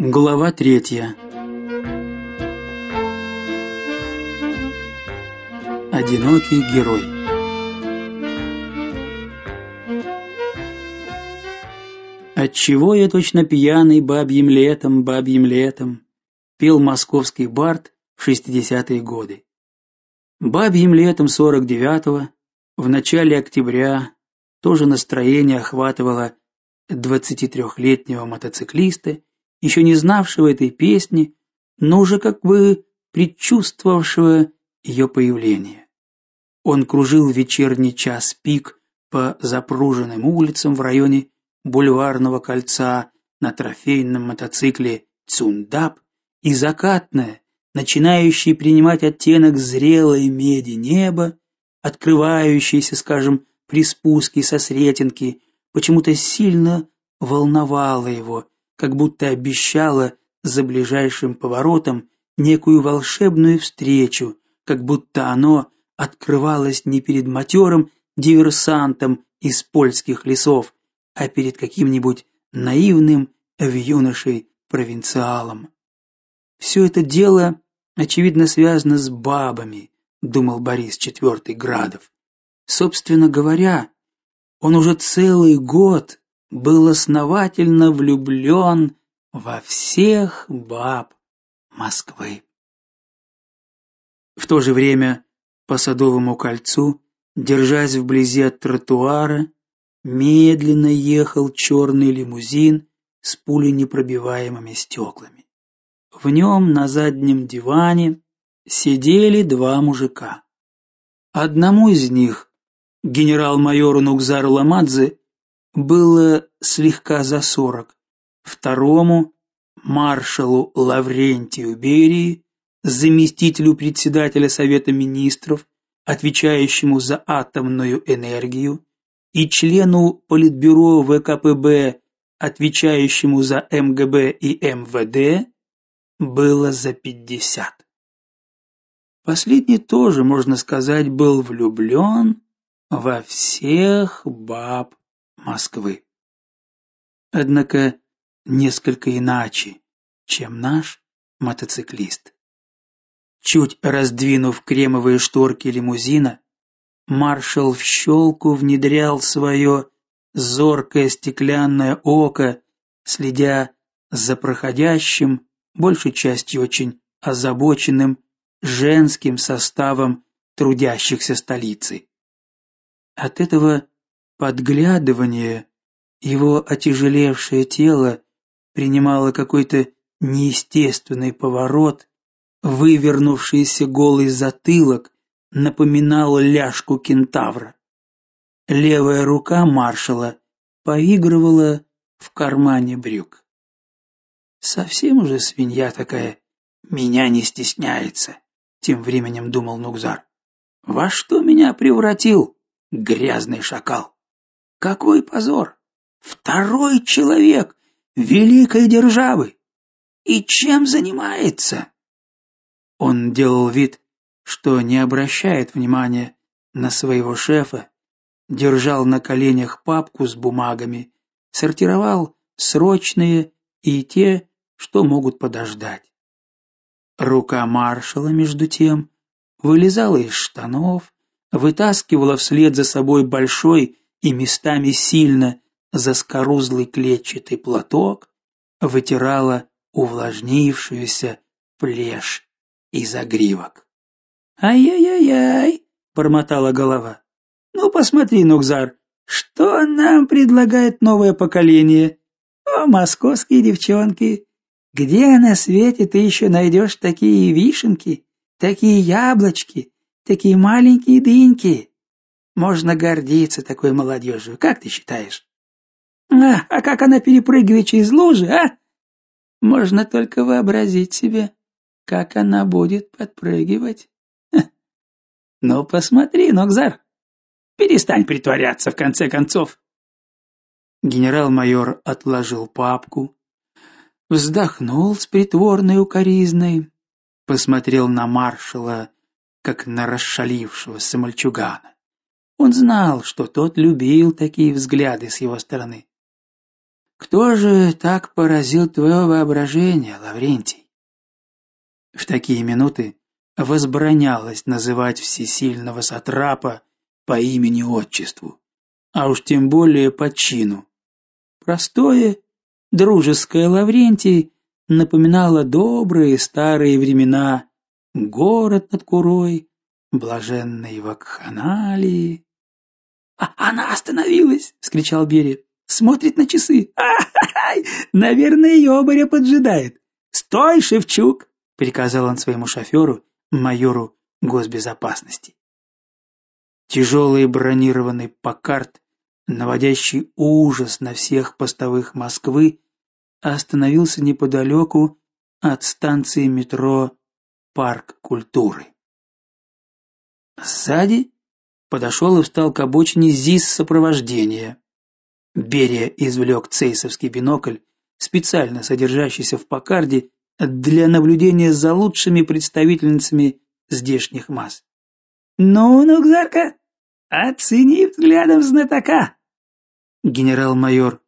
Глава третья. Одинокий герой. Отчего я точно пьяный бабьим летом, бабьим летом, пел московский бард в шестидесятые годы. Бабьим летом сорок девятого, в начале октября, тоже настроение охватывало двадцатитрехлетнего мотоциклиста, еще не знавшего этой песни, но уже как бы предчувствовавшего ее появление. Он кружил в вечерний час пик по запруженным улицам в районе бульварного кольца на трофейном мотоцикле Цундап, и закатное, начинающее принимать оттенок зрелой меди неба, открывающееся, скажем, при спуске со Сретенки, почему-то сильно волновало его, как будто обещало за ближайшим поворотом некую волшебную встречу, как будто оно открывалось не перед матерым диверсантом из польских лесов, а перед каким-нибудь наивным в юношей провинциалом. Все это дело очевидно связано с бабами, думал Борис IV Градов. Собственно говоря, он уже целый год был основательно влюблен во всех баб Москвы. В то же время по Садовому кольцу, держась вблизи от тротуара, медленно ехал черный лимузин с пуленепробиваемыми стеклами. В нем на заднем диване сидели два мужика. Одному из них, генерал-майору Нукзару Ламадзе, было слегка за сорок, второму маршалу Лаврентию Берии, заместителю председателя Совета министров, отвечающему за атомную энергию, и члену политбюро ВКПБ, отвечающему за МГБ и МВД, было за пятьдесят. Последний тоже, можно сказать, был влюблен во всех баб Москвы. Однако несколько иначе, чем наш мотоциклист. Чуть раздвинув кремовые шторки лимузина, маршал в щелку внедрял свое зоркое стеклянное око, следя за проходящим, большей частью очень озабоченным женским составом трудящихся столицы. От этого подглядывания его отяжелевшее тело принимало какой-то неестественный поворот, вывернувшийся голый затылок напоминал ляжку кентавра. Левая рука маршала поигрывала в кармане брюк. Совсем уже свинья такая, меня не стесняется, тем временем думал Нугзар. Во что меня превратил грязный шакал? Какой позор! Второй человек великой державы. И чем занимается? Он делал вид, что не обращает внимания на своего шефа, держал на коленях папку с бумагами, сортировал срочные и те, что могут подождать. Рука маршала между тем вылезала из штанов, вытаскивала вслед за собой большой и местами сильно заскорузлый клетчатый платок, вытирала увлажнившуюся плешь и загривок. «Ай-яй-яй-яй!» — бормотала голова. «Ну, посмотри, Нукзар, что нам предлагает новое поколение? О, московские девчонки! Где на свете ты еще найдешь такие вишенки, такие яблочки, такие маленькие дыньки? Можно гордиться такой молодежью, как ты считаешь?» А, а как она перепрыгивает через лужи, а? Можно только вообразить себе, как она будет подпрыгивать. Ха. Ну, посмотри, Нокзар. Перестань притворяться, в конце концов. Генерал-майор отложил папку, вздохнул с притворной укоризной, посмотрел на маршала, как на расшалившегося мальчугана. Он знал, что тот любил такие взгляды с его стороны. Кто же так поразил твое воображение, Лаврентий? В такие минуты возбранялось называть всесильного сатрапа по имени-отчеству, а уж тем более по чину. Простое, дружеское Лаврентий напоминало добрые старые времена, город над Курой, блаженные вакханалии. «А она остановилась!» — скричал Берия. «Смотрит на часы. А-ха-ха! Наверное, Йобаря поджидает. Стой, Шевчук!» — приказал он своему шоферу, майору госбезопасности. Тяжелый бронированный Покарт, наводящий ужас на всех постовых Москвы, остановился неподалеку от станции метро Парк культуры. Сзади подошел и встал к обочине ЗИС сопровождения. Берия извлек цейсовский бинокль, специально содержащийся в Покарде для наблюдения за лучшими представительницами здешних масс. «Ну, Нукзарка, оцени взглядом знатока!» Генерал-майор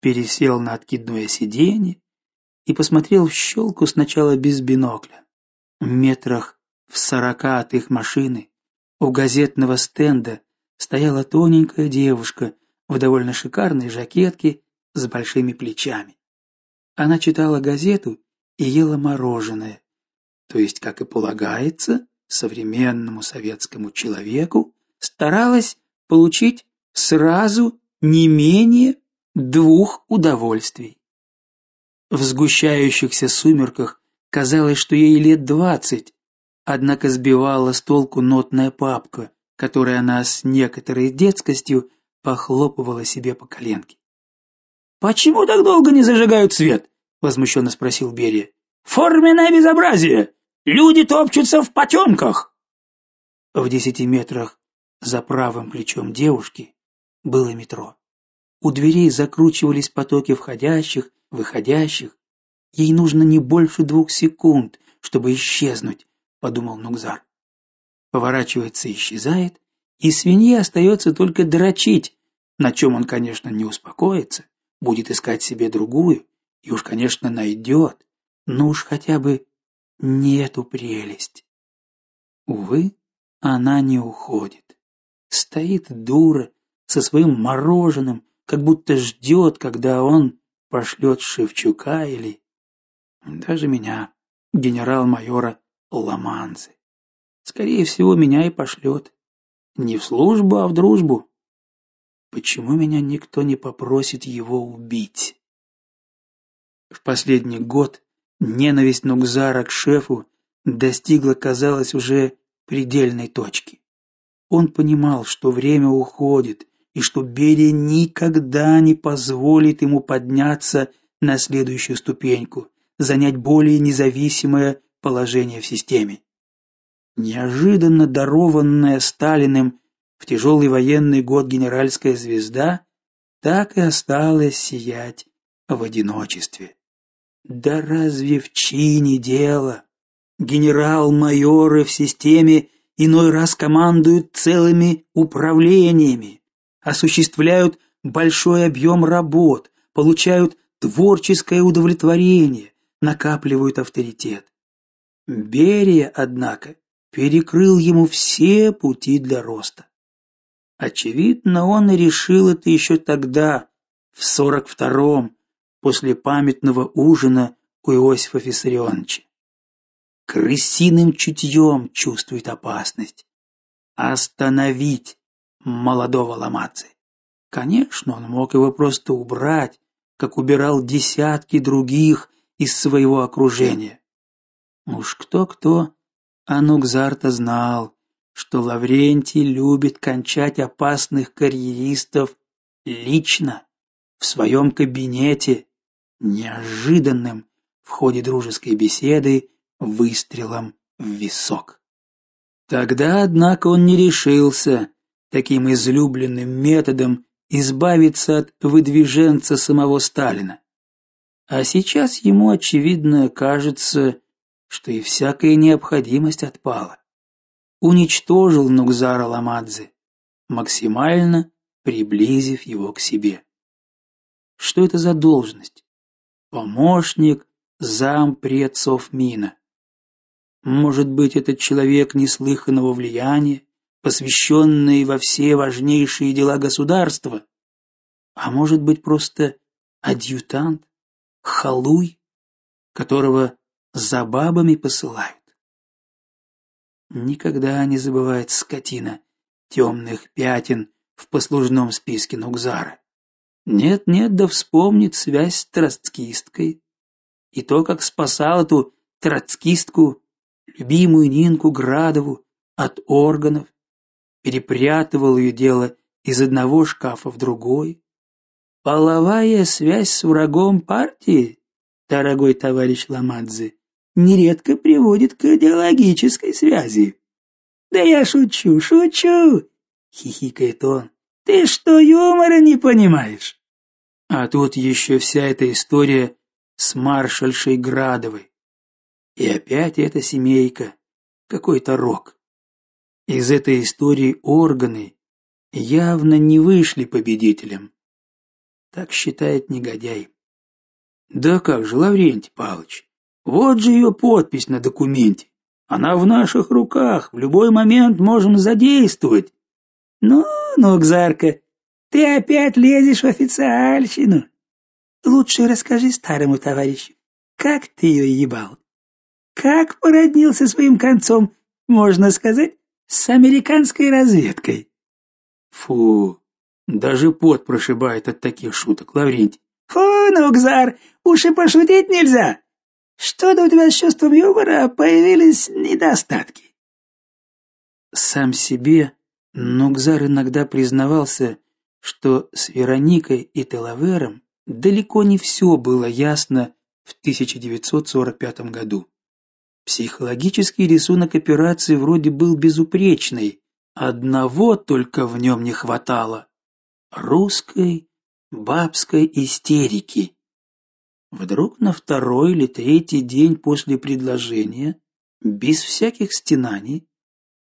пересел на откидное сиденье и посмотрел в щелку сначала без бинокля. В метрах в сорока от их машины у газетного стенда стояла тоненькая девушка в довольно шикарной жакетке с большими плечами. Она читала газету и ела мороженое, то есть, как и полагается, современному советскому человеку, старалась получить сразу не менее двух удовольствий. В сгущающихся сумерках казалось, что ей лет двадцать, однако сбивала с толку нотная папка, которой она с некоторой детскостью похлопывала себе по коленке. Почему так долго не зажигают свет? возмущенно спросил Берия. Форменное безобразие. Люди топчутся в потемках!» В десяти метрах за правым плечом девушки было метро. У дверей закручивались потоки входящих, выходящих. Ей нужно не больше двух секунд, чтобы исчезнуть, подумал Нугзар. Поворачивается и исчезает, и свинье остается только дрочить, на чем он, конечно, не успокоится, будет искать себе другую и уж, конечно, найдет, но уж хотя бы не эту прелесть. Увы, она не уходит. Стоит дура со своим мороженым, как будто ждет, когда он пошлет Шевчука или даже меня, генерал-майора Ламанзы. Скорее всего, меня и пошлет. Не в службу, а в дружбу. Почему меня никто не попросит его убить? В последний год ненависть Нугзара к шефу достигла, казалось, уже предельной точки. Он понимал, что время уходит, и что Берия никогда не позволит ему подняться на следующую ступеньку, занять более независимое положение в системе. Неожиданно дарованная Сталиным в тяжелый военный год генеральская звезда так и осталась сиять в одиночестве. Да разве в чине дело? Генерал-майоры в системе иной раз командуют целыми управлениями, осуществляют большой объем работ, получают творческое удовлетворение, накапливают авторитет. Берия, однако, перекрыл ему все пути для роста. Очевидно, он и решил это еще тогда, в сорок втором, после памятного ужина у Иосифа Виссарионовича. Крысиным чутьем чувствует опасность. Остановить молодого Ламадзе. Конечно, он мог его просто убрать, как убирал десятки других из своего окружения. Уж кто-кто, а Нукзарта знал, что Лаврентий любит кончать опасных карьеристов лично в своем кабинете, неожиданным в ходе дружеской беседы выстрелом в висок. Тогда, однако, он не решился таким излюбленным методом избавиться от выдвиженца самого Сталина. А сейчас ему очевидно кажется, что и всякая необходимость отпала. Уничтожил Нугзара Ламадзе, максимально приблизив его к себе. что это за должность? Помощник зампред Совмина. Может быть, этот человек неслыханного влияния, посвященный во все важнейшие дела государства? А может быть, просто адъютант, халуй, которого за бабами посылают? Никогда не забывает скотина темных пятен в послужном списке Нугзара. Нет-нет, да вспомнит связь с троцкисткой и то, как спасал эту троцкистку, любимую Нинку Градову, от органов, перепрятывал ее дело из одного шкафа в другой. Половая связь с врагом партии, дорогой товарищ Ламадзе, нередко приводит к идеологической связи. Да я шучу, шучу, хихикает он. Ты что, юмора не понимаешь? А тут еще вся эта история с маршальшей Градовой. И опять эта семейка, какой-то рок. Из этой истории органы явно не вышли победителем. Так считает негодяй. Да как же, Лаврентий Павлович, вот же ее подпись на документе. Она в наших руках, в любой момент можем задействовать. Ну, ну, Кзарка, ты опять лезешь в официальщину. Лучше расскажи старому товарищу, как ты ее ебал. Как породнился своим концом, можно сказать, с американской разведкой. Фу, даже пот прошибает от таких шуток, Лаврентий. Фу, ну, Кзар, уж и пошутить нельзя. Что-то у тебя с чувством юмора появились недостатки. Сам себе Нугзар иногда признавался, что с Вероникой и Телавером далеко не все было ясно в 1945 году. Психологический рисунок операции вроде был безупречный, одного только в нем не хватало русской бабской истерики. Вдруг на второй или третий день после предложения, без всяких стенаний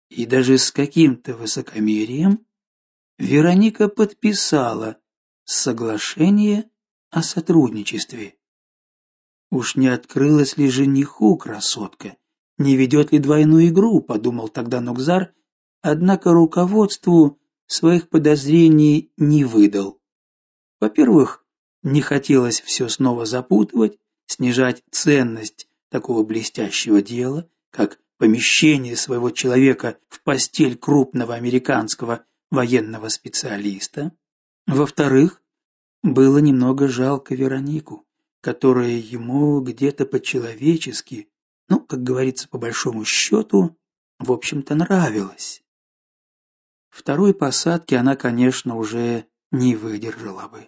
и даже с каким-то высокомерием, Вероника подписала соглашение о сотрудничестве. Уж не открылась ли жениху красотка, не ведет ли двойную игру, подумал тогда Нукзар, однако руководству своих подозрений не выдал. Во-первых, не хотелось все снова запутывать, снижать ценность такого блестящего дела, как помещение своего человека в постель крупного американского военного специалиста. Во-вторых, было немного жалко Веронику, которая ему где-то по-человечески, ну, как говорится, по большому счету, в общем-то, нравилась. Второй посадки она, конечно, уже не выдержала бы.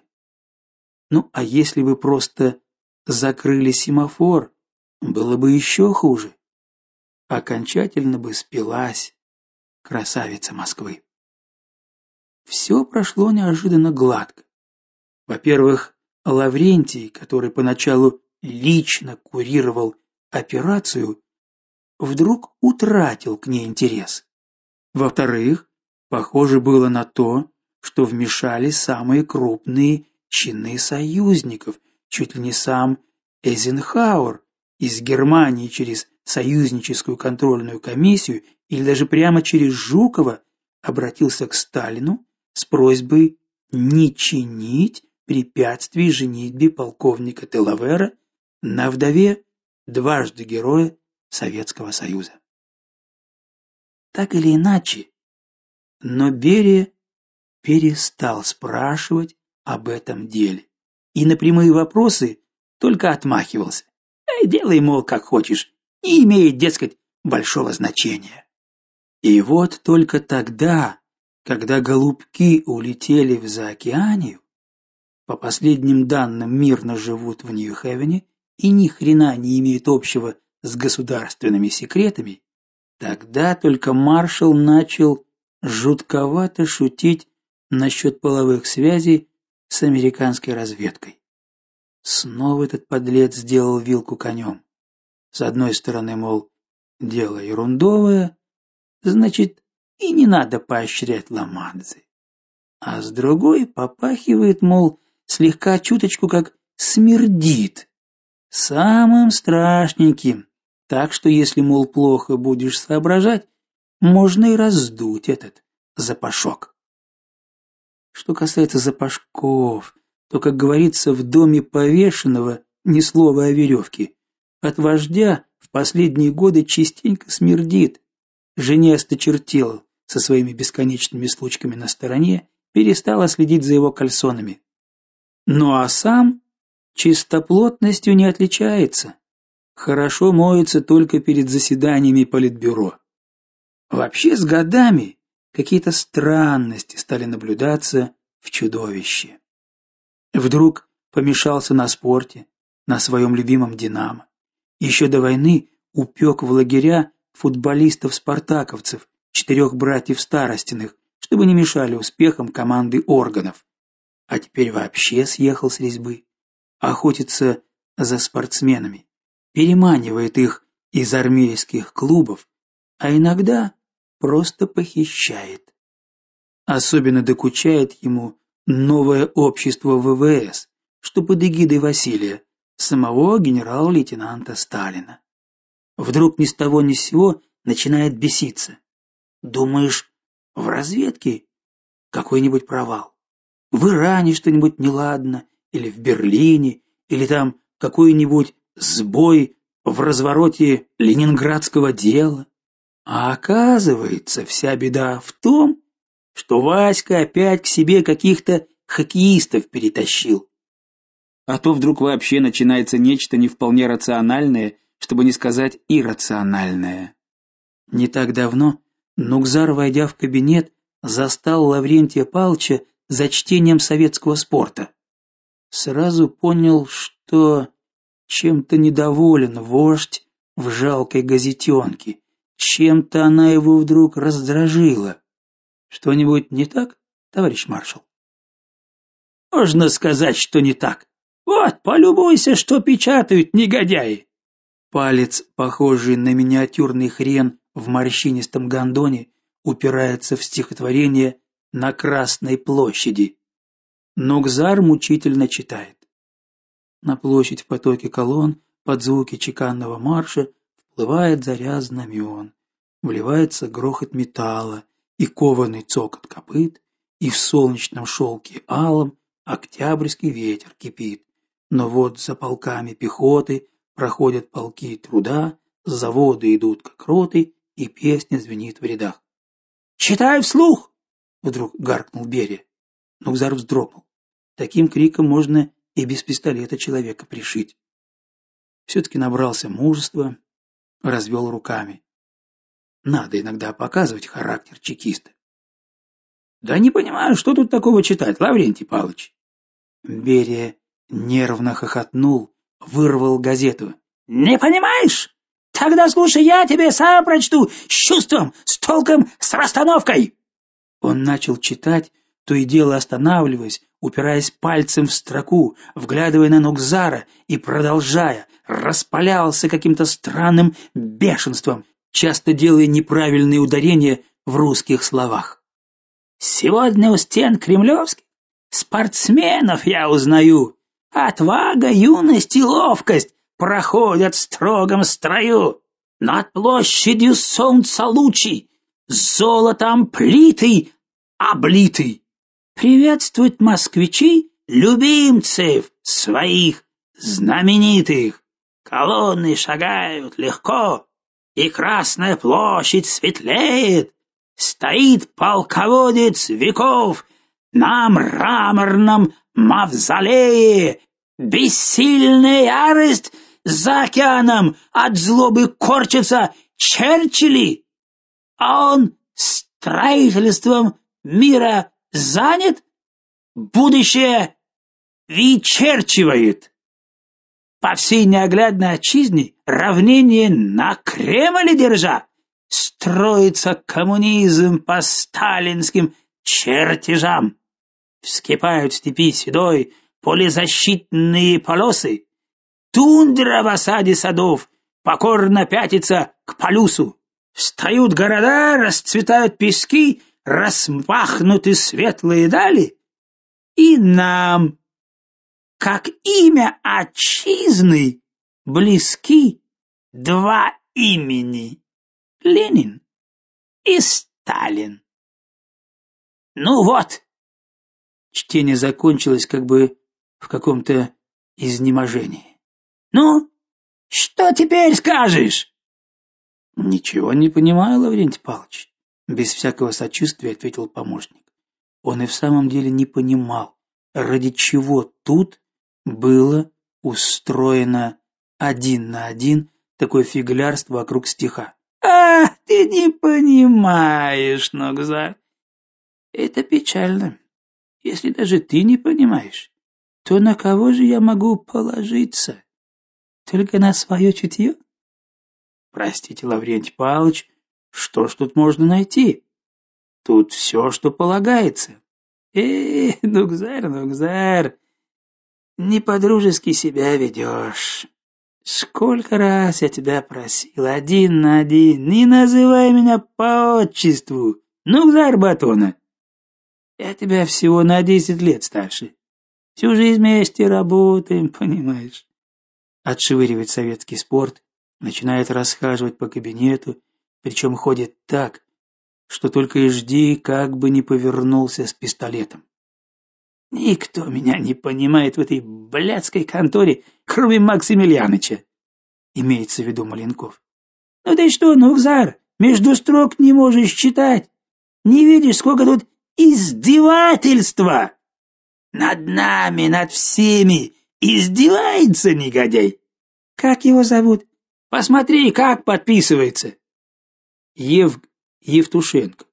Ну, а если бы просто закрыли семафор, было бы еще хуже. Окончательно бы спилась красавица Москвы. Все прошло неожиданно гладко. Во-первых, Лаврентий, который поначалу лично курировал операцию, вдруг утратил к ней интерес. Во-вторых, похоже было на то, что вмешались самые крупные чины союзников, чуть ли не сам Эйзенхауэр из Германии через союзническую контрольную комиссию или даже прямо через Жукова обратился к Сталину с просьбой не чинить препятствий женитьбе полковника Телавера на вдове дважды героя Советского Союза. Так или иначе, но Берия перестал спрашивать об этом деле. И на прямые вопросы только отмахивался. «Эй, делай, мол, как хочешь, не имеет, дескать, большого значения». И вот только тогда, когда голубки улетели в заокеанию, по последним данным мирно живут в Нью-Хевене и ни хрена не имеют общего с государственными секретами, тогда только маршал начал жутковато шутить насчет половых связей с американской разведкой. Снова этот подлец сделал вилку конем. С одной стороны, мол, дело ерундовое, значит, и не надо поощрять ламадзе. А с другой попахивает, мол, слегка чуточку как смердит. Самым страшненьким. Так что если, мол, плохо будешь соображать, можно и раздуть этот запашок. Что касается запашков, то, как говорится, в доме повешенного ни слова о веревке. От вождя в последние годы частенько смердит. Жене осточертел со своими бесконечными случками на стороне, перестала следить за его кальсонами. Ну а сам чистоплотностью не отличается. Хорошо моется только перед заседаниями политбюро. Вообще с годами какие-то странности стали наблюдаться в чудовище. Вдруг помешался на спорте, на своем любимом Динамо. Еще до войны упек в лагеря футболистов-спартаковцев, четырех братьев Старостиных, чтобы не мешали успехам команды органов. А теперь вообще съехал с резьбы, охотится за спортсменами, переманивает их из армейских клубов, а иногда просто похищает. Особенно докучает ему новое общество ВВС, что под эгидой Василия, самого генерал-лейтенанта Сталина. Вдруг ни с того ни с сего начинает беситься. Думаешь, в разведке какой-нибудь провал? В Иране что-нибудь неладно, или в Берлине, или там какой-нибудь сбой в развороте ленинградского дела. А оказывается, вся беда в том, что Васька опять к себе каких-то хоккеистов перетащил. А то вдруг вообще начинается нечто не вполне рациональное, чтобы не сказать иррациональное. Не так давно Нукзар, войдя в кабинет, застал Лаврентия Палча за чтением советского спорта. Сразу понял, что чем-то недоволен вождь в жалкой газетенке. Чем-то она его вдруг раздражила. Что-нибудь не так, товарищ маршал? Можно сказать, что не так. Вот, полюбуйся, что печатают негодяи. Палец, похожий на миниатюрный хрен в морщинистом гондоне, упирается в стихотворение на Красной площади. Нукзар мучительно читает. На площадь в потоке колонн под звуки чеканного марша вплывает заря знамен, вливается грохот металла и кованый цокот копыт, и в солнечном шелке алом октябрьский ветер кипит. Но вот за полками пехоты проходят полки труда, заводы идут как роты, и песня звенит в рядах. «Читай вслух!» — вдруг гаркнул Берия. Нукзар вздрогнул. Таким криком можно и без пистолета человека пришить. Все-таки набрался мужества, развел руками. Надо иногда показывать характер чекиста. Да не понимаю, что тут такого читать, Лаврентий Павлович. Берия нервно хохотнул, вырвал газету. Не понимаешь? Тогда слушай, я тебе сам прочту с чувством, с толком, с расстановкой. Он начал читать, то и дело останавливаясь, упираясь пальцем в строку, вглядывая на Нукзара и продолжая, распалялся каким-то странным бешенством, часто делая неправильные ударения в русских словах. Сегодня у стен кремлевских спортсменов я узнаю. Отвага, юность и ловкость проходят в строгом строю. Над площадью солнца лучи, золотом плитый, облитый. Приветствуют москвичи любимцев своих знаменитых. Колонны шагают легко, и Красная площадь светлеет. Стоит полководец веков на мраморном мавзолее. Бессильная ярость за океаном от злобы корчится Черчилли, а он строительством мира занят, будущее вычерчивает. По всей неоглядной отчизне равнение на Кремле держа, строится коммунизм по сталинским чертежам. Вскипают степи седой полезащитные полосы, тундра в осаде садов покорно пятится к полюсу. Встают города, расцветают пески, распахнуты светлые дали, и нам как имя отчизны близки два имени — Ленин и Сталин. Ну вот. Чтение закончилось как бы в каком-то изнеможении. Ну, что теперь скажешь? Ничего не понимаю, Лаврентий Павлович, без всякого сочувствия ответил помощник. Он и в самом деле не понимал, ради чего тут было устроено один на один такое фиглярство вокруг стиха. А, ты не понимаешь, Ногза. Это печально. Если даже ты не понимаешь, то на кого же я могу положиться? Только на свое чутье? Простите, Лаврентий Павлович, что ж тут можно найти? Тут все, что полагается. Эй, Нугзар, Нугзар, не по-дружески себя ведешь. Сколько раз я тебя просил, один на один, не называй меня по отчеству, Нугзар Батона. Я тебя всего на десять лет старше. Всю жизнь вместе работаем, понимаешь. Отшвыривает советский спорт, начинает расхаживать по кабинету, причем ходит так, что только и жди, как бы не повернулся с пистолетом. Никто меня не понимает в этой блядской конторе, кроме Максимилианыча. Имеется в виду Маленков. Ну ты что, Нукзар, между строк не можешь читать? Не видишь, сколько тут издевательства? Над нами, над всеми издевается негодяй. Как его зовут? Посмотри, как подписывается. Евг Евтушенко.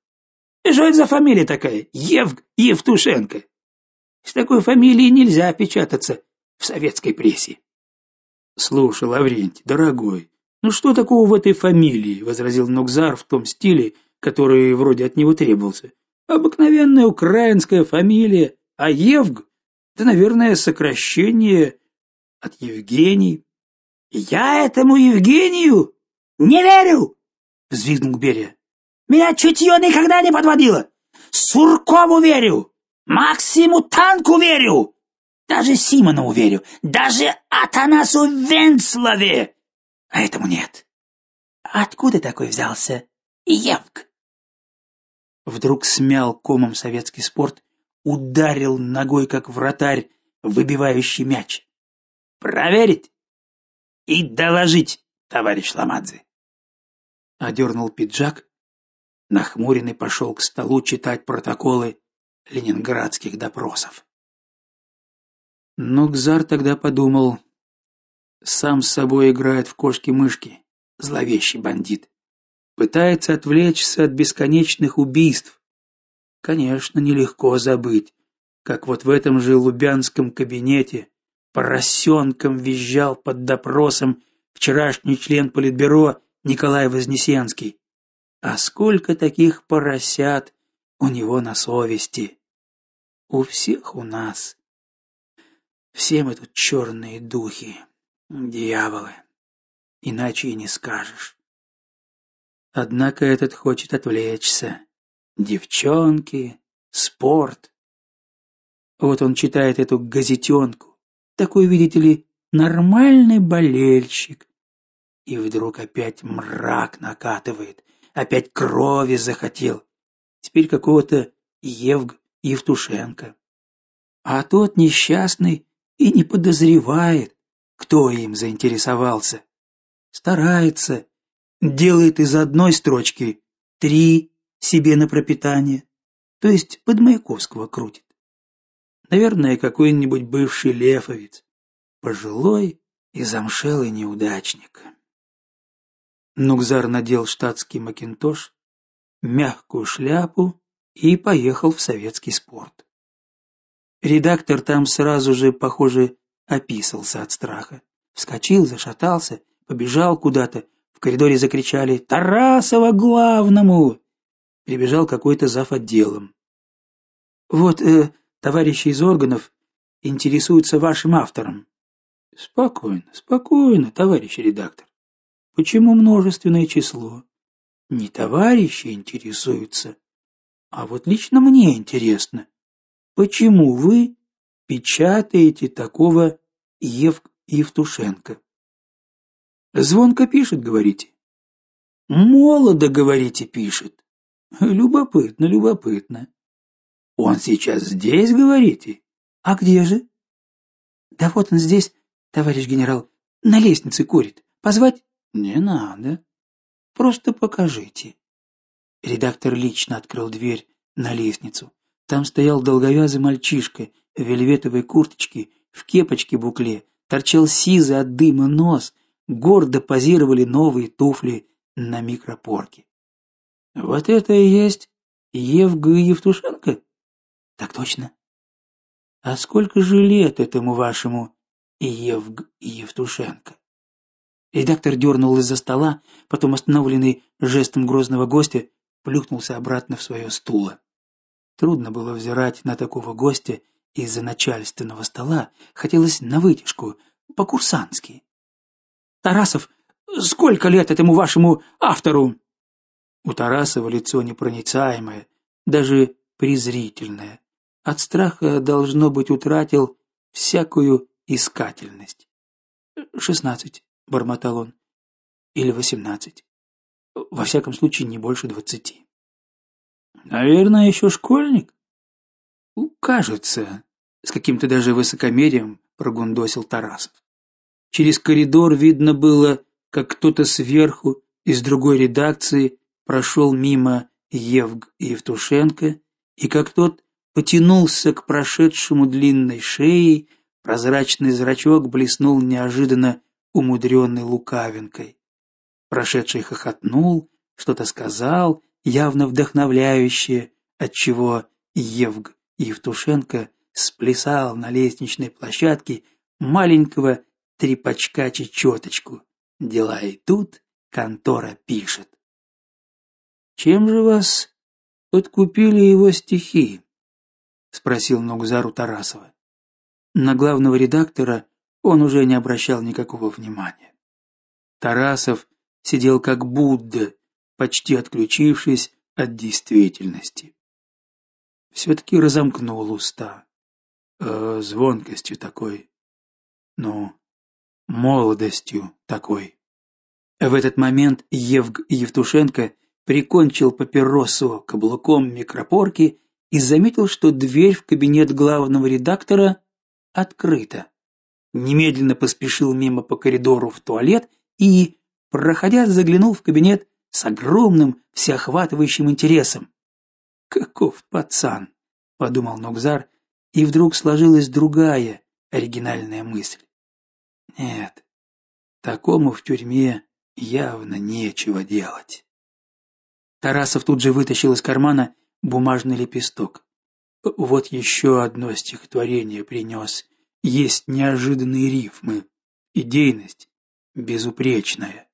Что это за фамилия такая? Евг Евтушенко. С такой фамилией нельзя печататься в советской прессе. Слушай, Лаврентий, дорогой, ну что такого в этой фамилии, возразил Нокзар в том стиле, который вроде от него требовался. Обыкновенная украинская фамилия, а Евг это, наверное, сокращение от Евгений. Я этому Евгению не верю, взвизгнул Берия. Меня чутье никогда не подводило. Суркову верю, Максиму Танку верю, даже Симонову верю, даже Атанасу Венцлове. А этому нет. Откуда такой взялся Евк? Вдруг смял комом советский спорт, ударил ногой, как вратарь, выбивающий мяч. Проверить и доложить, товарищ Ламадзе. Одернул пиджак, нахмуренный пошел к столу читать протоколы ленинградских допросов. Но Гзар тогда подумал, сам с собой играет в кошки-мышки, зловещий бандит. Пытается отвлечься от бесконечных убийств. Конечно, нелегко забыть, как вот в этом же лубянском кабинете поросенком визжал под допросом вчерашний член политбюро Николай Вознесенский. А сколько таких поросят у него на совести? У всех у нас. Все мы тут черные духи, дьяволы. Иначе и не скажешь. Однако этот хочет отвлечься. Девчонки, спорт. Вот он читает эту газетенку. Такой, видите ли, нормальный болельщик. И вдруг опять мрак накатывает, опять крови захотел. Теперь какого-то Евг Евтушенко. А тот несчастный и не подозревает, кто им заинтересовался. Старается, делает из одной строчки три себе на пропитание, то есть под Маяковского крутит. Наверное, какой-нибудь бывший лефовец, пожилой и замшелый неудачник. Нукзар надел штатский макинтош, мягкую шляпу и поехал в советский спорт. Редактор там сразу же, похоже, описался от страха. Вскочил, зашатался, побежал куда-то. В коридоре закричали «Тарасова главному!» Прибежал какой-то зав. отделом. «Вот, э, товарищи из органов интересуются вашим автором». «Спокойно, спокойно, товарищ редактор. Почему множественное число?» «Не товарищи интересуются, а вот лично мне интересно, почему вы печатаете такого Ев Евтушенко? Звонко пишет, говорите? Молодо, говорите, пишет. Любопытно, любопытно. Он сейчас здесь, говорите? А где же? Да вот он здесь, товарищ генерал, на лестнице курит. Позвать? Не надо. Просто покажите. Редактор лично открыл дверь на лестницу. Там стоял долговязый мальчишка в вельветовой курточке, в кепочке-букле, торчал сизый от дыма нос, гордо позировали новые туфли на микропорке. Вот это и есть Евг Евтушенко? Так точно. А сколько же лет этому вашему Евг Евтушенко? Редактор дернул из-за стола, потом остановленный жестом грозного гостя, плюхнулся обратно в свое стуло. Трудно было взирать на такого гостя из-за начальственного стола, хотелось на вытяжку, по-курсантски. Тарасов, сколько лет этому вашему автору? У Тарасова лицо непроницаемое, даже презрительное. От страха должно быть утратил всякую искательность. «Шестнадцать», — бормотал он, — «или восемнадцать. Во всяком случае, не больше двадцати». «Наверное, еще школьник?» «Кажется», — с каким-то даже высокомерием прогундосил Тарасов. Через коридор видно было, как кто-то сверху из другой редакции прошел мимо Евг Евтушенко, и как тот потянулся к прошедшему длинной шеей, прозрачный зрачок блеснул неожиданно умудренной лукавинкой. Прошедший хохотнул, что-то сказал, явно вдохновляющее, отчего Евг Евтушенко сплясал на лестничной площадке маленького трепачка-чечеточку. Дела идут, контора пишет. Чем же вас подкупили его стихи? спросил Нугзару Тарасова. На главного редактора он уже не обращал никакого внимания. Тарасов сидел как Будда, почти отключившись от действительности. все таки разомкнул уста. Э, звонкостью такой. Ну, молодостью такой. В этот момент Евг Евтушенко прикончил папиросу каблуком микропорки и заметил, что дверь в кабинет главного редактора открыта. Немедленно поспешил мимо по коридору в туалет и, проходя, заглянул в кабинет с огромным всеохватывающим интересом. Каков пацан, подумал Нокзар, и вдруг сложилась другая оригинальная мысль. Нет. Такому в тюрьме явно нечего делать. Тарасов тут же вытащил из кармана бумажный лепесток. Вот еще одно стихотворение принес. Есть неожиданные рифмы, идейность безупречная.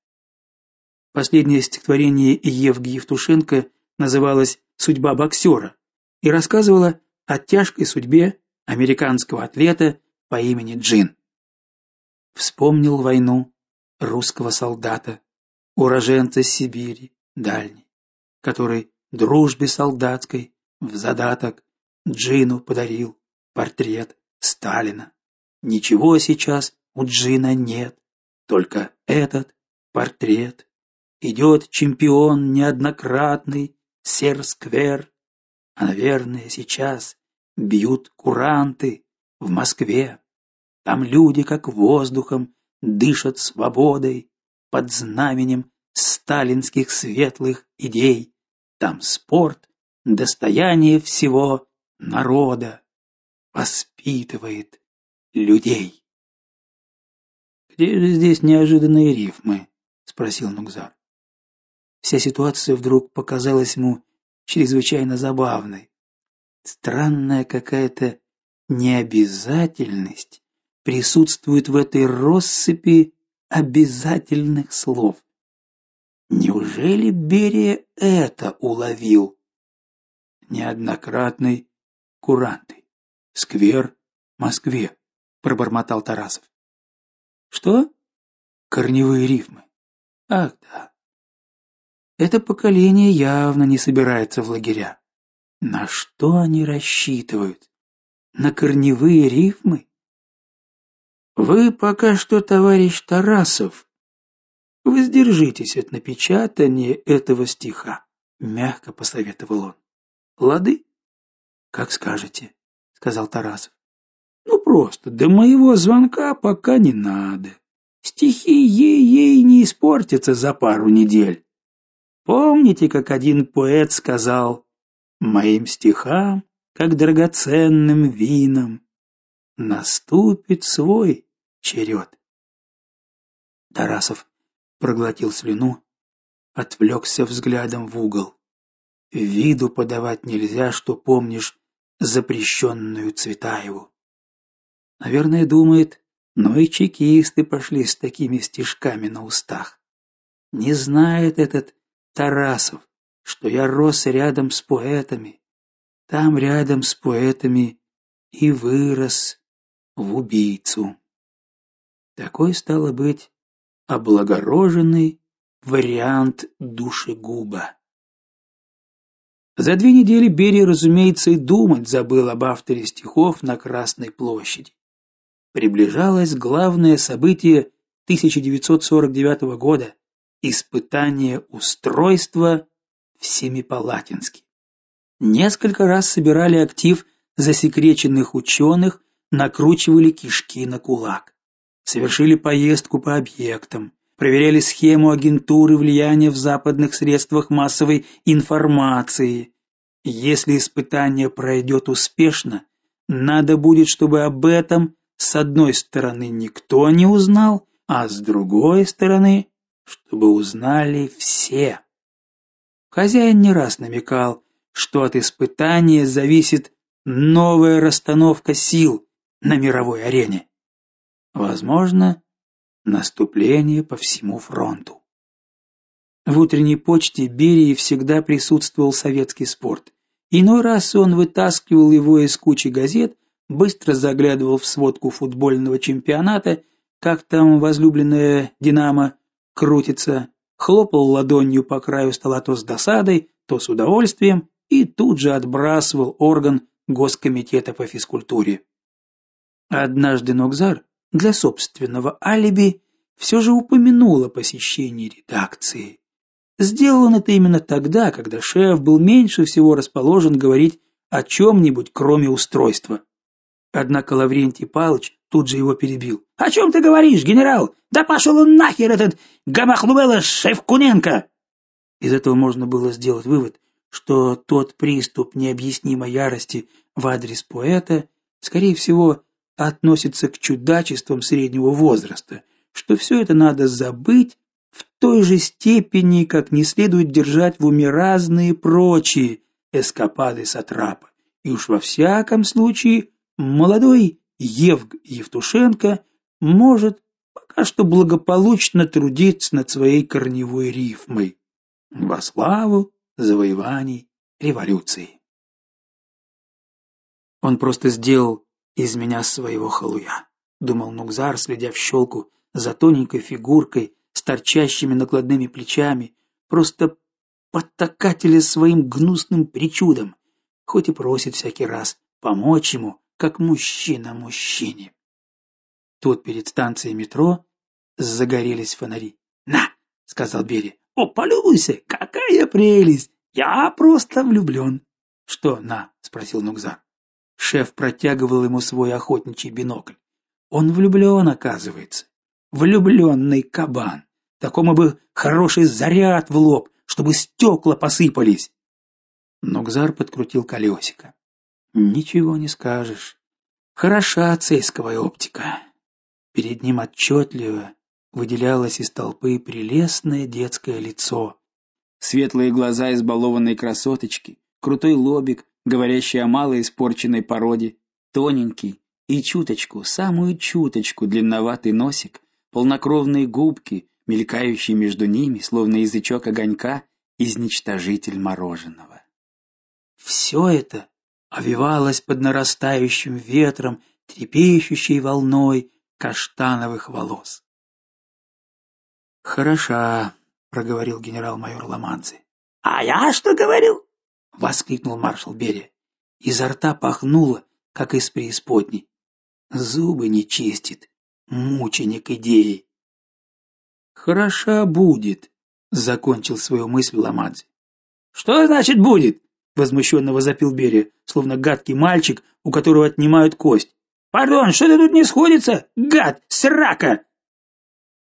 Последнее стихотворение Евгения Евтушенко называлось Судьба боксера и рассказывало о тяжкой судьбе американского атлета по имени Джин. Вспомнил войну русского солдата, уроженца Сибири дальней, который дружбе солдатской в задаток Джину подарил портрет Сталина. Ничего сейчас у Джина нет, только этот портрет. Идет чемпион неоднократный, сер-сквер, а, наверное, сейчас бьют куранты в Москве. Там люди, как воздухом, дышат свободой под знаменем сталинских светлых идей. Там спорт достояние всего народа, воспитывает людей. Где же здесь неожиданные рифмы? спросил Нугзар. Вся ситуация вдруг показалась ему чрезвычайно забавной. Странная какая-то необязательность присутствует в этой россыпи обязательных слов. Неужели Берия это уловил? Неоднократный куранты. Сквер Москве, пробормотал Тарасов. Что? Корневые рифмы. Ах, да. Это поколение явно не собирается в лагеря. На что они рассчитывают? на корневые рифмы? Вы пока что, товарищ Тарасов, воздержитесь от напечатания этого стиха, мягко посоветовал он. Лады? Как скажете, сказал Тарасов. Просто до моего звонка пока не надо. Стихи ей-ей не испортятся за пару недель. Помните, как один поэт сказал: "Моим стихам, как драгоценным винам, наступит свой черед. Тарасов проглотил слюну, отвлекся взглядом в угол. Виду подавать нельзя, что помнишь запрещенную Цветаеву. Наверное, думает, но и чекисты пошли с такими стишками на устах. Не знает этот Тарасов, что я рос рядом с поэтами. Там рядом с поэтами и вырос в убийцу. Такой стало быть облагороженный вариант душегуба. За две недели Берия, разумеется, и думать забыл об авторе стихов на Красной площади. Приближалось главное событие 1949 года испытание устройства в Семипалатинске. Несколько раз собирали актив засекреченных ученых, накручивали кишки на кулак совершили поездку по объектам, проверяли схему агентуры влияния в западных средствах массовой информации. Если испытание пройдет успешно, надо будет, чтобы об этом с одной стороны никто не узнал, а с другой стороны, чтобы узнали все. Хозяин не раз намекал, что от испытания зависит новая расстановка сил на мировой арене. Возможно, наступление по всему фронту. В утренней почте Берии всегда присутствовал советский спорт. Иной раз он вытаскивал его из кучи газет, быстро заглядывал в сводку футбольного чемпионата, как там возлюбленная Динамо крутится, хлопал ладонью по краю стола то с досадой, то с удовольствием и тут же отбрасывал орган Госкомитета по физкультуре. Однажды Нокзар для собственного алиби все же упомянул о посещении редакции. Сделал это именно тогда, когда шеф был меньше всего расположен говорить о чем нибудь кроме устройства. Однако Лаврентий Павлович тут же его перебил. "О чем ты говоришь, генерал? Да пошел он нахер этот Гамахлубела Шевкуненко!" Из этого можно было сделать вывод, что тот приступ необъяснимой ярости в адрес поэта, скорее всего, относится к чудачествам среднего возраста, что все это надо забыть в той же степени, как не следует держать в уме разные прочие эскапады сатрапа. И уж во всяком случае молодой Евг Евтушенко может пока что благополучно трудиться над своей корневой рифмой во славу завоеваний революции. Он просто сделал из меня своего халуя, думал Нукзар, следя в щелку за тоненькой фигуркой с торчащими накладными плечами, просто подтакатели своим гнусным причудам, хоть и просит всякий раз помочь ему, как мужчина мужчине. Тут перед станцией метро загорелись фонари. "На", сказал Бери. "О, полюбуйся, какая прелесть! Я просто влюблен!» "Что на?" спросил Нукзар. Шеф протягивал ему свой охотничий бинокль. Он влюблен, оказывается. Влюбленный кабан. Такому бы хороший заряд в лоб, чтобы стекла посыпались. Нокзар подкрутил колесико. Ничего не скажешь. Хороша цейсковая оптика. Перед ним отчетливо выделялось из толпы прелестное детское лицо. Светлые глаза избалованной красоточки, крутой лобик, говорящий о малой испорченной породе, тоненький и чуточку, самую чуточку длинноватый носик, полнокровные губки, мелькающие между ними, словно язычок огонька, изничтожитель мороженого. Все это овивалось под нарастающим ветром, трепещущей волной каштановых волос. Хороша, проговорил генерал-майор Ламанцы. А я что говорил? воскликнул маршал Берия. Изо рта пахнуло как из преисподней. Зубы не чистит, мученик идеи. Хороша будет, закончил свою мысль Ламадзе. Что значит будет? Возмущенно возопил Берия, словно гадкий мальчик, у которого отнимают кость. Пардон, что ты тут не сходится, гад, срака?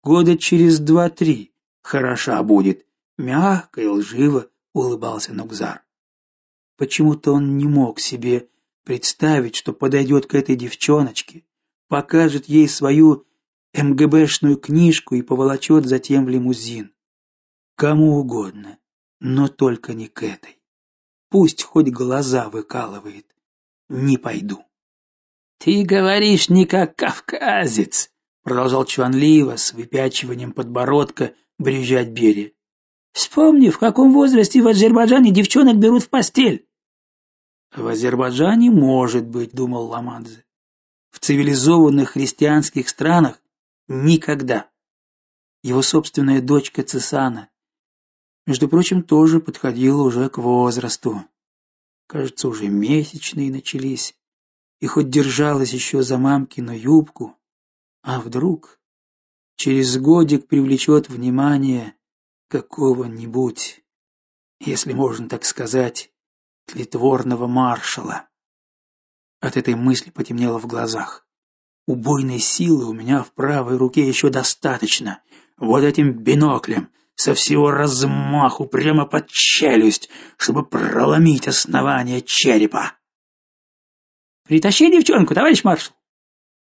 Года через два-три хороша будет, мягко и лживо улыбался Нукзар. Почему-то он не мог себе представить, что подойдет к этой девчоночке, покажет ей свою МГБшную книжку и поволочет затем в лимузин. Кому угодно, но только не к этой. Пусть хоть глаза выкалывает. Не пойду. Ты говоришь не как кавказец, продолжал чванливо с выпячиванием подбородка брюзжать Берия. Вспомни, в каком возрасте в Азербайджане девчонок берут в постель. В Азербайджане может быть, думал Ламадзе. В цивилизованных христианских странах никогда. Его собственная дочка Цесана, между прочим, тоже подходила уже к возрасту. Кажется, уже месячные начались, и хоть держалась еще за мамкину юбку, а вдруг через годик привлечет внимание какого-нибудь, если можно так сказать, тлетворного маршала. От этой мысли потемнело в глазах. Убойной силы у меня в правой руке еще достаточно. Вот этим биноклем со всего размаху прямо под челюсть, чтобы проломить основание черепа. Притащи девчонку, товарищ маршал.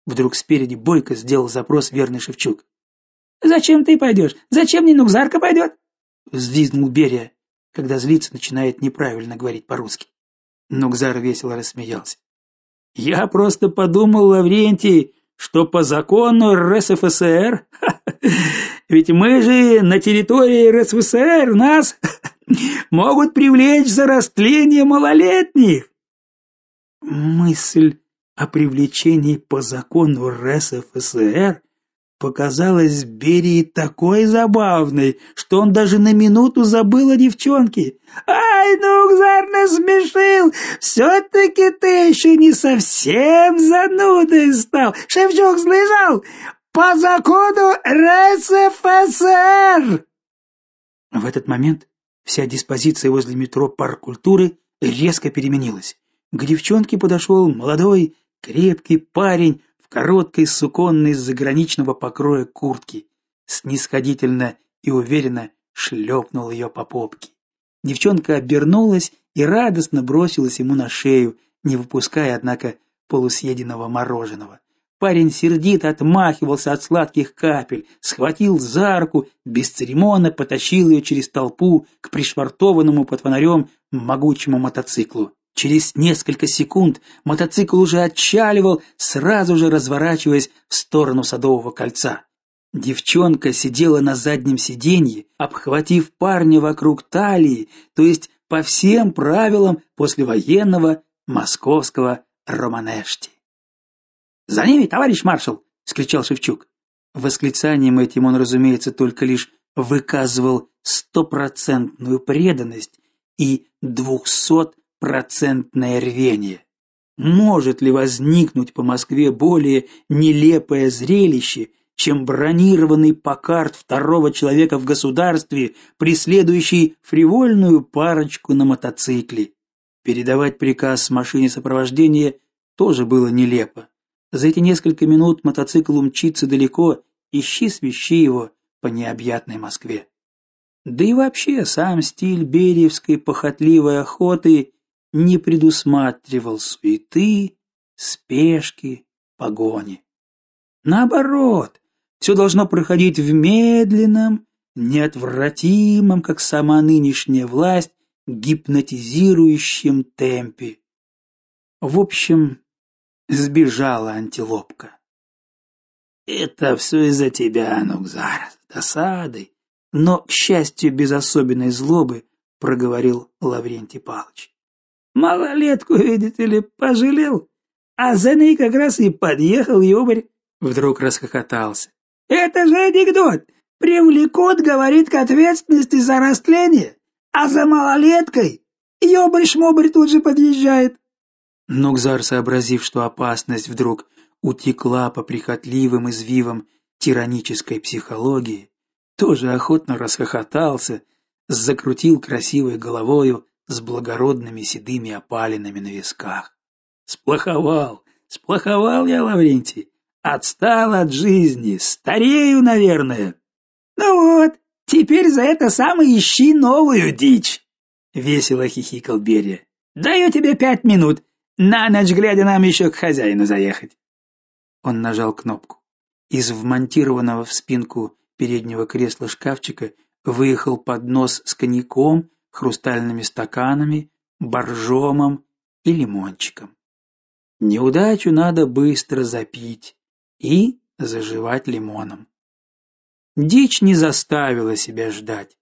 Вдруг спереди бойко сделал запрос верный Шевчук. Зачем ты пойдешь? Зачем не Нукзарка пойдет?» Взвизгнул Берия когда злиться начинает неправильно говорить по-русски. Нукзар весело рассмеялся. Я просто подумал, Лаврентий, что по закону РСФСР, ведь мы же на территории РСФСР нас могут привлечь за растление малолетних. Мысль о привлечении по закону РСФСР показалась Берии такой забавной, что он даже на минуту забыл о девчонке. «Ай, ну, Гзар насмешил! Все-таки ты еще не совсем занудой стал! Шевчук слышал? По закону РСФСР!» В этот момент вся диспозиция возле метро «Парк культуры» резко переменилась. К девчонке подошел молодой, крепкий парень короткой суконной заграничного покроя куртки, снисходительно и уверенно шлепнул ее по попке. Девчонка обернулась и радостно бросилась ему на шею, не выпуская, однако, полусъеденного мороженого. Парень сердито отмахивался от сладких капель, схватил за руку, бесцеремонно потащил ее через толпу к пришвартованному под фонарем могучему мотоциклу. Через несколько секунд мотоцикл уже отчаливал, сразу же разворачиваясь в сторону Садового кольца. Девчонка сидела на заднем сиденье, обхватив парня вокруг талии, то есть по всем правилам послевоенного московского романешти. "За ними, товарищ маршал!" вскричал Шевчук. Восклицанием этим он, разумеется, только лишь выказывал стопроцентную преданность и двухсот процентное рвение. Может ли возникнуть по Москве более нелепое зрелище, чем бронированный покарт второго человека в государстве, преследующий фривольную парочку на мотоцикле? Передавать приказ машине сопровождения тоже было нелепо. За эти несколько минут мотоцикл умчится далеко, ищи свищи его по необъятной Москве. Да и вообще сам стиль бериевской похотливой охоты не предусматривал суеты, спешки, погони. Наоборот, все должно проходить в медленном, неотвратимом, как сама нынешняя власть, гипнотизирующем темпе. В общем, сбежала антилопка. Это все из-за тебя, Нукзар, досады, но к счастью без особенной злобы, проговорил Лаврентий Павлович. Малолетку, видите ли, пожалел, а за ней как раз и подъехал ёбарь. Вдруг расхохотался. Это же анекдот. Привлекут, говорит, к ответственности за растление, а за малолеткой ёбарь-шмобарь тут же подъезжает. Нугзар, сообразив, что опасность вдруг утекла по прихотливым извивам тиранической психологии, тоже охотно расхохотался, закрутил красивой головою с благородными седыми опалинами на висках. Сплоховал, сплоховал я, Лаврентий. Отстал от жизни, старею, наверное. Ну вот, теперь за это самое ищи новую дичь, весело хихикал Берия. Даю тебе пять минут, на ночь глядя нам еще к хозяину заехать. Он нажал кнопку. Из вмонтированного в спинку переднего кресла шкафчика выехал поднос с коньяком, хрустальными стаканами, боржомом и лимончиком. Неудачу надо быстро запить и заживать лимоном. Дичь не заставила себя ждать.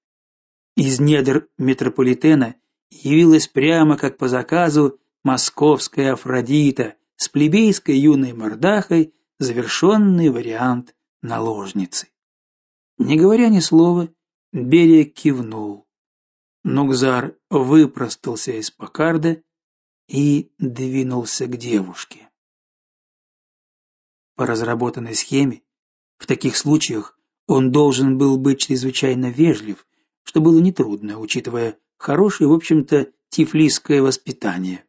Из недр метрополитена явилась прямо как по заказу московская Афродита с плебейской юной мордахой, завершенный вариант наложницы. Не говоря ни слова, Берия кивнул. Нугзар выпростался из покарда и двинулся к девушке. По разработанной схеме, в таких случаях он должен был быть чрезвычайно вежлив, что было нетрудно, учитывая хорошее, в общем-то, тифлисское воспитание.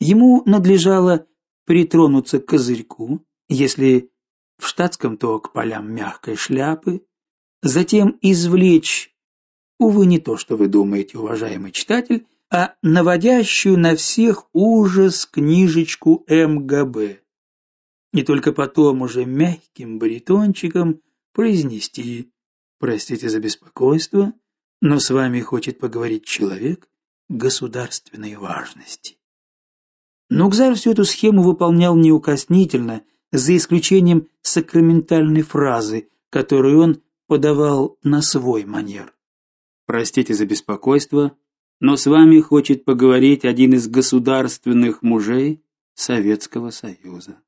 Ему надлежало притронуться к козырьку, если в штатском, то к полям мягкой шляпы, затем извлечь, увы, не то, что вы думаете, уважаемый читатель, а наводящую на всех ужас книжечку МГБ. И только потом уже мягким баритончиком произнести: "Простите за беспокойство, но с вами хочет поговорить человек государственной важности". Нукзар всю эту схему выполнял неукоснительно, за исключением сакраментальной фразы, которую он подавал на свой манер. Простите за беспокойство, но с вами хочет поговорить один из государственных мужей Советского Союза.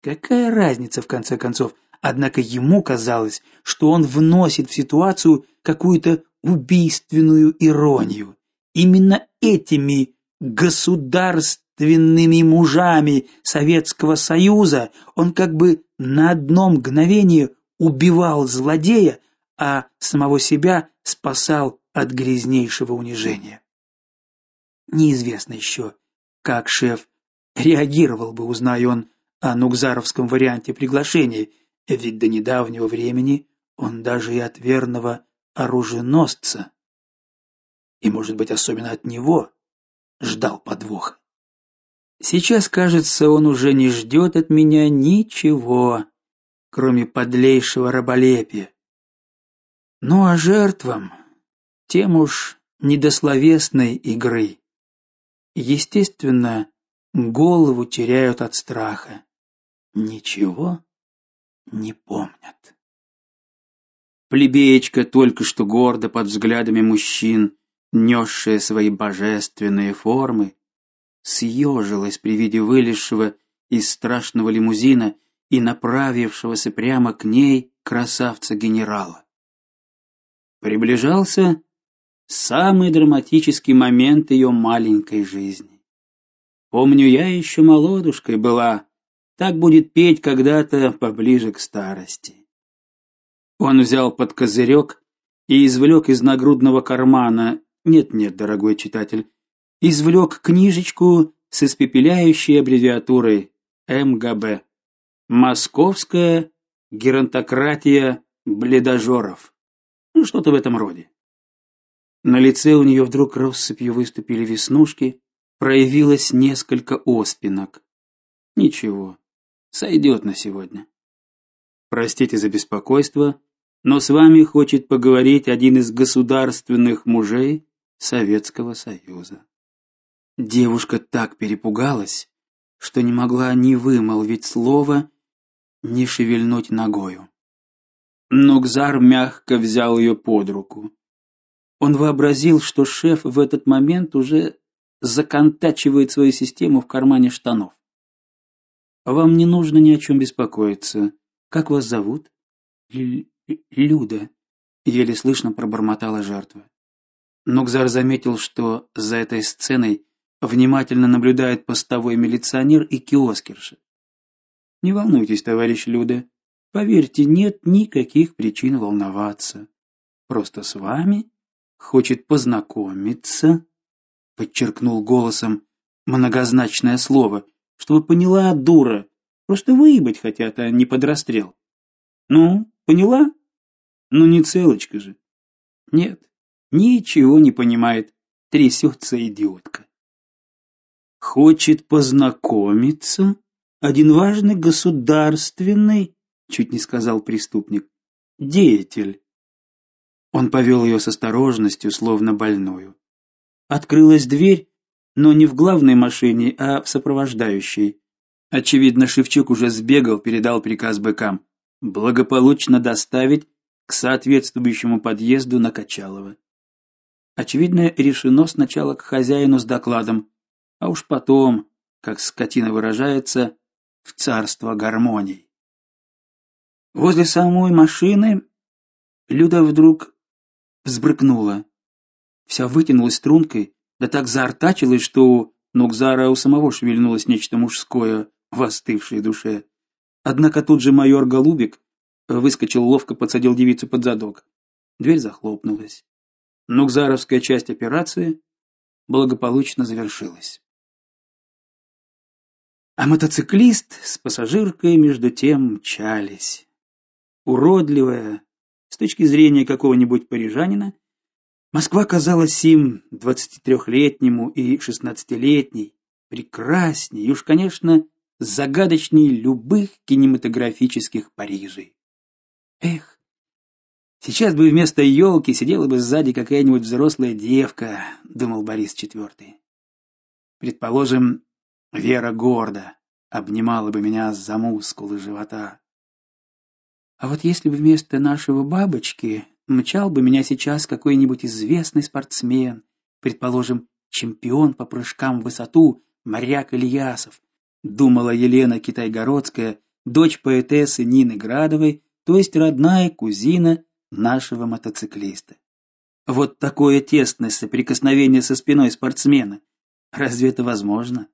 Какая разница в конце концов? Однако ему казалось, что он вносит в ситуацию какую-то убийственную иронию. Именно этими государственными мужами Советского Союза он как бы на одно мгновение убивал злодея, а самого себя спасал от грязнейшего унижения. Неизвестно еще, как шеф реагировал бы, узная он о нукзаровском варианте приглашения, ведь до недавнего времени он даже и от верного оруженосца, и, может быть, особенно от него, ждал подвоха. Сейчас, кажется, он уже не ждет от меня ничего, кроме подлейшего раболепия. Ну а жертвам тем уж недословесной игры естественно, голову теряют от страха. Ничего не помнят. Плебеечка, только что гордо под взглядами мужчин, несшая свои божественные формы, съежилась при виде вылезшего из страшного лимузина и направившегося прямо к ней красавца-генерала. Приближался самый драматический момент ее маленькой жизни. Помню, я еще молодушкой была, так будет петь когда-то поближе к старости. Он взял под козырек и извлек из нагрудного кармана, нет-нет, дорогой читатель, извлек книжечку с испепеляющей аббревиатурой МГБ. Московская геронтократия бледожоров. Ну что-то в этом роде. На лице у нее вдруг россыпью выступили веснушки, проявилось несколько оспинок. Ничего, сойдет на сегодня. Простите за беспокойство, но с вами хочет поговорить один из государственных мужей Советского Союза. Девушка так перепугалась, что не могла ни вымолвить слова, ни шевельнуть ногою. Но Гзар мягко взял ее под руку. Он вообразил, что шеф в этот момент уже законтачивает свою систему в кармане штанов. Вам не нужно ни о чем беспокоиться. Как вас зовут? Л Люда, еле слышно пробормотала жертва. Нокзар заметил, что за этой сценой внимательно наблюдает постовой милиционер и киоскерша. Не волнуйтесь, товарищ Люда. Поверьте, нет никаких причин волноваться. Просто с вами хочет познакомиться, подчеркнул голосом многозначное слово, чтобы поняла дура. Просто выебать хотят, а не под расстрел. Ну, поняла? Ну не целочка же. Нет, ничего не понимает, трясется идиотка. Хочет познакомиться один важный государственный, чуть не сказал преступник, деятель. Он повел ее с осторожностью, словно больную. Открылась дверь, но не в главной машине, а в сопровождающей. Очевидно, Шевчук уже сбегал, передал приказ быкам благополучно доставить к соответствующему подъезду на Качалово. Очевидно, решено сначала к хозяину с докладом, а уж потом, как скотина выражается, в царство гармоний. Возле самой машины Люда вдруг взбрыкнула. Вся вытянулась стрункой, да так заортачилась, что у Нукзара у самого шевельнулось нечто мужское в остывшей душе. Однако тут же майор Голубик выскочил ловко подсадил девицу под задок. Дверь захлопнулась. Нукзаровская часть операции благополучно завершилась. А мотоциклист с пассажиркой между тем мчались. Уродливая, с точки зрения какого-нибудь парижанина, Москва казалась им двадцатитрехлетнему и шестнадцатилетней прекрасней, и уж, конечно, загадочней любых кинематографических Парижей. Эх, сейчас бы вместо елки сидела бы сзади какая-нибудь взрослая девка, думал Борис IV. Предположим, Вера гордо обнимала бы меня за мускулы живота. А вот если бы вместо нашего бабочки мчал бы меня сейчас какой-нибудь известный спортсмен, предположим, чемпион по прыжкам в высоту Моряк Ильясов, думала Елена Китайгородская, дочь поэтессы Нины Градовой, то есть родная кузина нашего мотоциклиста. Вот такое тесное соприкосновение со спиной спортсмена. Разве это возможно?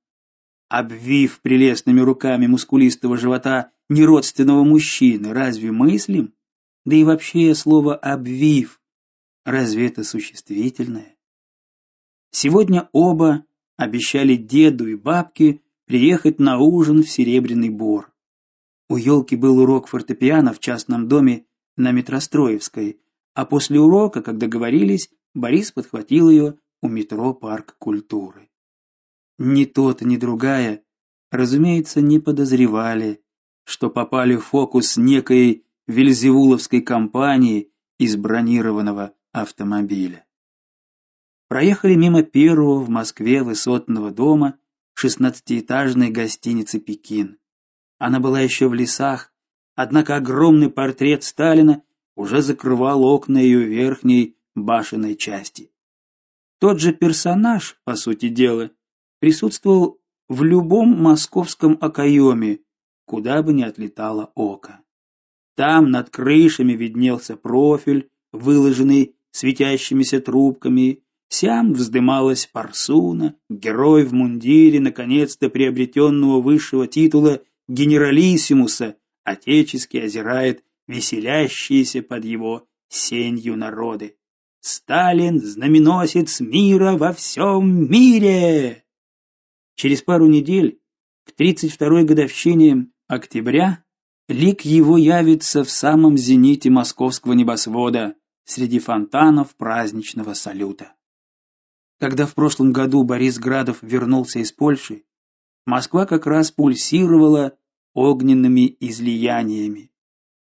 Обвив прелестными руками мускулистого живота неродственного мужчины, разве мыслим? Да и вообще слово обвив разве это существительное? Сегодня оба обещали деду и бабке приехать на ужин в Серебряный Бор. У елки был урок фортепиано в частном доме на Метростроевской, а после урока, как договорились, Борис подхватил ее у метро Парк культуры. Ни тот, ни другая, разумеется, не подозревали, что попали в фокус некой вельзевуловской компании из бронированного автомобиля. Проехали мимо первого в Москве высотного дома шестнадцатиэтажной гостиницы Пекин. Она была еще в лесах, однако огромный портрет Сталина уже закрывал окна ее верхней башенной части. Тот же персонаж, по сути дела, присутствовал в любом московском окоеме, куда бы ни отлетало око. Там над крышами виднелся профиль, выложенный светящимися трубками, сям вздымалась парсуна, герой в мундире наконец-то приобретенного высшего титула генералиссимуса, отечески озирает веселящиеся под его сенью народы. Сталин знаменосец мира во всем мире. Через пару недель, к 32-й годовщине октября, лик его явится в самом зените московского небосвода среди фонтанов праздничного салюта. Когда в прошлом году Борис Градов вернулся из Польши, Москва как раз пульсировала огненными излияниями.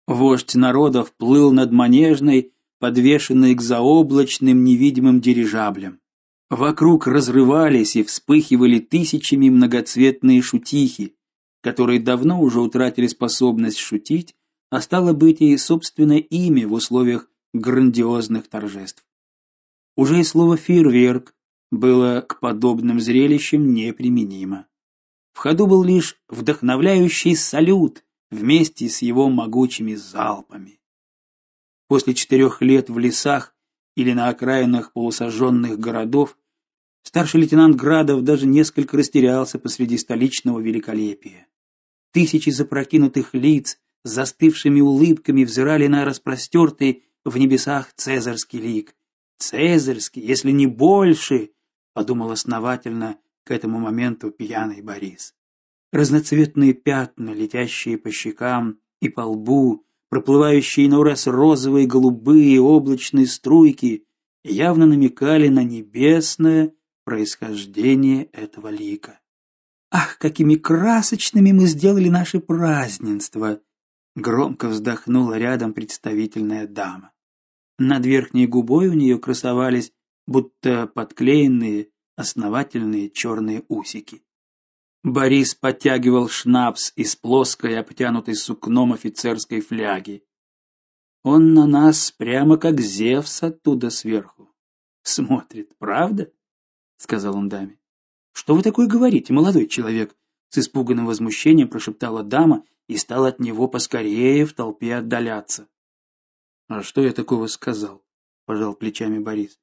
Вождь народов плыл над Манежной, подвешенной к заоблачным невидимым дирижаблям. Вокруг разрывались и вспыхивали тысячами многоцветные шутихи, которые давно уже утратили способность шутить, а стало быть и собственное имя в условиях грандиозных торжеств. Уже и слово фейерверк было к подобным зрелищам неприменимо. В ходу был лишь вдохновляющий салют вместе с его могучими залпами. После четырех лет в лесах или на окраинах полусожженных городов, Старший лейтенант Градов даже несколько растерялся посреди столичного великолепия. Тысячи запрокинутых лиц с застывшими улыбками взирали на распростертый в небесах цезарский лик. Цезарский, если не больше, подумал основательно к этому моменту пьяный Борис. Разноцветные пятна, летящие по щекам и по лбу, проплывающие на ураз розовые, голубые, облачные струйки, явно намекали на небесное происхождение этого лика. Ах, какими красочными мы сделали наше празднество, громко вздохнула рядом представительная дама. Над верхней губой у нее красовались будто подклеенные основательные черные усики. Борис подтягивал шнапс из плоской, обтянутой сукном офицерской фляги. Он на нас прямо как Зевс оттуда сверху смотрит, правда? сказал он даме. Что вы такое говорите, молодой человек? с испуганным возмущением прошептала дама и стала от него поскорее в толпе отдаляться. А что я такого сказал? пожал плечами Борис.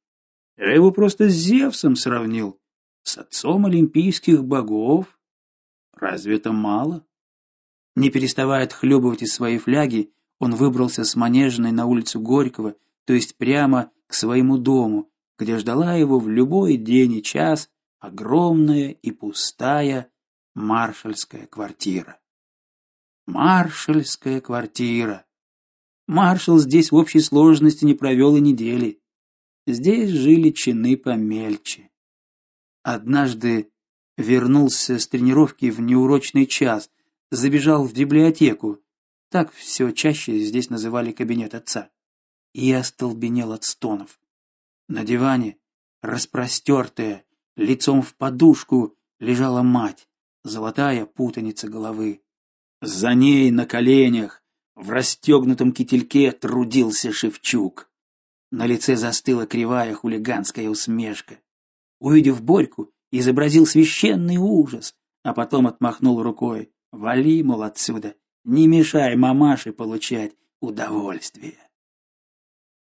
Я его просто с Зевсом сравнил, с отцом олимпийских богов. Разве это мало? Не переставая отхлебывать из своей фляги, он выбрался с Манежной на улицу Горького, то есть прямо к своему дому, где ждала его в любой день и час огромная и пустая маршальская квартира. Маршальская квартира. Маршал здесь в общей сложности не провел и недели. Здесь жили чины помельче. Однажды вернулся с тренировки в неурочный час, забежал в библиотеку. Так все чаще здесь называли кабинет отца. И остолбенел от стонов. На диване, распростертая, лицом в подушку, лежала мать, золотая путаница головы. За ней на коленях, в расстегнутом кительке трудился Шевчук. На лице застыла кривая хулиганская усмешка. Увидев Борьку, изобразил священный ужас, а потом отмахнул рукой: "Вали, мол, отсюда, не мешай мамаше получать удовольствие".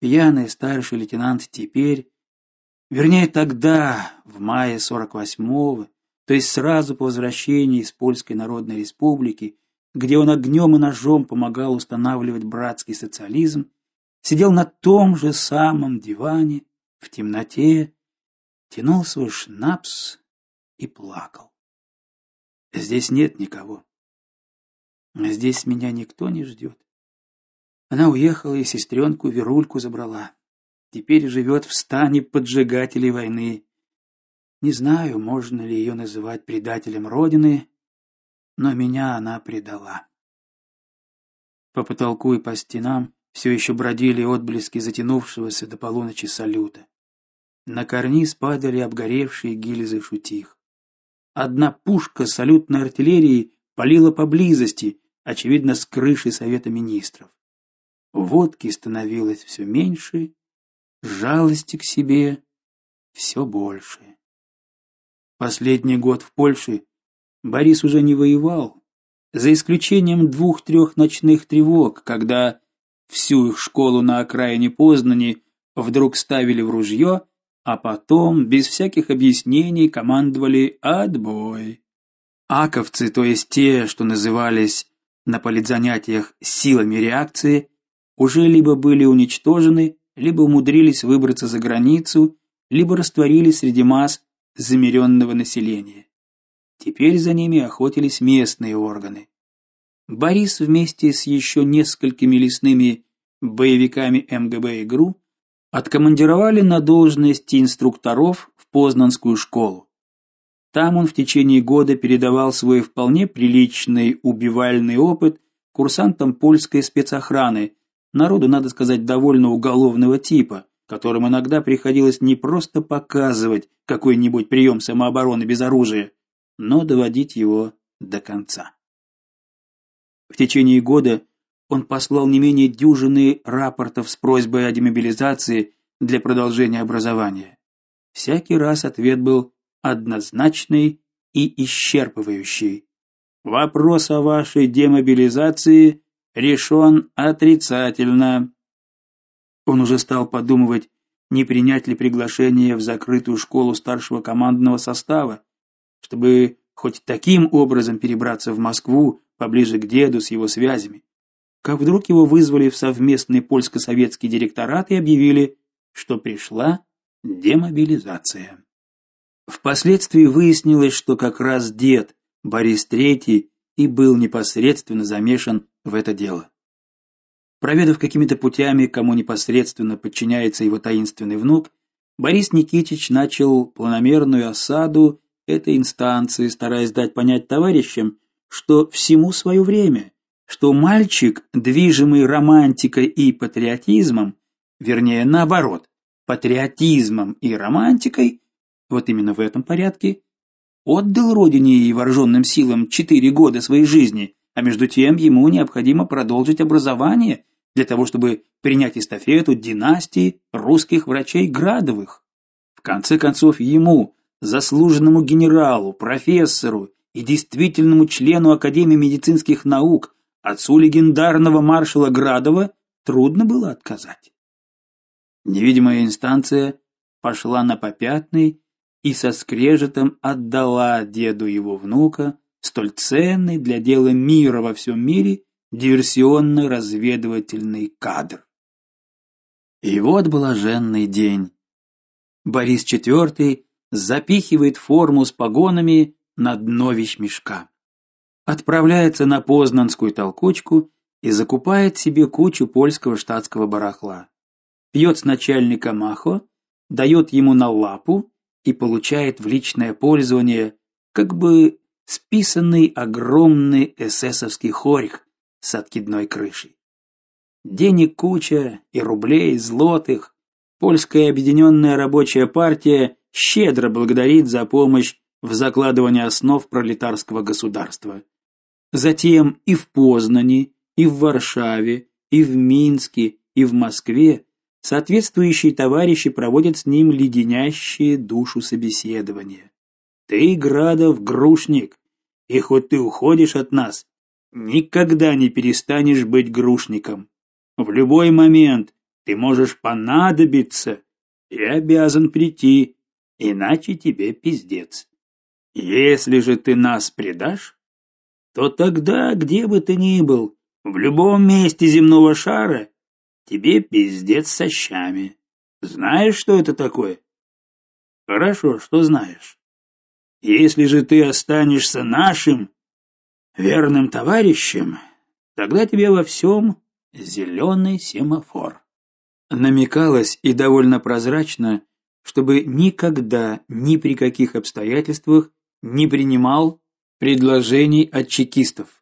Пьяный старший лейтенант теперь, вернее тогда, в мае 48-го, то есть сразу по возвращении из Польской Народной Республики, где он огнем и ножом помогал устанавливать братский социализм, сидел на том же самом диване в темноте, тянул свой шнапс и плакал. Здесь нет никого. Здесь меня никто не ждет. Она уехала и сестренку Верульку забрала. Теперь живет в стане поджигателей войны. Не знаю, можно ли ее называть предателем родины, но меня она предала. По потолку и по стенам все еще бродили отблески затянувшегося до полуночи салюта. На карниз падали обгоревшие гильзы шутих. Одна пушка салютной артиллерии палила поблизости, очевидно, с крыши Совета министров. Водки становилось все меньше, жалости к себе все больше. Последний год в Польше Борис уже не воевал, за исключением двух-трех ночных тревог, когда Всю их школу на окраине Познани вдруг ставили в ружье, а потом без всяких объяснений командовали отбой. Аковцы, то есть те, что назывались на политзанятиях силами реакции, уже либо были уничтожены, либо умудрились выбраться за границу, либо растворились среди масс замеренного населения. Теперь за ними охотились местные органы. Борис вместе с еще несколькими лесными боевиками МГБ и ГРУ откомандировали на должности инструкторов в Познанскую школу. Там он в течение года передавал свой вполне приличный убивальный опыт курсантам польской спецохраны, народу, надо сказать, довольно уголовного типа, которым иногда приходилось не просто показывать какой-нибудь прием самообороны без оружия, но доводить его до конца. В течение года он послал не менее дюжины рапортов с просьбой о демобилизации для продолжения образования. Всякий раз ответ был однозначный и исчерпывающий. Вопрос о вашей демобилизации решен отрицательно. Он уже стал подумывать, не принять ли приглашение в закрытую школу старшего командного состава, чтобы хоть таким образом перебраться в Москву, поближе к деду с его связями. Как вдруг его вызвали в совместный польско-советский директорат и объявили, что пришла демобилизация. Впоследствии выяснилось, что как раз дед Борис III и был непосредственно замешан в это дело. Проведав какими-то путями, кому непосредственно подчиняется его таинственный внук, Борис Никитич начал планомерную осаду этой инстанции, стараясь дать понять товарищам, что всему свое время, что мальчик, движимый романтикой и патриотизмом, вернее, наоборот, патриотизмом и романтикой, вот именно в этом порядке, отдал родине и вооруженным силам четыре года своей жизни, а между тем ему необходимо продолжить образование для того, чтобы принять эстафету династии русских врачей Градовых. В конце концов, ему, заслуженному генералу, профессору и действительному члену Академии медицинских наук, отцу легендарного маршала Градова, трудно было отказать. Невидимая инстанция пошла на попятный и со скрежетом отдала деду его внука, столь ценный для дела мира во всем мире, диверсионно-разведывательный кадр. И вот блаженный день. Борис IV запихивает форму с погонами на дно вещмешка. Отправляется на Познанскую толкучку и закупает себе кучу польского штатского барахла. Пьет с начальника Махо, дает ему на лапу и получает в личное пользование как бы списанный огромный эсэсовский хорьх, с откидной крышей. Денег куча и рублей, злотых. Польская объединенная рабочая партия щедро благодарит за помощь в закладывании основ пролетарского государства. Затем и в Познани, и в Варшаве, и в Минске, и в Москве соответствующие товарищи проводят с ним леденящие душу собеседования. Ты, Градов, грушник, и хоть ты уходишь от нас, никогда не перестанешь быть грушником. В любой момент ты можешь понадобиться и обязан прийти, иначе тебе пиздец. Если же ты нас предашь, то тогда, где бы ты ни был, в любом месте земного шара, тебе пиздец со щами. Знаешь, что это такое? Хорошо, что знаешь. Если же ты останешься нашим, верным товарищем, тогда тебе во всем зеленый семафор. Намекалось и довольно прозрачно, чтобы никогда ни при каких обстоятельствах не принимал предложений от чекистов.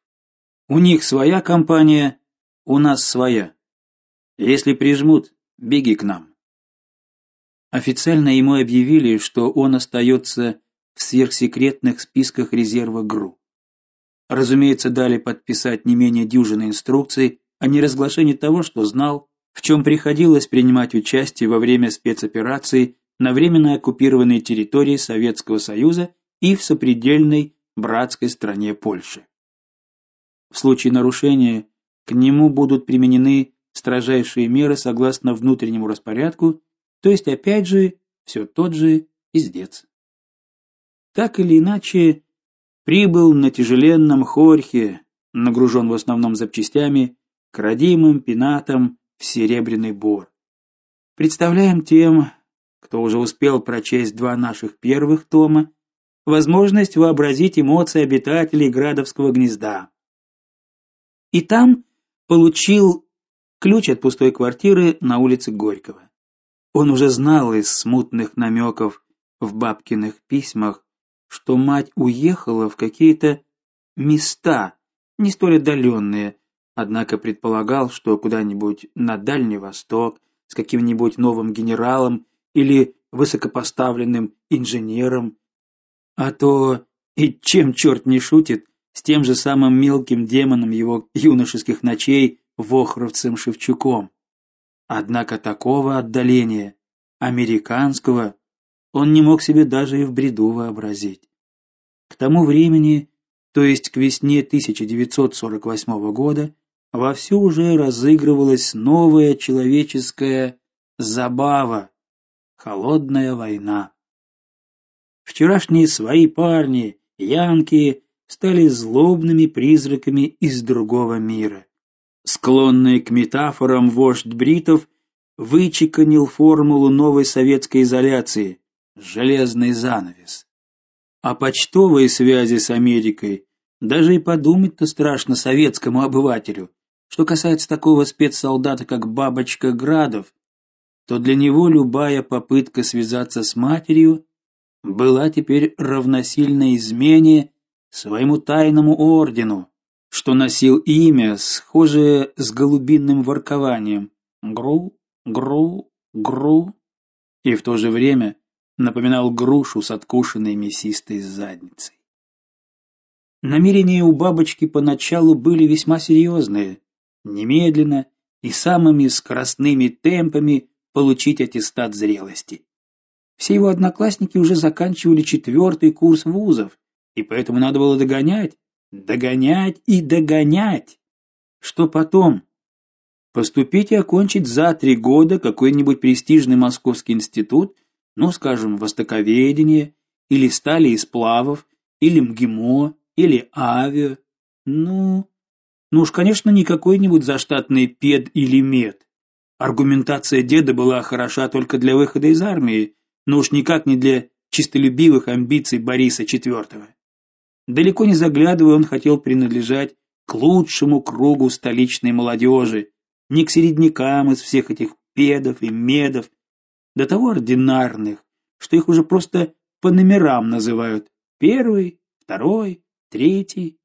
У них своя компания, у нас своя. Если прижмут, беги к нам. Официально ему объявили, что он остается в сверхсекретных списках резерва ГРУ. Разумеется, дали подписать не менее дюжины инструкций о неразглашении того, что знал, в чем приходилось принимать участие во время спецоперации на временно оккупированной территории Советского Союза и в сопредельной братской стране Польши. В случае нарушения к нему будут применены строжайшие меры согласно внутреннему распорядку, то есть опять же все тот же издец. Так или иначе, прибыл на тяжеленном хорьхе, нагружен в основном запчастями, к родимым пенатам в Серебряный Бор. Представляем тем, кто уже успел прочесть два наших первых тома, возможность вообразить эмоции обитателей Градовского гнезда. И там получил ключ от пустой квартиры на улице Горького. Он уже знал из смутных намеков в бабкиных письмах, что мать уехала в какие-то места, не столь отдаленные, однако предполагал, что куда-нибудь на Дальний Восток с каким-нибудь новым генералом или высокопоставленным инженером, а то и чем черт не шутит, с тем же самым мелким демоном его юношеских ночей Вохровцем Шевчуком. Однако такого отдаления американского он не мог себе даже и в бреду вообразить. К тому времени, то есть к весне 1948 года, вовсю уже разыгрывалась новая человеческая забава, холодная война. Вчерашние свои парни, янки, стали злобными призраками из другого мира. Склонный к метафорам вождь бритов вычеканил формулу новой советской изоляции железный занавес. А почтовые связи с Америкой даже и подумать-то страшно советскому обывателю. Что касается такого спецсолдата, как Бабочка Градов, то для него любая попытка связаться с матерью была теперь равносильна измене своему тайному ордену, что носил имя, схожее с голубиным воркованием: гру, гру, гру, и в то же время напоминал грушу с откушенной мясистой задницей. Намерения у бабочки поначалу были весьма серьезные – немедленно и самыми скоростными темпами получить аттестат зрелости. Все его одноклассники уже заканчивали четвертый курс вузов, и поэтому надо было догонять, догонять и догонять. Что потом? Поступить и окончить за три года какой-нибудь престижный московский институт, ну, скажем, востоковедение, или стали и сплавов, или МГИМО, или авиа. Ну, ну уж, конечно, не какой-нибудь заштатный пед или мед. Аргументация деда была хороша только для выхода из армии, но уж никак не для чистолюбивых амбиций Бориса IV. Далеко не заглядывая, он хотел принадлежать к лучшему кругу столичной молодежи, не к середнякам из всех этих педов и медов, до того ординарных, что их уже просто по номерам называют: первый, второй, третий,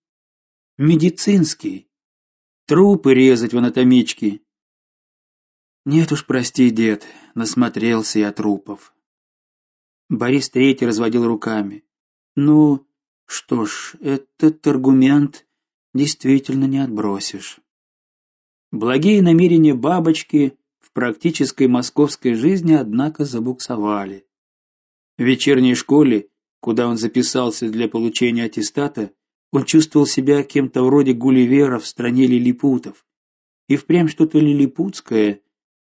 медицинский. Трупы резать в анатомичке. Нет уж, прости, дед, насмотрелся я трупов. Борис Третий разводил руками. Ну, что ж, этот аргумент действительно не отбросишь. Благие намерения бабочки в практической московской жизни однако забуксовали. В вечерней школе куда он записался для получения аттестата, он чувствовал себя кем-то вроде Гулливера в стране лилипутов. И впрямь что-то лилипутское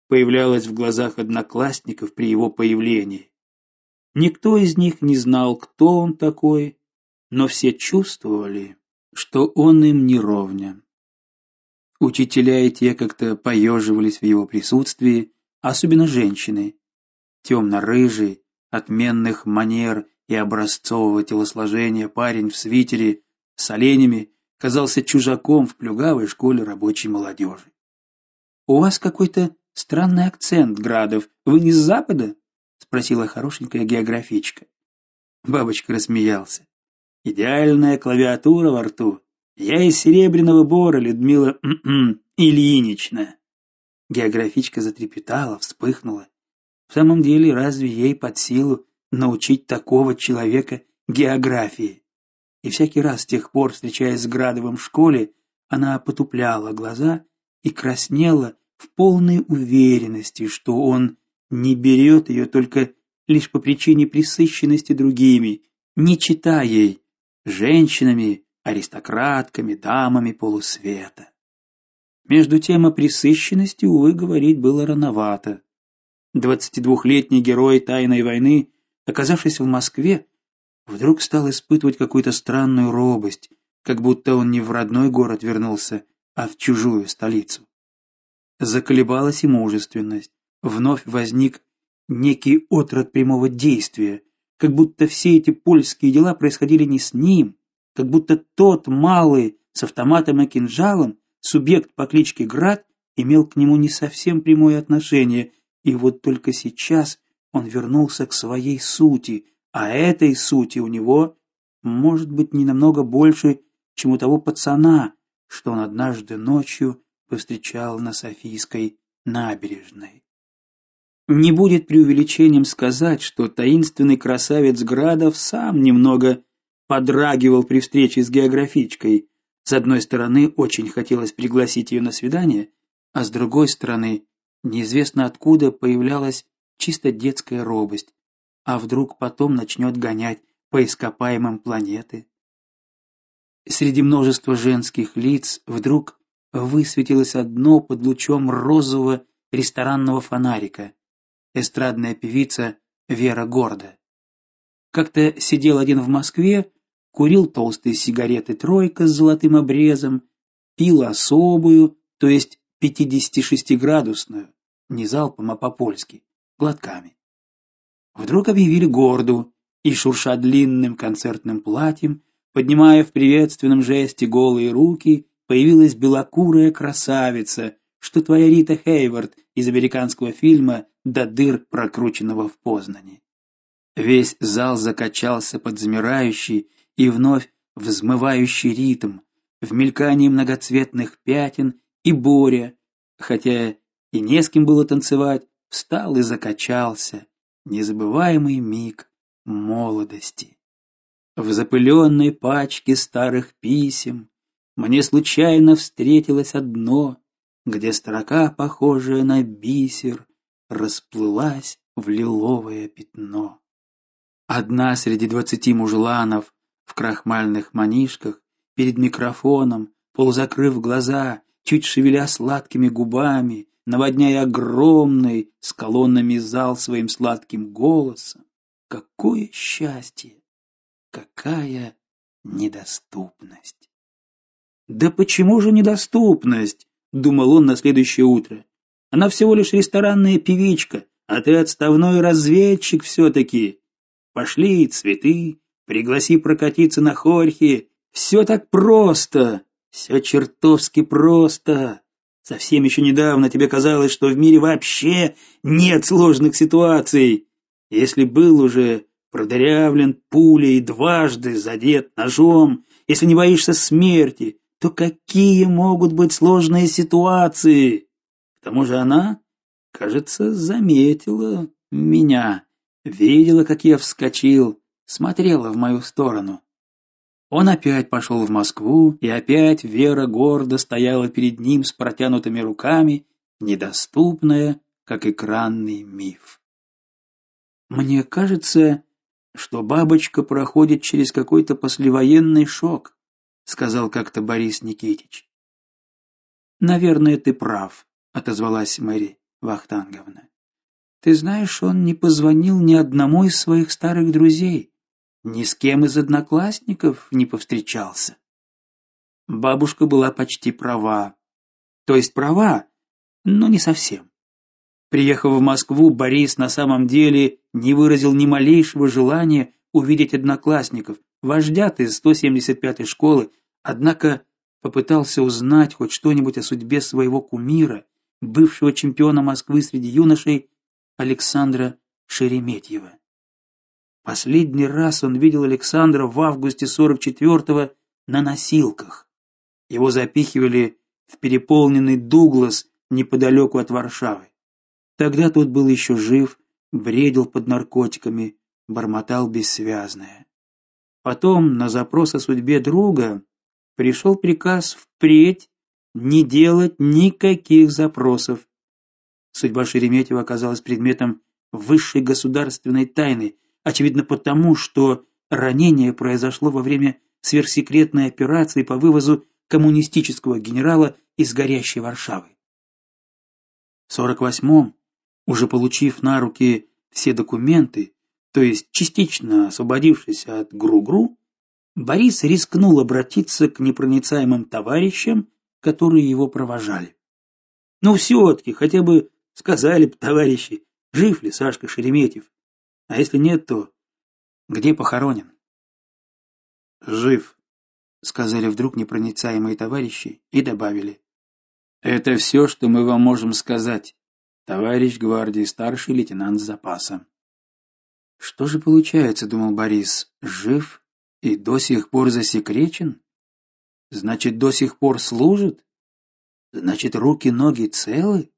появлялось в глазах одноклассников при его появлении. Никто из них не знал, кто он такой, но все чувствовали, что он им не ровня. Учителя и те как-то поеживались в его присутствии, особенно женщины, темно рыжие отменных манер и образцового телосложения парень в свитере с оленями казался чужаком в плюгавой школе рабочей молодежи. У вас какой-то странный акцент, Градов. Вы не с запада? Спросила хорошенькая географичка. Бабочка рассмеялся. Идеальная клавиатура во рту. Я из Серебряного Бора, Людмила м-м, Ильинична. Географичка затрепетала, вспыхнула. В самом деле, разве ей под силу научить такого человека географии. И всякий раз с тех пор, встречаясь с Градовым в школе, она потупляла глаза и краснела в полной уверенности, что он не берет ее только лишь по причине пресыщенности другими, не читая ей женщинами, аристократками, дамами полусвета. Между тем о пресыщенности увы говорить было рановато. Двадцатидвухлетний герой тайной войны Оказавшись в Москве, вдруг стал испытывать какую-то странную робость, как будто он не в родной город вернулся, а в чужую столицу. Заколебалась и мужественность, вновь возник некий отрод прямого действия, как будто все эти польские дела происходили не с ним, как будто тот малый с автоматом и кинжалом, субъект по кличке Град, имел к нему не совсем прямое отношение, и вот только сейчас он вернулся к своей сути, а этой сути у него может быть не намного больше, чем у того пацана, что он однажды ночью повстречал на Софийской набережной. Не будет преувеличением сказать, что таинственный красавец Градов сам немного подрагивал при встрече с географичкой. С одной стороны, очень хотелось пригласить ее на свидание, а с другой стороны, неизвестно откуда появлялась чисто детская робость, а вдруг потом начнет гонять по ископаемым планеты. Среди множества женских лиц вдруг высветилось одно под лучом розового ресторанного фонарика. Эстрадная певица Вера гордо. Как-то сидел один в Москве, курил толстые сигареты тройка с золотым обрезом, пил особую, то есть 56-градусную, не залпом, а по-польски, глотками. Вдруг объявили горду, и шурша длинным концертным платьем, поднимая в приветственном жесте голые руки, появилась белокурая красавица, что твоя Рита Хейвард из американского фильма «До дыр прокрученного в Познани». Весь зал закачался под замирающий и вновь взмывающий ритм, в мелькании многоцветных пятен, и Боря, хотя и не с кем было танцевать, встал и закачался. Незабываемый миг молодости. В запыленной пачке старых писем мне случайно встретилось одно, где строка, похожая на бисер, расплылась в лиловое пятно. Одна среди двадцати мужланов в крахмальных манишках перед микрофоном, полузакрыв глаза, чуть шевеля сладкими губами, наводняя огромный с колоннами зал своим сладким голосом. Какое счастье! Какая недоступность! Да почему же недоступность? Думал он на следующее утро. Она всего лишь ресторанная певичка, а ты отставной разведчик все таки Пошли цветы, пригласи прокатиться на хорьхе. Все так просто, все чертовски просто. Совсем еще недавно тебе казалось, что в мире вообще нет сложных ситуаций. Если был уже продырявлен пулей, дважды задет ножом, если не боишься смерти, то какие могут быть сложные ситуации? К тому же она, кажется, заметила меня, видела, как я вскочил, смотрела в мою сторону. Он опять пошел в Москву, и опять Вера гордо стояла перед ним с протянутыми руками, недоступная, как экранный миф. Мне кажется, что бабочка проходит через какой-то послевоенный шок, сказал как-то Борис Никитич. Наверное, ты прав, отозвалась Мэри Вахтанговна. Ты знаешь, он не позвонил ни одному из своих старых друзей, ни с кем из одноклассников не повстречался. Бабушка была почти права. То есть права, но не совсем. Приехав в Москву, Борис на самом деле не выразил ни малейшего желания увидеть одноклассников, вождят из 175-й школы, однако попытался узнать хоть что-нибудь о судьбе своего кумира, бывшего чемпиона Москвы среди юношей Александра Шереметьева. Последний раз он видел Александра в августе 44-го на носилках. Его запихивали в переполненный Дуглас неподалеку от Варшавы. Тогда тот был еще жив, бредил под наркотиками, бормотал бессвязное. Потом на запрос о судьбе друга пришел приказ впредь не делать никаких запросов. Судьба Шереметьева оказалась предметом высшей государственной тайны, очевидно потому, что ранение произошло во время сверхсекретной операции по вывозу коммунистического генерала из горящей Варшавы. В 48-м, уже получив на руки все документы, то есть частично освободившись от гру-гру, Борис рискнул обратиться к непроницаемым товарищам, которые его провожали. Ну все таки хотя бы сказали бы товарищи, жив ли Сашка Шереметьев. А если нет, то где похоронен? Жив, сказали вдруг непроницаемые товарищи и добавили: Это все, что мы вам можем сказать, товарищ гвардии старший лейтенант запаса. Что же получается, думал Борис, жив и до сих пор засекречен? Значит, до сих пор служит? Значит, руки-ноги целы?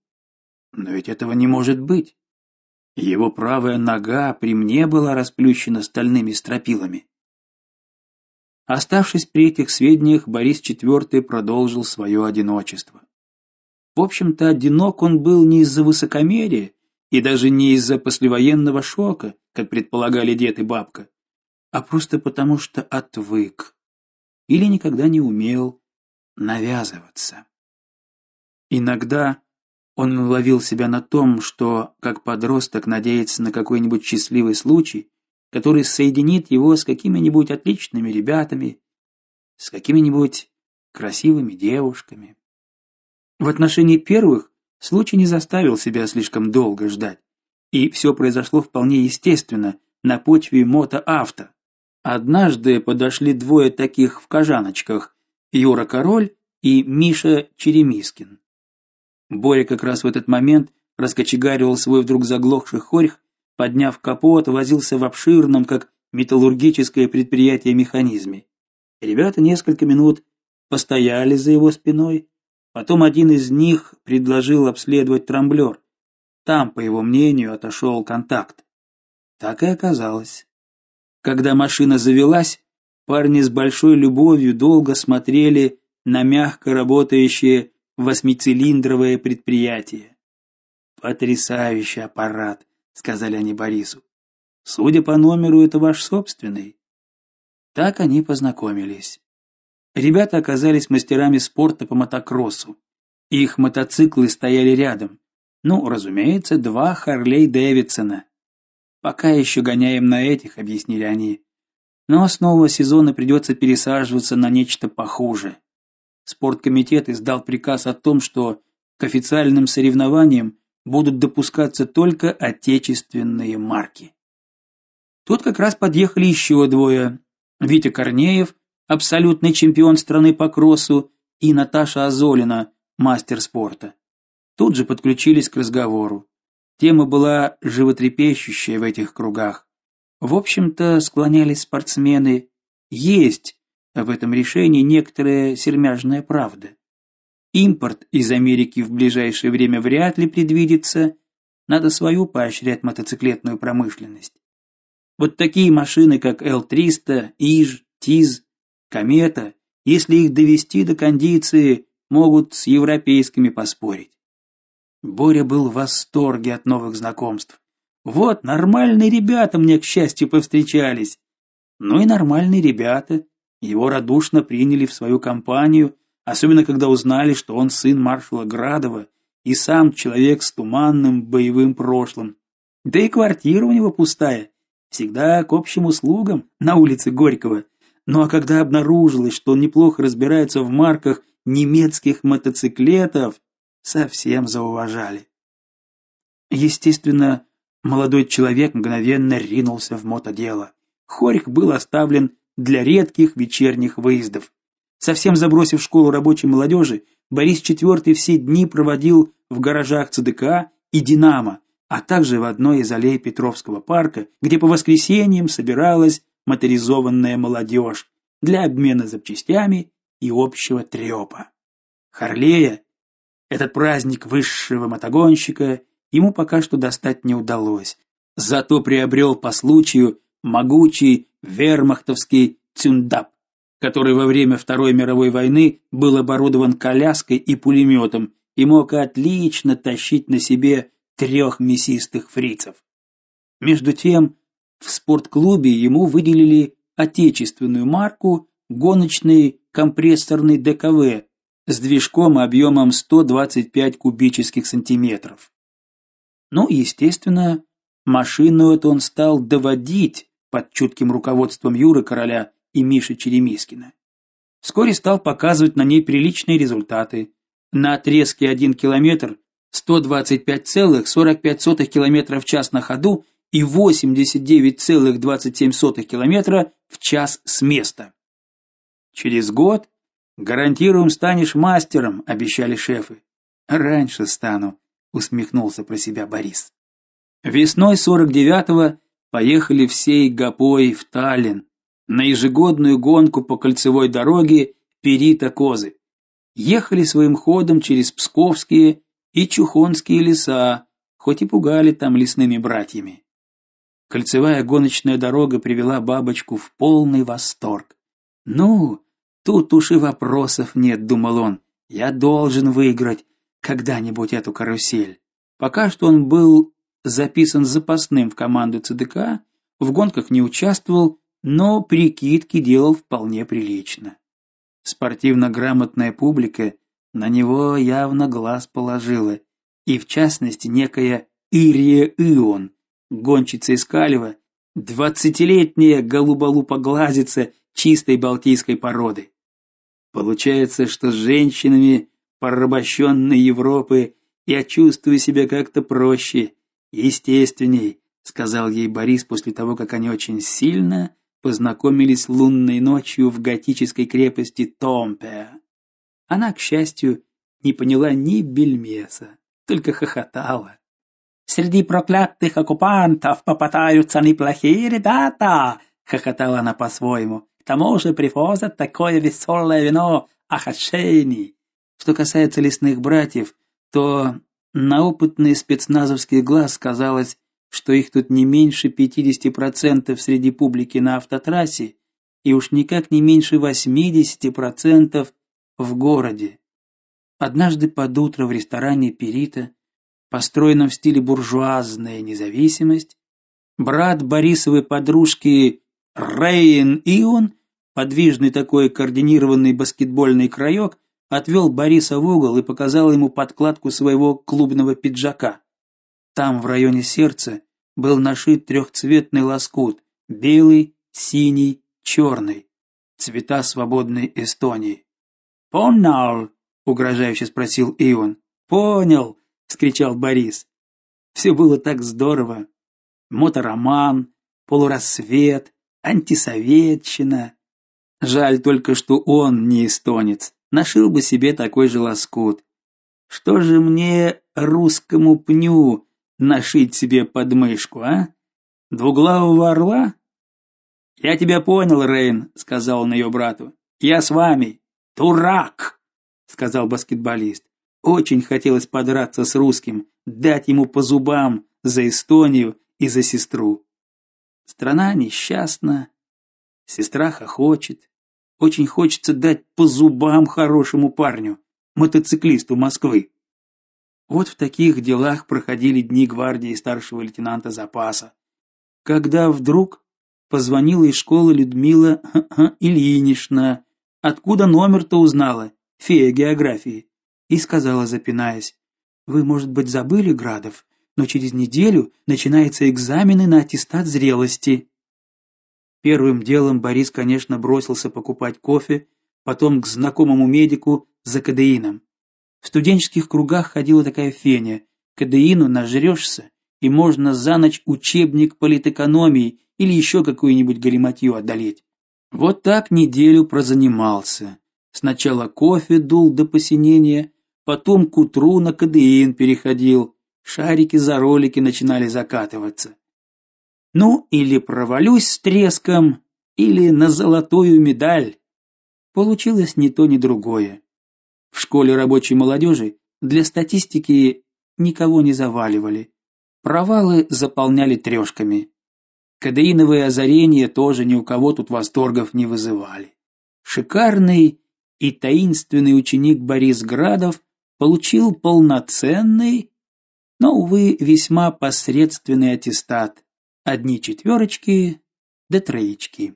Но ведь этого не может быть. Его правая нога при мне была расплющена стальными стропилами. Оставшись при этих сведениях, Борис IV продолжил свое одиночество. В общем-то, одинок он был не из-за высокомерия и даже не из-за послевоенного шока, как предполагали дед и бабка, а просто потому что отвык или никогда не умел навязываться. Иногда Он ловил себя на том, что как подросток надеется на какой-нибудь счастливый случай, который соединит его с какими-нибудь отличными ребятами, с какими-нибудь красивыми девушками. В отношении первых случай не заставил себя слишком долго ждать, и все произошло вполне естественно на почве мотоавто. Однажды подошли двое таких в кожаночках: Юра Король и Миша Черемискин. Боря как раз в этот момент раскочегаривал свой вдруг заглохший хорьх, подняв капот, возился в обширном, как металлургическое предприятие механизме. Ребята несколько минут постояли за его спиной, потом один из них предложил обследовать трамблер. Там, по его мнению, отошел контакт. Так и оказалось. Когда машина завелась, парни с большой любовью долго смотрели на мягко работающее восьмицилиндровое предприятие. Потрясающий аппарат, сказали они Борису. Судя по номеру, это ваш собственный. Так они познакомились. Ребята оказались мастерами спорта по мотокроссу. Их мотоциклы стояли рядом. Ну, разумеется, два Харлей Дэвидсона. Пока еще гоняем на этих, объяснили они. Но с нового сезона придется пересаживаться на нечто похуже. Спорткомитет издал приказ о том, что к официальным соревнованиям будут допускаться только отечественные марки. Тут как раз подъехали еще двое: Витя Корнеев, абсолютный чемпион страны по кроссу, и Наташа Азолина, мастер спорта. Тут же подключились к разговору. Тема была животрепещущая в этих кругах. В общем-то, склонялись спортсмены есть в этом решении некоторая сермяжная правда. Импорт из Америки в ближайшее время вряд ли предвидится, надо свою поощрять мотоциклетную промышленность. Вот такие машины, как Л300, Иж, ТИЗ, Комета, если их довести до кондиции, могут с европейскими поспорить. Боря был в восторге от новых знакомств. Вот нормальные ребята мне, к счастью, повстречались. Ну и нормальные ребята его радушно приняли в свою компанию, особенно когда узнали, что он сын маршала Градова и сам человек с туманным боевым прошлым. Да и квартира у него пустая, всегда к общим услугам на улице Горького. Ну а когда обнаружилось, что он неплохо разбирается в марках немецких мотоциклетов, совсем зауважали. Естественно, молодой человек мгновенно ринулся в мотодело. Хорик был оставлен для редких вечерних выездов. Совсем забросив школу рабочей молодежи, Борис IV все дни проводил в гаражах ЦДК и Динамо, а также в одной из аллей Петровского парка, где по воскресеньям собиралась моторизованная молодежь для обмена запчастями и общего трёпа. Харлея, этот праздник высшего мотогонщика, ему пока что достать не удалось. Зато приобрел по случаю могучий вермахтовский Цюндап, который во время Второй мировой войны был оборудован коляской и пулеметом и мог отлично тащить на себе трех мясистых фрицев. Между тем, в спортклубе ему выделили отечественную марку гоночный компрессорный ДКВ с движком объемом 125 кубических сантиметров. Ну, естественно, машину эту он стал доводить под чутким руководством Юры Короля и Миши Черемискина. Вскоре стал показывать на ней приличные результаты. На отрезке 1 километр 125,45 км в час на ходу и 89,27 км в час с места. Через год гарантируем станешь мастером, обещали шефы. Раньше стану, усмехнулся про себя Борис. Весной 49-го поехали всей гопой в Таллин на ежегодную гонку по кольцевой дороге Перита-Козы. Ехали своим ходом через Псковские и Чухонские леса, хоть и пугали там лесными братьями. Кольцевая гоночная дорога привела бабочку в полный восторг. Ну, тут уж и вопросов нет, думал он. Я должен выиграть когда-нибудь эту карусель. Пока что он был записан запасным в команду ЦДК, в гонках не участвовал, но прикидки делал вполне прилично. Спортивно грамотная публика на него явно глаз положила, и в частности некая Ирия Ион, гонщица из Калева, двадцатилетняя голуболупоглазица чистой балтийской породы. Получается, что с женщинами порабощенной Европы я чувствую себя как-то проще, естественней, сказал ей Борис после того, как они очень сильно познакомились лунной ночью в готической крепости Томпе. Она, к счастью, не поняла ни бельмеса, только хохотала. Среди проклятых оккупантов попадаются неплохие ребята, хохотала она по-своему. К тому же привозят такое веселое вино ахашейни. Что касается лесных братьев, то на опытный спецназовский глаз казалось, что их тут не меньше 50% среди публики на автотрассе и уж никак не меньше 80% в городе. Однажды под утро в ресторане Перита, построенном в стиле буржуазная независимость, брат Борисовой подружки Рейн Ион, подвижный такой координированный баскетбольный краек, отвел Бориса в угол и показал ему подкладку своего клубного пиджака. Там, в районе сердца, был нашит трехцветный лоскут: белый, синий, черный, цвета свободной Эстонии. "Понял?" угрожающе спросил Ион. "Понял", вскричал Борис. Все было так здорово. Мотороман, полурассвет, антисоветчина. Жаль только, что он не эстонец. Нашил бы себе такой же лоскут. Что же мне русскому пню нашить себе подмышку, а? Двуглавого орла? Я тебя понял, Рейн, сказал он ее брату. Я с вами. Дурак, сказал баскетболист. Очень хотелось подраться с русским, дать ему по зубам за Эстонию и за сестру. Страна несчастна, сестра хохочет. Очень хочется дать по зубам хорошему парню, мотоциклисту Москвы. Вот в таких делах проходили дни гвардии старшего лейтенанта запаса, когда вдруг позвонила из школы Людмила Ильинична, откуда номер-то узнала, фея географии, и сказала, запинаясь: "Вы, может быть, забыли, Градов, но через неделю начинаются экзамены на аттестат зрелости". Первым делом Борис, конечно, бросился покупать кофе, потом к знакомому медику за кадеином. В студенческих кругах ходила такая феня: кадеину нажрёшься, и можно за ночь учебник политэкономии или еще какую-нибудь галиматью одолеть. Вот так неделю прозанимался. Сначала кофе дул до посинения, потом к утру на кадеин переходил. Шарики за ролики начинали закатываться. Ну, или провалюсь с треском, или на золотую медаль. Получилось ни то, ни другое. В школе рабочей молодежи для статистики никого не заваливали. Провалы заполняли трешками. Кадеиновые озарения тоже ни у кого тут восторгов не вызывали. Шикарный и таинственный ученик Борис Градов получил полноценный, но увы, весьма посредственный аттестат Одни четверочки, да троечки.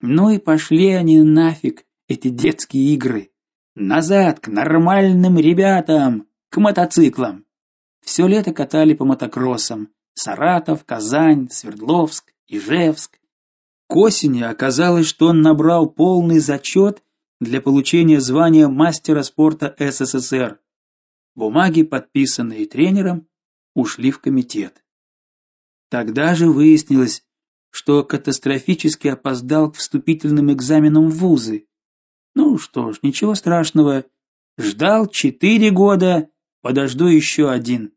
Ну и пошли они нафиг, эти детские игры. Назад к нормальным ребятам, к мотоциклам. Все лето катали по мотокроссам: Саратов, Казань, Свердловск, Ижевск. К осени оказалось, что он набрал полный зачет для получения звания мастера спорта СССР. Бумаги, подписанные тренером, ушли в комитет. Тогда же выяснилось, что катастрофически опоздал к вступительным экзаменам в вузы. Ну что ж, ничего страшного. Ждал четыре года, подожду еще один.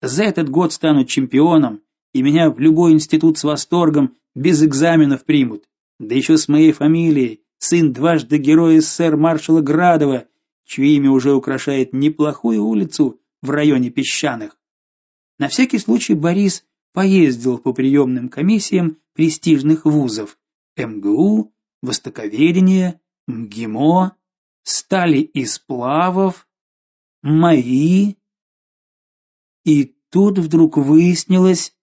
За этот год стану чемпионом, и меня в любой институт с восторгом без экзаменов примут. Да еще с моей фамилией, сын дважды героя СССР маршала Градова, чье имя уже украшает неплохую улицу в районе Песчаных. На всякий случай Борис поездил по приемным комиссиям престижных вузов: МГУ, Востоковедение, МГИМО, стали и сплавов, МАИ. И тут вдруг выяснилось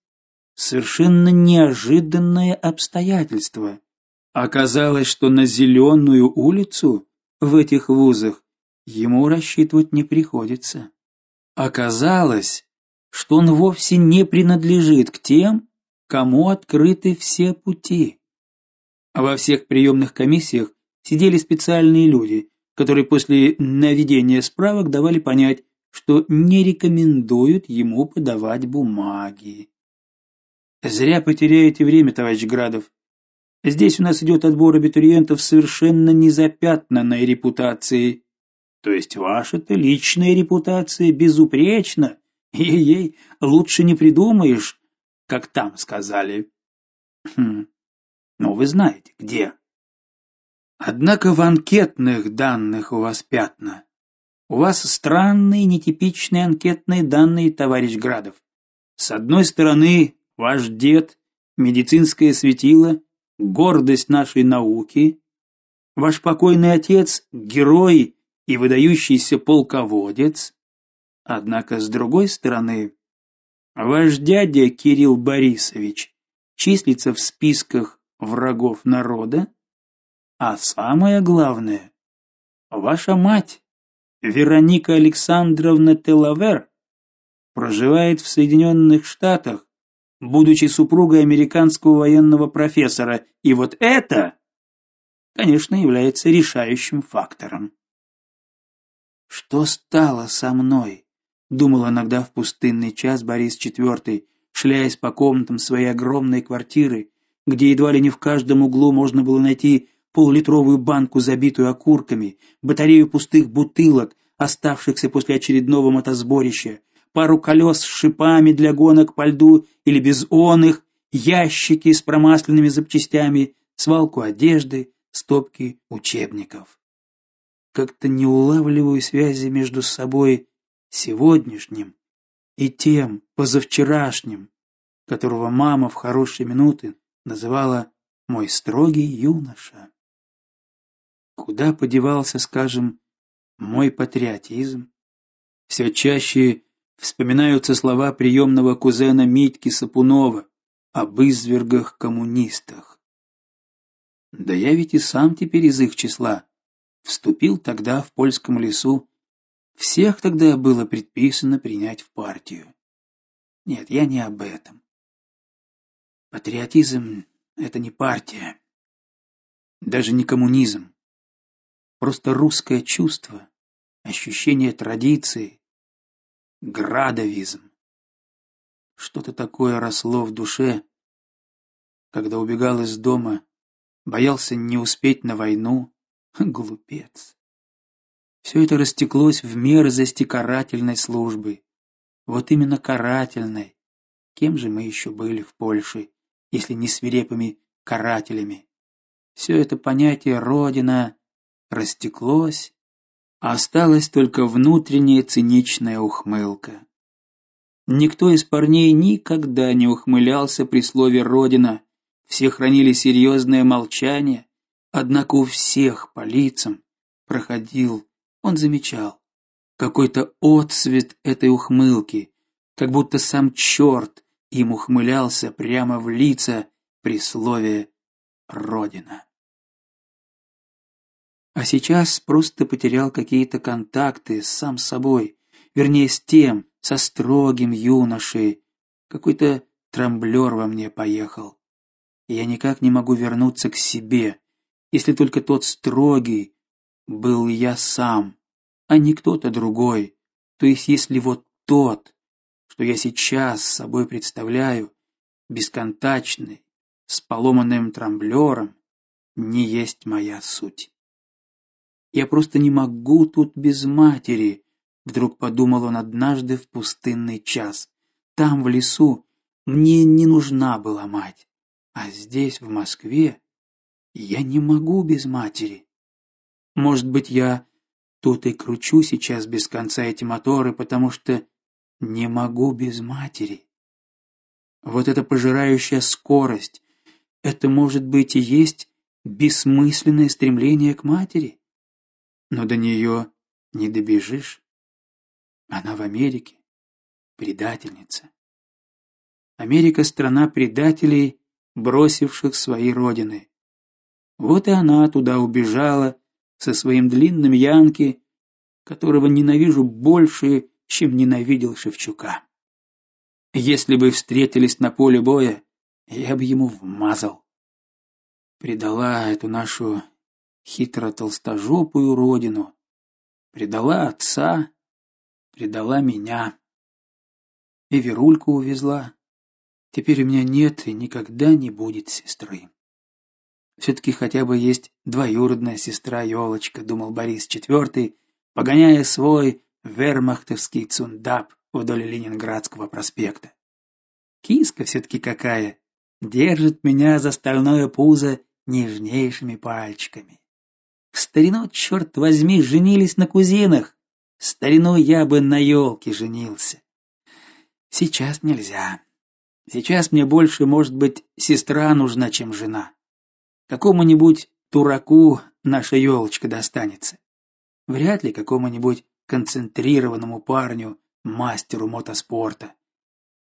совершенно неожиданное обстоятельство. Оказалось, что на зеленую улицу в этих вузах ему рассчитывать не приходится. Оказалось, что он вовсе не принадлежит к тем, кому открыты все пути. А во всех приемных комиссиях сидели специальные люди, которые после наведения справок давали понять, что не рекомендуют ему подавать бумаги. Зря потеряете время, товарищ Градов. Здесь у нас идет отбор абитуриентов совершенно незапятнанной репутацией. То есть ваша-то личная репутация безупречна. Ей-ей, лучше не придумаешь, как там сказали. Хм. Ну вы знаете, где. Однако в анкетных данных у вас пятна. У вас странные, нетипичные анкетные данные, товарищ Градов. С одной стороны, ваш дед медицинское светило, гордость нашей науки, ваш покойный отец герой и выдающийся полководец. Однако с другой стороны, ваш дядя Кирилл Борисович числится в списках врагов народа, а самое главное, ваша мать Вероника Александровна Телавер проживает в Соединенных Штатах, будучи супругой американского военного профессора, и вот это, конечно, является решающим фактором. Что стало со мной? думал иногда в пустынный час Борис IV, шляясь по комнатам своей огромной квартиры, где едва ли не в каждом углу можно было найти поллитровую банку, забитую окурками, батарею пустых бутылок, оставшихся после очередного мотосборища, пару колес с шипами для гонок по льду или без оных, ящики с промасленными запчастями, свалку одежды, стопки учебников. Как-то не улавливаю связи между собой сегодняшним и тем позавчерашним, которого мама в хорошие минуты называла мой строгий юноша. Куда подевался, скажем, мой патриотизм? Все чаще вспоминаются слова приемного кузена Митьки Сапунова об извергах-коммунистах. Да я ведь и сам теперь из их числа. Вступил тогда в польском лесу. Всех тогда было предписано принять в партию. Нет, я не об этом. Патриотизм это не партия, даже не коммунизм. Просто русское чувство, ощущение традиции, градовизм. Что-то такое росло в душе, когда убегал из дома, боялся не успеть на войну, глупец. Все это растеклось в мерзости карательной службы. Вот именно карательной. Кем же мы еще были в Польше, если не свирепыми карателями? Все это понятие родина растеклось, а осталась только внутренняя циничная ухмылка. Никто из парней никогда не ухмылялся при слове родина. Все хранили серьезное молчание, однако у всех по лицам проходил, он замечал какой-то отсвет этой ухмылки, как будто сам черт им ухмылялся прямо в лица при слове родина а сейчас просто потерял какие-то контакты с сам собой, вернее, с тем, со строгим юношей. Какой-то трамблер во мне поехал. И я никак не могу вернуться к себе, если только тот строгий был я сам, а не кто-то другой. То есть если вот тот, что я сейчас собой представляю, бесконтактный, с поломанным трамблером, не есть моя суть. Я просто не могу тут без матери, вдруг подумал он однажды в пустынный час. Там в лесу мне не нужна была мать, а здесь в Москве я не могу без матери. Может быть, я тут и кручу сейчас без конца эти моторы, потому что не могу без матери. Вот эта пожирающая скорость, это может быть и есть бессмысленное стремление к матери но до нее не добежишь. Она в Америке, предательница. Америка страна предателей, бросивших свои родины. Вот и она туда убежала со своим длинным янки, которого ненавижу больше, чем ненавидел Шевчука. Если бы встретились на поле боя, я бы ему вмазал. Предала эту нашу хитро толстожопую родину, предала отца, предала меня. И Верульку увезла. Теперь у меня нет и никогда не будет сестры. Все таки хотя бы есть двоюродная сестра Ёлочка, думал Борис IV, погоняя свой вермахтовский цундап вдоль Ленинградского проспекта. Киска все таки какая, держит меня за стальное пузо нежнейшими пальчиками. В старину, черт возьми, женились на кузинах. В старину я бы на елке женился. Сейчас нельзя. Сейчас мне больше, может быть, сестра нужна, чем жена. Какому-нибудь дураку наша елочка достанется. Вряд ли какому-нибудь концентрированному парню, мастеру мотоспорта.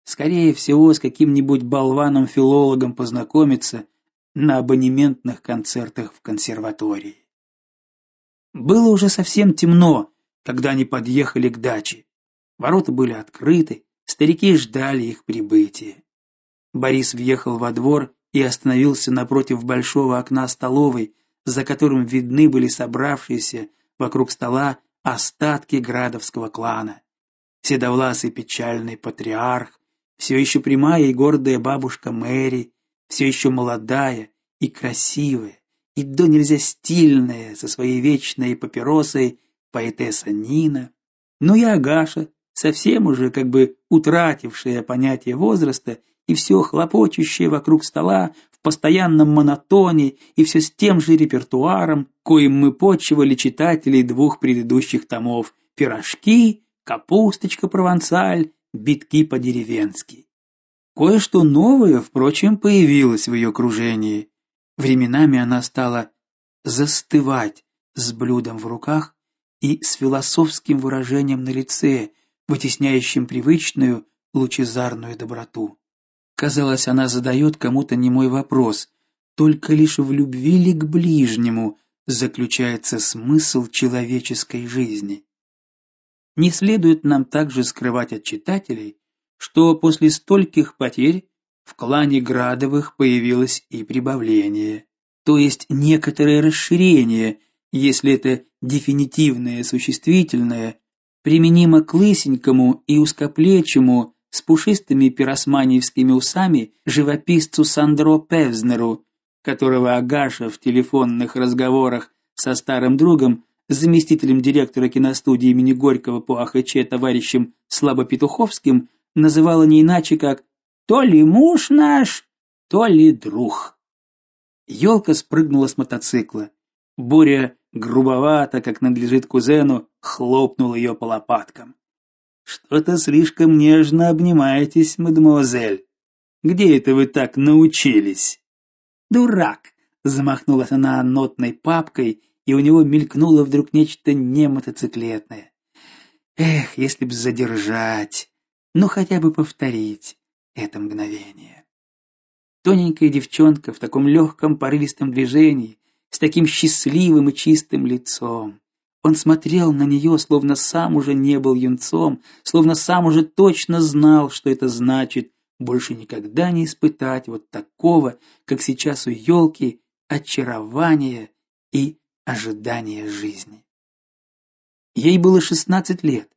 Скорее всего, с каким-нибудь болваном-филологом познакомиться на абонементных концертах в консерватории. Было уже совсем темно, когда они подъехали к даче. Ворота были открыты, старики ждали их прибытия. Борис въехал во двор и остановился напротив большого окна столовой, за которым видны были собравшиеся вокруг стола остатки градовского клана. Седовласый печальный патриарх, все еще прямая и гордая бабушка Мэри, все еще молодая и красивая, и до нельзя стильная со своей вечной папиросой поэтесса Нина, ну и Агаша, совсем уже как бы утратившая понятие возраста и все хлопочущая вокруг стола в постоянном монотоне и все с тем же репертуаром, коим мы почивали читателей двух предыдущих томов: пирожки, капусточка провансаль, битки по-деревенски. Кое-что новое, впрочем, появилось в ее окружении. Временами она стала застывать с блюдом в руках и с философским выражением на лице, вытесняющим привычную лучезарную доброту. Казалось, она задает кому-то немой вопрос: только лишь в любви ли к ближнему заключается смысл человеческой жизни. Не следует нам также скрывать от читателей, что после стольких потерь в клане Градовых появилось и прибавление, то есть некоторое расширение, если это дефинитивное существительное применимо к лысенькому и узкоплечему с пушистыми пиросманьевскими усами живописцу Сандро Певзнеру, которого Агаша в телефонных разговорах со старым другом, заместителем директора киностудии имени Горького по АХЧ товарищем Слабопетуховским, называла не иначе как то ли муж наш, то ли друг. Ёлка спрыгнула с мотоцикла. Боря грубовато, как надлежит кузену, хлопнул ее по лопаткам. Что-то слишком нежно обнимаетесь, мадемуазель. Где это вы так научились? Дурак, замахнулась она нотной папкой, и у него мелькнуло вдруг нечто не мотоциклетное. Эх, если б задержать, ну хотя бы повторить это мгновение. Тоненькая девчонка в таком легком порывистом движении, с таким счастливым и чистым лицом. Он смотрел на нее, словно сам уже не был юнцом, словно сам уже точно знал, что это значит больше никогда не испытать вот такого, как сейчас у елки, очарования и ожидания жизни. Ей было шестнадцать лет.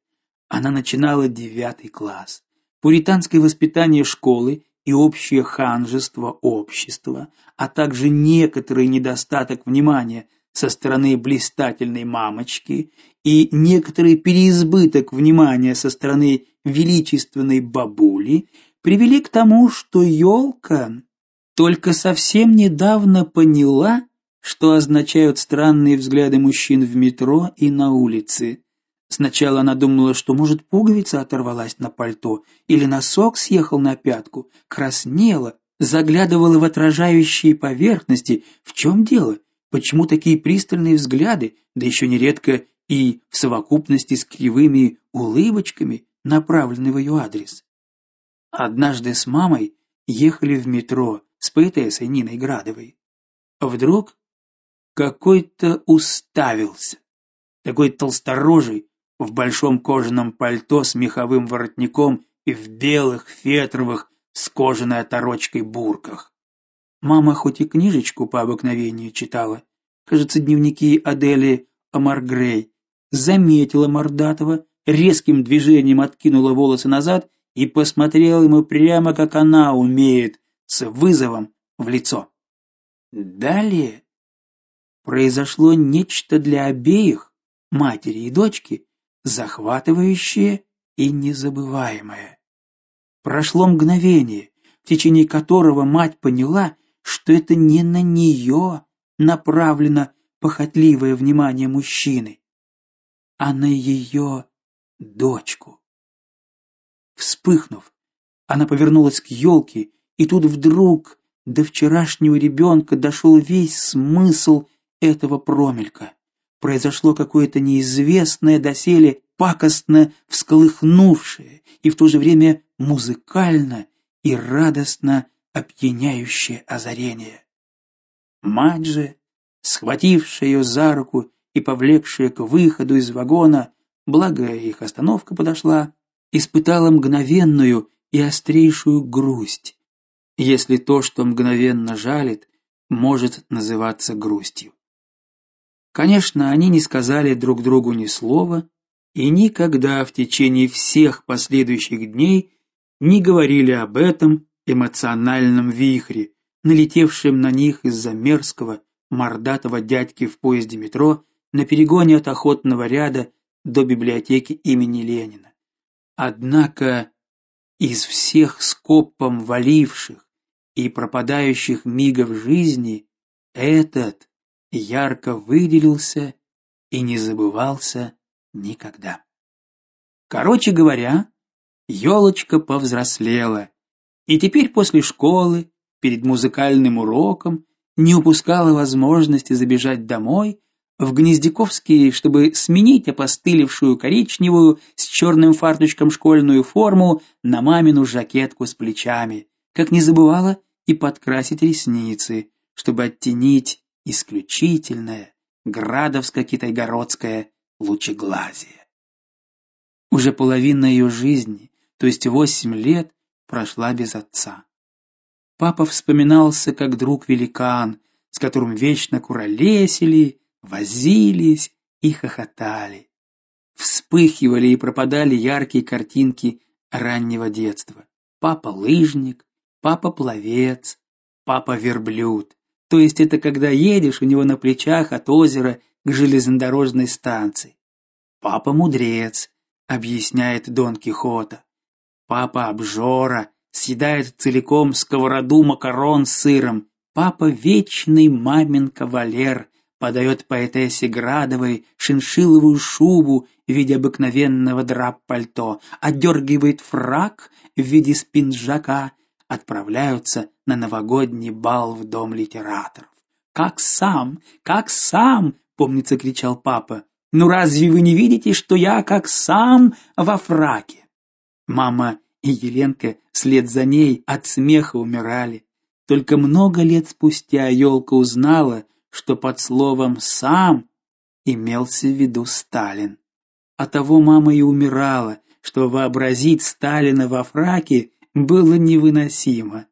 Она начинала девятый класс пуританское воспитание школы и общее ханжество общества, а также некоторый недостаток внимания со стороны блистательной мамочки и некоторый переизбыток внимания со стороны величественной бабули привели к тому, что елка только совсем недавно поняла, что означают странные взгляды мужчин в метро и на улице, Сначала она думала, что, может, пуговица оторвалась на пальто или носок съехал на пятку, краснела, заглядывала в отражающие поверхности. В чем дело? Почему такие пристальные взгляды, да еще нередко и в совокупности с кривыми улыбочками, направлены в ее адрес? Однажды с мамой ехали в метро с поэтессой Ниной Градовой. Вдруг какой-то уставился, такой толсторожий, в большом кожаном пальто с меховым воротником и в белых фетровых с кожаной оторочкой бурках. Мама хоть и книжечку по обыкновению читала, кажется, дневники Адели Амаргрей, заметила Мордатова, резким движением откинула волосы назад и посмотрела ему прямо как она умеет, с вызовом в лицо. Далее произошло нечто для обеих, матери и дочки, захватывающее и незабываемое. Прошло мгновение, в течение которого мать поняла, что это не на нее направлено похотливое внимание мужчины, а на ее дочку. Вспыхнув, она повернулась к елке, и тут вдруг до вчерашнего ребенка дошел весь смысл этого промелька. Произошло какое-то неизвестное доселе пакостно всколыхнувшее и в то же время музыкально и радостно опьяняющее озарение. Мать же, схватившая ее за руку и повлекшая к выходу из вагона, благо их остановка подошла, испытала мгновенную и острейшую грусть, если то, что мгновенно жалит, может называться грустью. Конечно, они не сказали друг другу ни слова и никогда в течение всех последующих дней не говорили об этом эмоциональном вихре, налетевшем на них из-за мерзкого мордатого дядьки в поезде метро на перегоне от охотного ряда до библиотеки имени Ленина. Однако из всех скопом валивших и пропадающих мигов жизни этот ярко выделился и не забывался никогда. Короче говоря, елочка повзрослела, и теперь после школы, перед музыкальным уроком, не упускала возможности забежать домой в Гнездяковский, чтобы сменить опостылевшую коричневую с черным фарточком школьную форму на мамину жакетку с плечами, как не забывала и подкрасить ресницы, чтобы оттенить исключительное градовско-китайгородское лучеглазие. Уже половина ее жизни, то есть восемь лет, прошла без отца. Папа вспоминался как друг-великан, с которым вечно куролесили, возились и хохотали. Вспыхивали и пропадали яркие картинки раннего детства. Папа лыжник, папа пловец, папа верблюд. То есть это когда едешь у него на плечах от озера к железнодорожной станции. Папа мудрец, объясняет Дон Кихота. Папа обжора, съедает целиком сковороду макарон с сыром. Папа вечный мамин кавалер, подает поэтессе Градовой шиншилловую шубу в виде обыкновенного драп-пальто, отдергивает фрак в виде спинжака, отправляются на новогодний бал в дом литераторов. Как сам, как сам, помнится, кричал папа. Ну разве вы не видите, что я как сам во фраке? Мама и Еленка вслед за ней от смеха умирали. Только много лет спустя Ёлка узнала, что под словом сам имелся в виду Сталин. А того мама и умирала, что вообразить Сталина во фраке было невыносимо.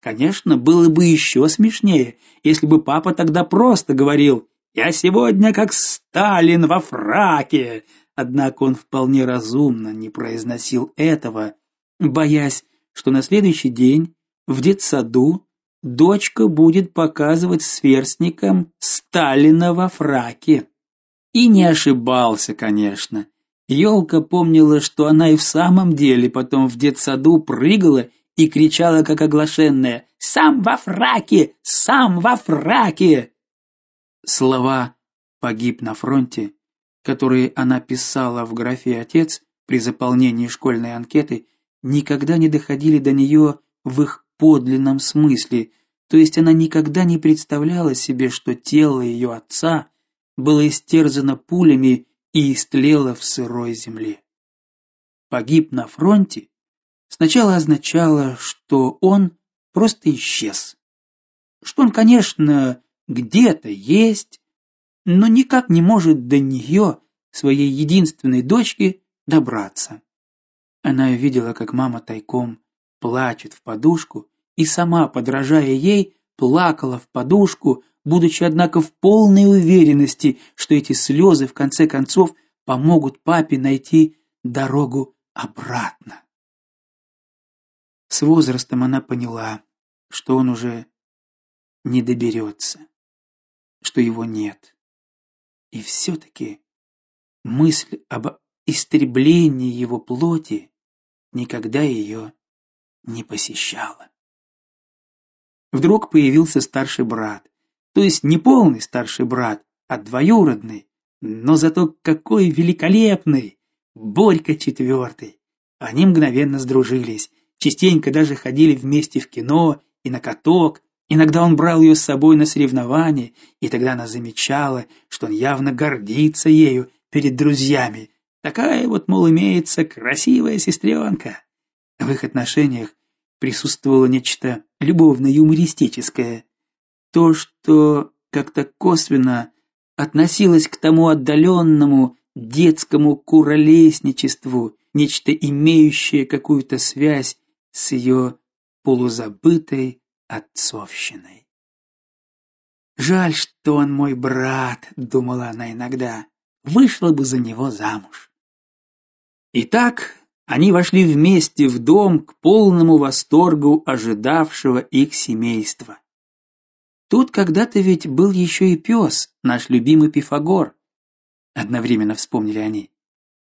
Конечно, было бы еще смешнее, если бы папа тогда просто говорил: "Я сегодня как Сталин во фраке". Однако он вполне разумно не произносил этого, боясь, что на следующий день в детсаду дочка будет показывать сверстникам Сталина во фраке. И не ошибался, конечно. Ёлка помнила, что она и в самом деле потом в детсаду прыгала и кричала как оглашенная: "Сам во фраке, сам во фраке!" Слова погиб на фронте, которые она писала в графе отец при заполнении школьной анкеты, никогда не доходили до нее в их подлинном смысле, то есть она никогда не представляла себе, что тело ее отца было истерзано пулями и истлело в сырой земле. Погиб на фронте сначала означало, что он просто исчез. Что он, конечно, где-то есть, но никак не может до нее своей единственной дочке добраться. Она видела, как мама тайком плачет в подушку и сама, подражая ей, плакала в подушку, будучи однако в полной уверенности, что эти слезы в конце концов помогут папе найти дорогу обратно. С возрастом она поняла, что он уже не доберется, что его нет. И все таки мысль об истреблении его плоти никогда ее не посещала. Вдруг появился старший брат, то есть не полный старший брат, а двоюродный, но зато какой великолепный, Борька четвертый. Они мгновенно сдружились, частенько даже ходили вместе в кино и на каток. Иногда он брал ее с собой на соревнования, и тогда она замечала, что он явно гордится ею перед друзьями. Такая вот, мол, имеется красивая сестренка. В их отношениях присутствовало нечто любовно-юмористическое. То, что как-то косвенно относилось к тому отдаленному детскому куролесничеству, нечто имеющее какую-то связь с ее полузабытой отцовщиной. Жаль, что он мой брат, думала она иногда. Вышла бы за него замуж. Итак, они вошли вместе в дом к полному восторгу ожидавшего их семейства. Тут когда-то ведь был еще и пес, наш любимый Пифагор. Одновременно вспомнили они.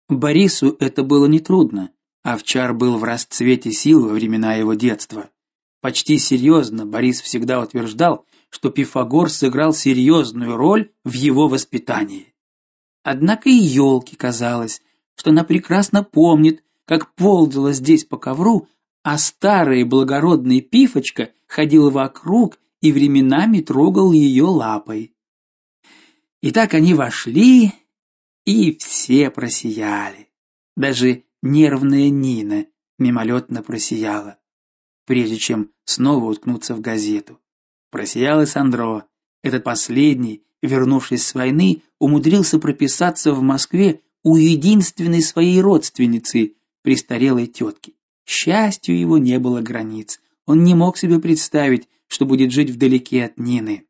Борису это было нетрудно. Овчар был в расцвете сил во времена его детства. Почти серьезно Борис всегда утверждал, что Пифагор сыграл серьезную роль в его воспитании. Однако и елке казалось, что она прекрасно помнит, как ползала здесь по ковру, а старый благородный Пифочка ходил вокруг и временами трогал ее лапой. И так они вошли, и все просияли. Даже нервная Нина мимолетно просияла, прежде чем снова уткнуться в газету. Просиял и Сандро. Этот последний, вернувшись с войны, умудрился прописаться в Москве у единственной своей родственницы, престарелой тетки. Счастью его не было границ. Он не мог себе представить, что будет жить вдалеке от Нины.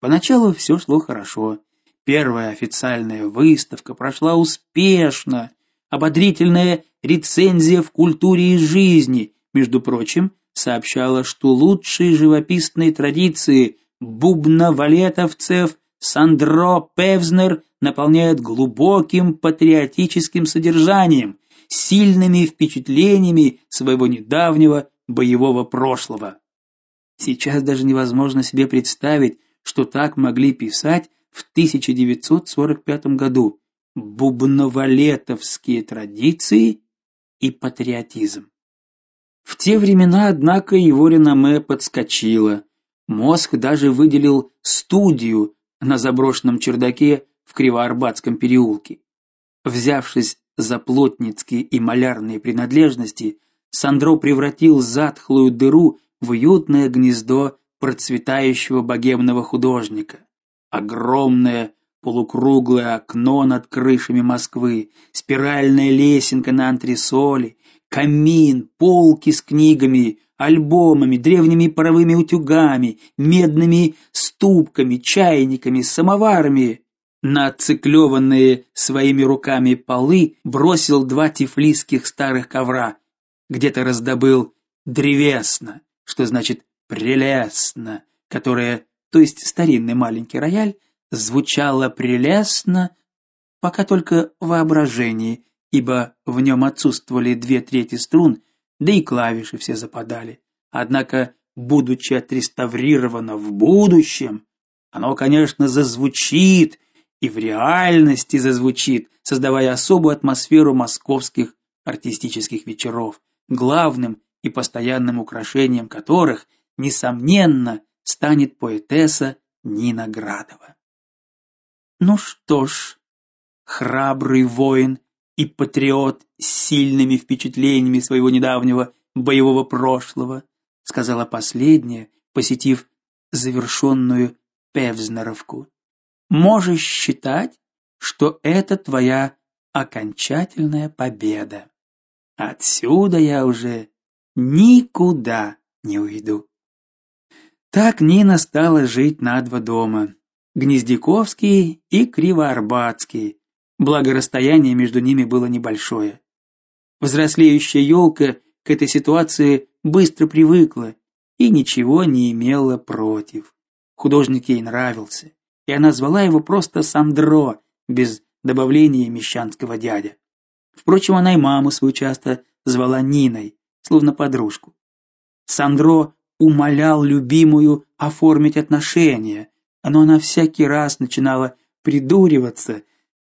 Поначалу все шло хорошо. Первая официальная выставка прошла успешно. Ободрительная рецензия в культуре и жизни, между прочим, сообщала, что лучшие живописные традиции бубна-валетовцев Сандро Певзнер наполняют глубоким патриотическим содержанием, сильными впечатлениями своего недавнего боевого прошлого. Сейчас даже невозможно себе представить, что так могли писать в 1945 году бубновалетовские традиции и патриотизм. В те времена, однако, его реноме подскочило. Мозг даже выделил студию на заброшенном чердаке в Кривоарбатском переулке. Взявшись за плотницкие и малярные принадлежности, Сандро превратил затхлую дыру в уютное гнездо процветающего богемного художника. Огромное полукруглое окно над крышами Москвы, спиральная лесенка на антресоли, камин, полки с книгами, альбомами, древними паровыми утюгами, медными ступками, чайниками, самоварами. На отциклёванные своими руками полы бросил два тифлисских старых ковра. Где-то раздобыл древесно, что значит прелестно, которое, то есть старинный маленький рояль, звучало прелестно, пока только в воображении, ибо в нем отсутствовали две трети струн, да и клавиши все западали. Однако, будучи отреставрировано в будущем, оно, конечно, зазвучит и в реальности зазвучит, создавая особую атмосферу московских артистических вечеров, главным и постоянным украшением которых, несомненно, станет поэтесса Нина Градова. Ну что ж, храбрый воин и патриот с сильными впечатлениями своего недавнего боевого прошлого, сказала последняя, посетив завершенную Певзнеровку. Можешь считать, что это твоя окончательная победа. Отсюда я уже никуда не уйду. Так Нина стала жить на два дома: Гнездяковский и Кривоарбатский. Благо расстояние между ними было небольшое. Взрослеющая елка к этой ситуации быстро привыкла и ничего не имела против. Художник ей нравился, и она звала его просто Сандро, без добавления мещанского дядя. Впрочем, она и маму свою часто звала Ниной, словно подружку. Сандро умолял любимую оформить отношения, но она всякий раз начинала придуриваться,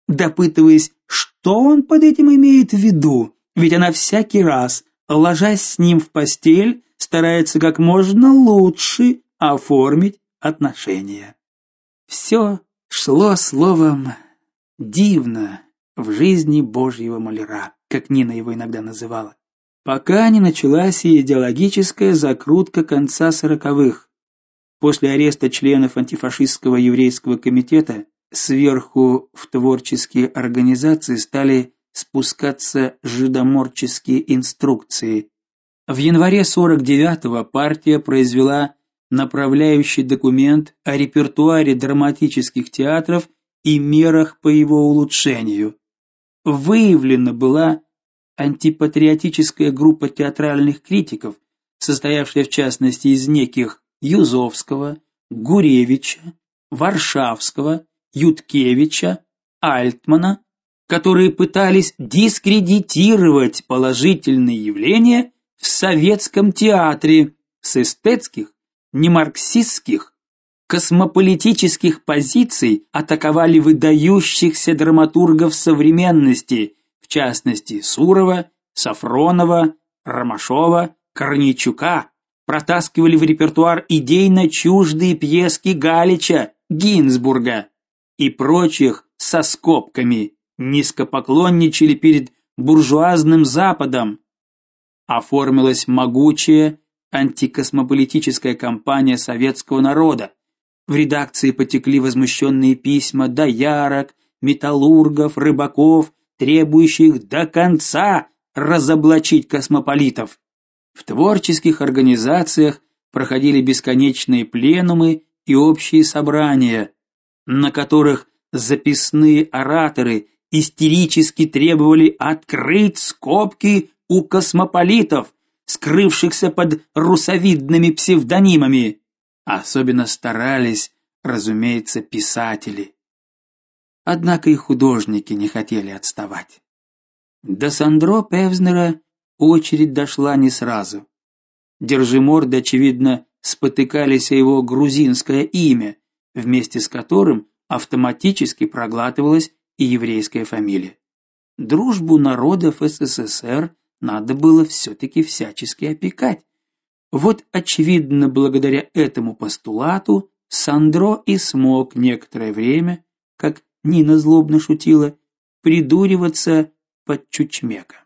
допытываясь, что он под этим имеет в виду, ведь она всякий раз, ложась с ним в постель, старается как можно лучше оформить отношения. Все шло словом дивно в жизни Божьего маляра, как Нина его иногда называла, пока не началась идеологическая закрутка конца сороковых. После ареста членов антифашистского еврейского комитета сверху в творческие организации стали спускаться жидоморческие инструкции. В январе 49-го партия произвела направляющий документ о репертуаре драматических театров и мерах по его улучшению. Выявлена была антипатриотическая группа театральных критиков, состоявшая в частности из неких Юзовского, Гуревича, Варшавского, Юткевича, Альтмана, которые пытались дискредитировать положительные явления в советском театре с эстетских, немарксистских, космополитических позиций атаковали выдающихся драматургов современности, в частности Сурова, Сафронова, Ромашова, Корнейчука, протаскивали в репертуар идейно чуждые пьески Галича, Гинзбурга и прочих со скобками, низкопоклонничали перед буржуазным Западом. Оформилась могучая антикосмополитическая кампания советского народа, в редакции потекли возмущенные письма доярок, металлургов, рыбаков, требующих до конца разоблачить космополитов. В творческих организациях проходили бесконечные пленумы и общие собрания, на которых записные ораторы истерически требовали открыть скобки у космополитов, скрывшихся под русовидными псевдонимами. Особенно старались, разумеется, писатели. Однако и художники не хотели отставать. До Сандро Певзнера очередь дошла не сразу. Держиморды, очевидно, спотыкались о его грузинское имя, вместе с которым автоматически проглатывалась и еврейская фамилия. Дружбу народов СССР надо было все таки всячески опекать. Вот очевидно, благодаря этому постулату Сандро и смог некоторое время, как Нина злобно шутила, придуриваться под чучмека.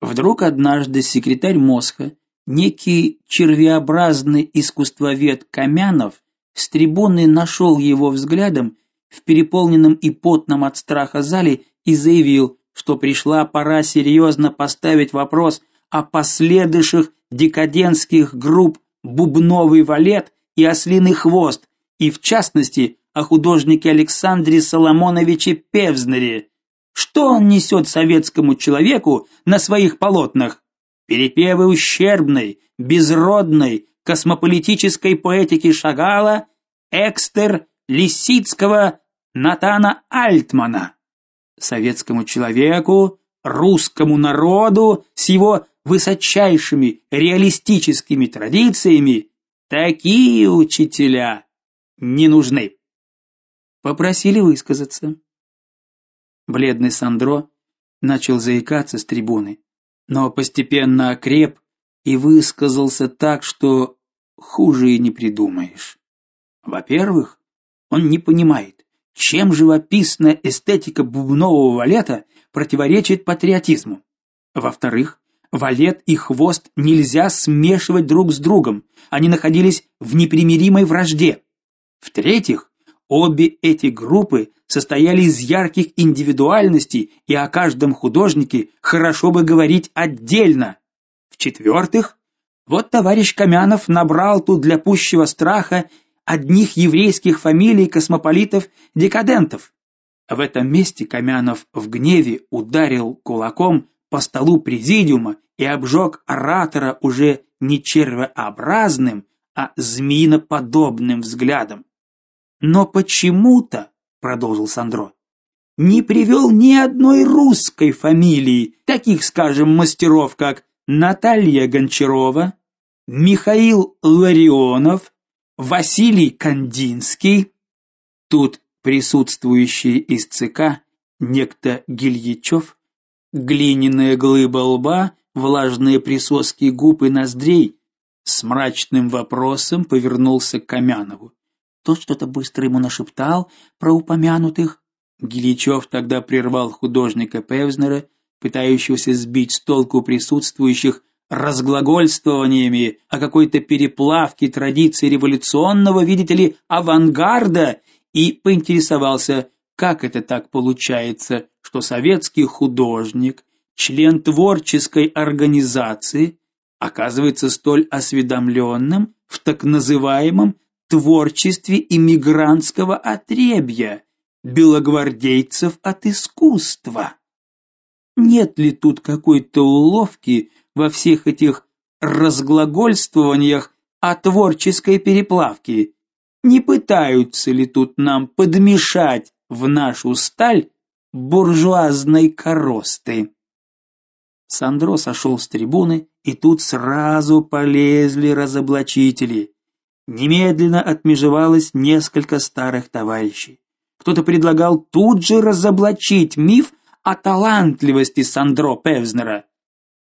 Вдруг однажды секретарь Мосха, некий червеобразный искусствовед Камянов, с трибуны нашел его взглядом в переполненном и потном от страха зале и заявил, что пришла пора серьезно поставить вопрос о последующих декадентских групп Бубновый валет и Ослиный хвост, и в частности о художнике Александре Соломоновиче Певзнере. Что он несет советскому человеку на своих полотнах? Перепевы ущербной, безродной, космополитической поэтики Шагала, Экстер, Лисицкого, Натана Альтмана. Советскому человеку, русскому народу с его высочайшими реалистическими традициями, такие учителя не нужны. Попросили высказаться. Бледный Сандро начал заикаться с трибуны, но постепенно окреп и высказался так, что хуже и не придумаешь. Во-первых, он не понимает, чем живописная эстетика бубнового валета противоречит патриотизму. Во-вторых, Валет и хвост нельзя смешивать друг с другом. Они находились в непримиримой вражде. В-третьих, обе эти группы состояли из ярких индивидуальностей, и о каждом художнике хорошо бы говорить отдельно. В-четвертых, вот товарищ Камянов набрал тут для пущего страха одних еврейских фамилий космополитов-декадентов. В этом месте Камянов в гневе ударил кулаком по столу президиума и обжег оратора уже не червеобразным, а змеиноподобным взглядом. Но почему-то, продолжил Сандро, не привел ни одной русской фамилии, таких, скажем, мастеров, как Наталья Гончарова, Михаил Ларионов, Василий Кандинский. Тут присутствующие из ЦК некто Гильячев, глиняная глыба лба, влажные присоски губ и ноздрей, с мрачным вопросом повернулся к Камянову. Тот что-то быстро ему нашептал про упомянутых. Гиличев тогда прервал художника Певзнера, пытающегося сбить с толку присутствующих разглагольствованиями о какой-то переплавке традиций революционного, видите ли, авангарда, и поинтересовался, как это так получается, что советский художник, член творческой организации, оказывается столь осведомленным в так называемом творчестве иммигрантского отребья, белогвардейцев от искусства. Нет ли тут какой-то уловки во всех этих разглагольствованиях о творческой переплавке? Не пытаются ли тут нам подмешать в нашу сталь буржуазной коросты? Сандро сошел с трибуны, и тут сразу полезли разоблачители. Немедленно отмежевалось несколько старых товарищей. Кто-то предлагал тут же разоблачить миф о талантливости Сандро Певзнера.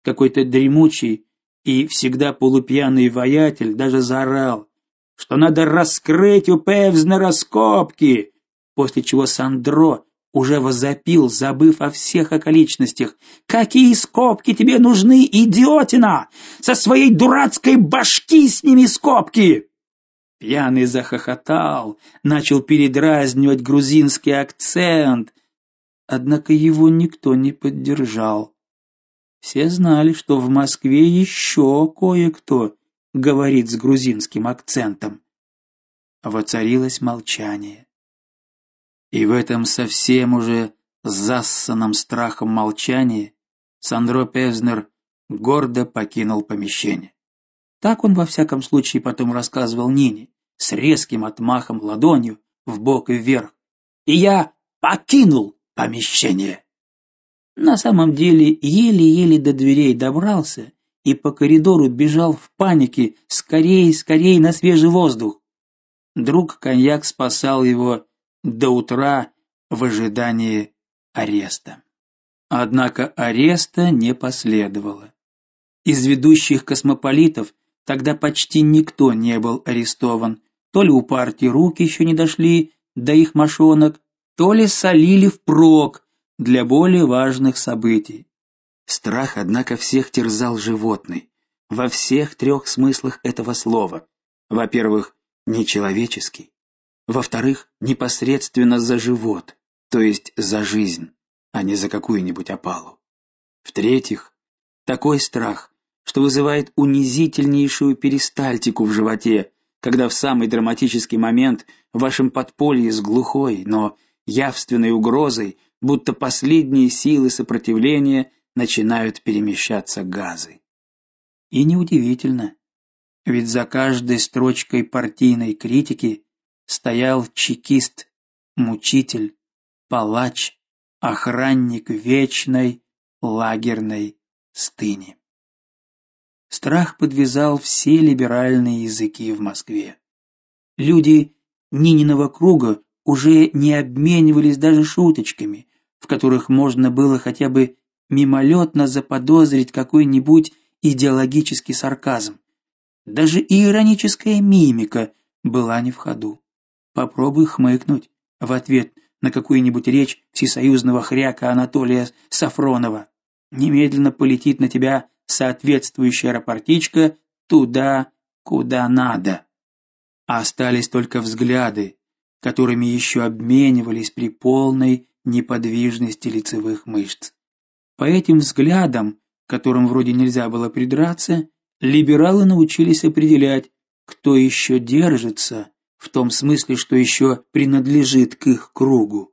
Какой-то дремучий и всегда полупьяный воятель даже заорал, что надо раскрыть у Певзнера скобки, после чего Сандро уже возопил, забыв о всех околичностях. Какие скобки тебе нужны, идиотина? Со своей дурацкой башки сними скобки. Пьяный захохотал, начал передразнивать грузинский акцент, однако его никто не поддержал. Все знали, что в Москве еще кое-кто говорит с грузинским акцентом. Воцарилось молчание. И в этом совсем уже зассанном страхом молчании Сандро Пезнер гордо покинул помещение. Так он во всяком случае потом рассказывал Нине, с резким отмахом ладонью в бок и вверх. И я покинул помещение. На самом деле, еле-еле до дверей добрался и по коридору бежал в панике, скорее, скорее на свежий воздух. Друг коньяк спасал его до утра в ожидании ареста. Однако ареста не последовало. Из ведущих космополитов тогда почти никто не был арестован. То ли у партии руки еще не дошли до их мошонок, то ли солили впрок для более важных событий. Страх, однако, всех терзал животный во всех трех смыслах этого слова. Во-первых, нечеловеческий, во-вторых, непосредственно за живот, то есть за жизнь, а не за какую-нибудь опалу. В-третьих, такой страх, что вызывает унизительнейшую перистальтику в животе, когда в самый драматический момент в вашем подполье с глухой, но явственной угрозой, будто последние силы сопротивления начинают перемещаться газы. И неудивительно, ведь за каждой строчкой партийной критики стоял чекист, мучитель, палач, охранник вечной лагерной стыни. Страх подвязал все либеральные языки в Москве. Люди Нининого круга уже не обменивались даже шуточками, в которых можно было хотя бы мимолетно заподозрить какой-нибудь идеологический сарказм. Даже ироническая мимика была не в ходу. Попробуй хмыкнуть в ответ на какую-нибудь речь всесоюзного хряка Анатолия Сафронова. Немедленно полетит на тебя соответствующая рапортичка туда, куда надо. А остались только взгляды, которыми еще обменивались при полной неподвижности лицевых мышц. По этим взглядам, которым вроде нельзя было придраться, либералы научились определять, кто еще держится, в том смысле, что еще принадлежит к их кругу.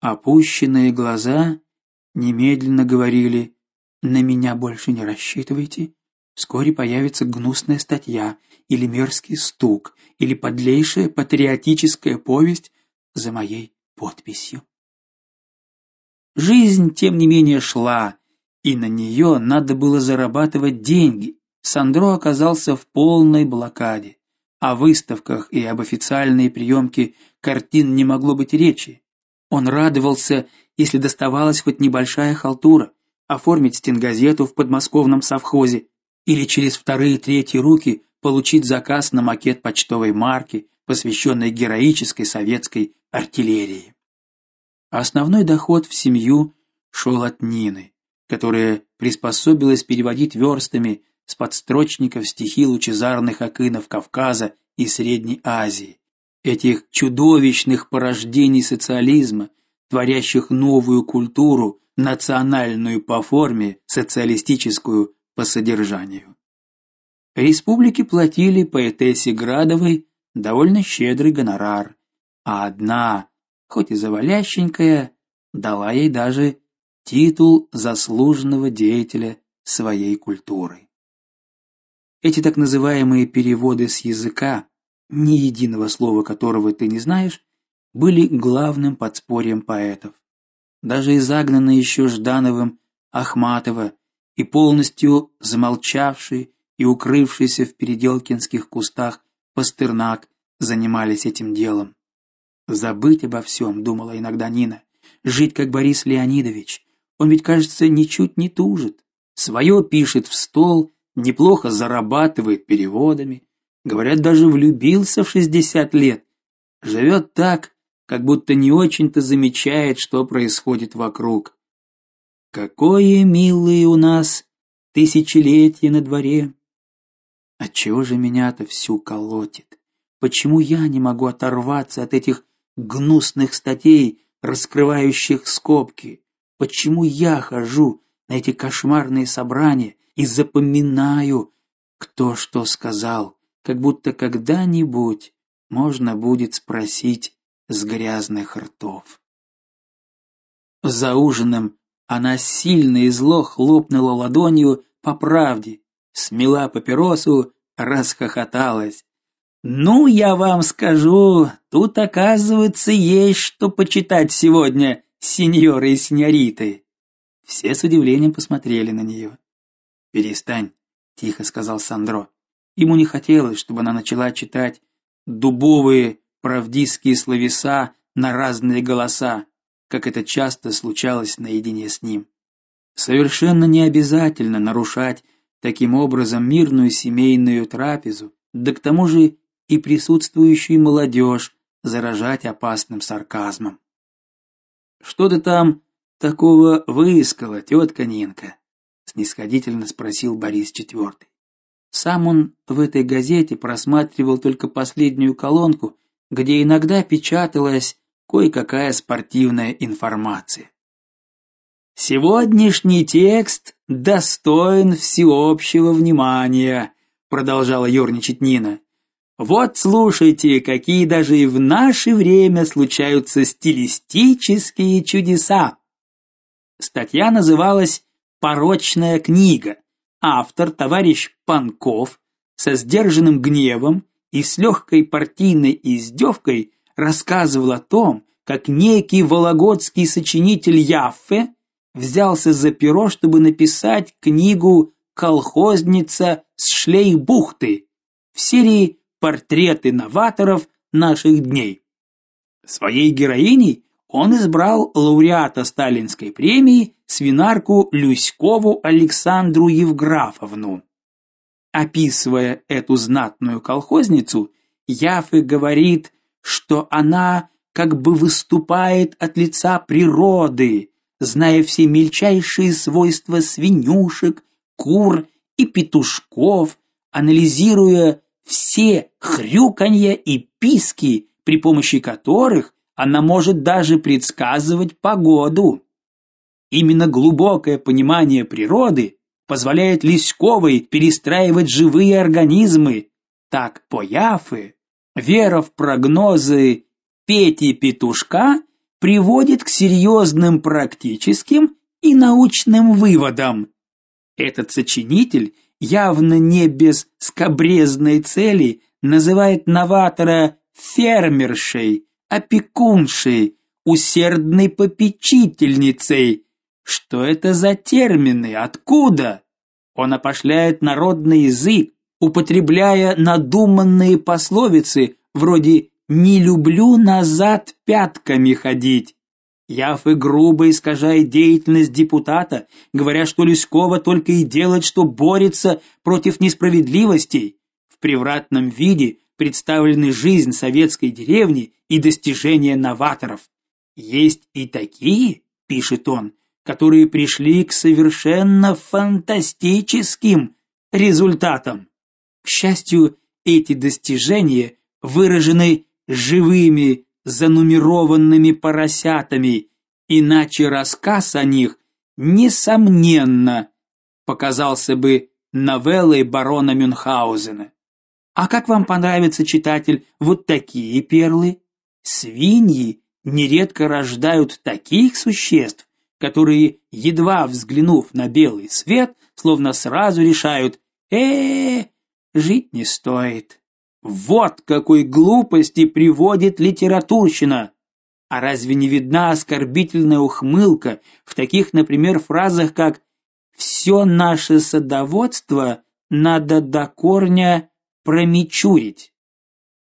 Опущенные глаза немедленно говорили: "На меня больше не рассчитывайте. Вскоре появится гнусная статья или мерзкий стук, или подлейшая патриотическая повесть за моей подписью". Жизнь, тем не менее, шла, и на нее надо было зарабатывать деньги. Сандро оказался в полной блокаде. О выставках и об официальной приемке картин не могло быть речи. Он радовался, если доставалась хоть небольшая халтура, оформить стенгазету в подмосковном совхозе или через вторые-третьи руки получить заказ на макет почтовой марки, посвященной героической советской артиллерии. Основной доход в семью шел от Нины, которая приспособилась переводить верстами с подстрочников стихи лучезарных акынов Кавказа и Средней Азии, этих чудовищных порождений социализма, творящих новую культуру, национальную по форме, социалистическую по содержанию. Республики платили поэтессе Градовой довольно щедрый гонорар, а одна, хоть и завалященькая, дала ей даже титул заслуженного деятеля своей культуры. Эти так называемые переводы с языка, ни единого слова которого ты не знаешь, были главным подспорьем поэтов. Даже и загнанный еще Ждановым Ахматова и полностью замолчавший и укрывшийся в переделкинских кустах Пастернак занимались этим делом. Забыть обо всем, думала иногда Нина, жить как Борис Леонидович. Он ведь, кажется, ничуть не тужит. Свое пишет в стол неплохо зарабатывает переводами, говорят, даже влюбился в 60 лет. Живет так, как будто не очень-то замечает, что происходит вокруг. Какое милые у нас тысячелетие на дворе. Отчего же меня-то всю колотит? Почему я не могу оторваться от этих гнусных статей, раскрывающих скобки? Почему я хожу на эти кошмарные собрания, и запоминаю, кто что сказал, как будто когда-нибудь можно будет спросить с грязных ртов. За ужином она сильно и зло хлопнула ладонью по правде, смела папиросу, расхохоталась. Ну, я вам скажу, тут оказывается есть что почитать сегодня, сеньоры и сеньориты. Все с удивлением посмотрели на нее. Перестань, тихо сказал Сандро. Ему не хотелось, чтобы она начала читать дубовые правдистские словеса на разные голоса, как это часто случалось наедине с ним. Совершенно не обязательно нарушать таким образом мирную семейную трапезу, да к тому же и присутствующую молодежь заражать опасным сарказмом. Что ты там такого выискала, тетка Нинка? снисходительно спросил Борис IV. Сам он в этой газете просматривал только последнюю колонку, где иногда печаталась кое-какая спортивная информация. Сегодняшний текст достоин всеобщего внимания, продолжала ерничать Нина. Вот слушайте, какие даже и в наше время случаются стилистические чудеса. Статья называлась Порочная книга. Автор товарищ Панков со сдержанным гневом и с легкой партийной издевкой рассказывал о том, как некий вологодский сочинитель Яффе взялся за перо, чтобы написать книгу Колхозница с Шлейбухты в серии Портреты новаторов наших дней. Своей героиней он избрал лауреата Сталинской премии свинарку Люськову Александру Евграфовну. Описывая эту знатную колхозницу, Яфы говорит, что она как бы выступает от лица природы, зная все мельчайшие свойства свинюшек, кур и петушков, анализируя все хрюканья и писки, при помощи которых она может даже предсказывать погоду. Именно глубокое понимание природы позволяет Лиськовой перестраивать живые организмы. Так Пояфы, вера в прогнозы Пети Петушка приводит к серьезным практическим и научным выводам. Этот сочинитель явно не без скобрезной цели называет новатора фермершей, опекуншей, усердной попечительницей. Что это за термины? Откуда? Он опошляет народный язык, употребляя надуманные пословицы вроде «не люблю назад пятками ходить». Яфы грубо искажает деятельность депутата, говоря, что Лескова только и делает, что борется против несправедливостей. В превратном виде представлены жизнь советской деревни и достижения новаторов. Есть и такие, пишет он, которые пришли к совершенно фантастическим результатам. К счастью, эти достижения выражены живыми занумерованными поросятами, иначе рассказ о них несомненно показался бы новеллой барона Мюнхгаузена. А как вам понравится, читатель, вот такие перлы? Свиньи нередко рождают таких существ, которые, едва взглянув на белый свет, словно сразу решают: "Э, -э жить не стоит". Вот какой глупости приводит литературщина. А разве не видна оскорбительная ухмылка в таких, например, фразах, как «все наше садоводство надо до корня промичурить»?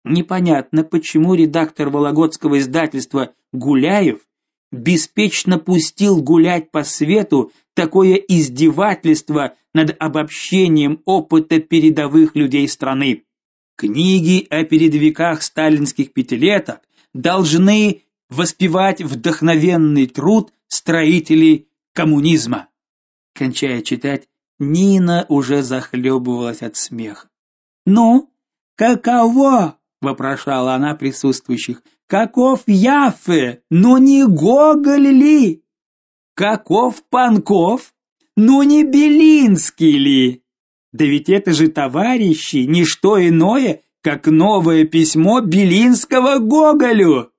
Непонятно, почему редактор Вологодского издательства Гуляев беспечно пустил гулять по свету такое издевательство над обобщением опыта передовых людей страны. Книги о передовиках сталинских пятилеток должны воспевать вдохновенный труд строителей коммунизма. Кончая читать, Нина уже захлебывалась от смеха. "Ну, каково?" вопрошала она присутствующих. "Каков Яфе? Ну не Гоголь ли? Каков Панков? Ну не Белинский ли?" Да ведь это же, товарищи, не что иное, как новое письмо Белинского Гоголю.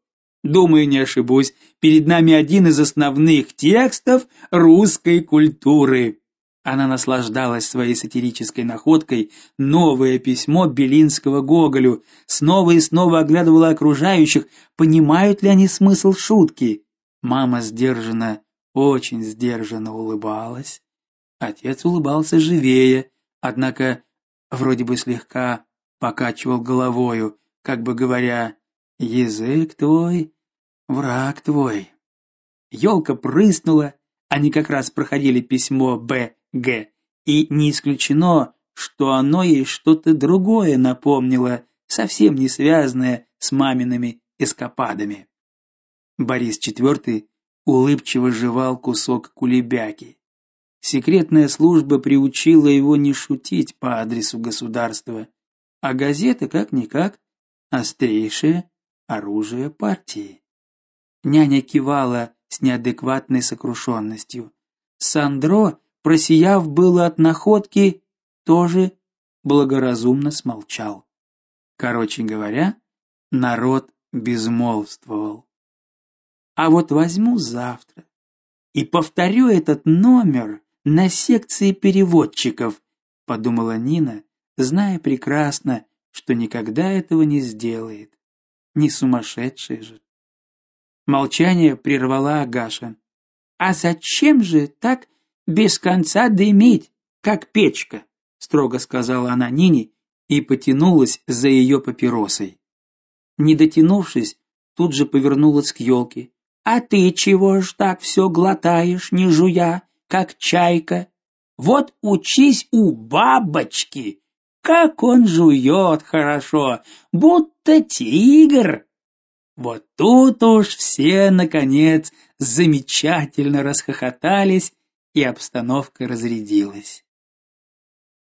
Думаю, не ошибусь, перед нами один из основных текстов русской культуры. Она наслаждалась своей сатирической находкой, новое письмо Белинского Гоголю, снова и снова оглядывала окружающих, понимают ли они смысл шутки. Мама сдержанно, очень сдержанно улыбалась. Отец улыбался живее, однако вроде бы слегка покачивал головою, как бы говоря: "Язык твой, враг твой". Ёлка прыснула, они как раз проходили письмо Б. Г. И не исключено, что оно ей что-то другое напомнило, совсем не связанное с мамиными эскападами. Борис IV улыбчиво жевал кусок кулебяки. Секретная служба приучила его не шутить по адресу государства, а газета как никак острейшее оружие партии. Няня кивала с неадекватной сокрушенностью. Сандро, просияв было от находки, тоже благоразумно смолчал. Короче говоря, народ безмолвствовал. А вот возьму завтра и повторю этот номер на секции переводчиков, подумала Нина, зная прекрасно, что никогда этого не сделает. Не сумасшедшая же. Молчание прервала Агаша. А зачем же так без конца дымить, как печка? строго сказала она Нине и потянулась за ее папиросой. Не дотянувшись, тут же повернулась к елке. А ты чего ж так все глотаешь, не жуя? как чайка. Вот учись у бабочки, как он жует хорошо, будто тигр. Вот тут уж все наконец замечательно расхохотались, и обстановка разрядилась.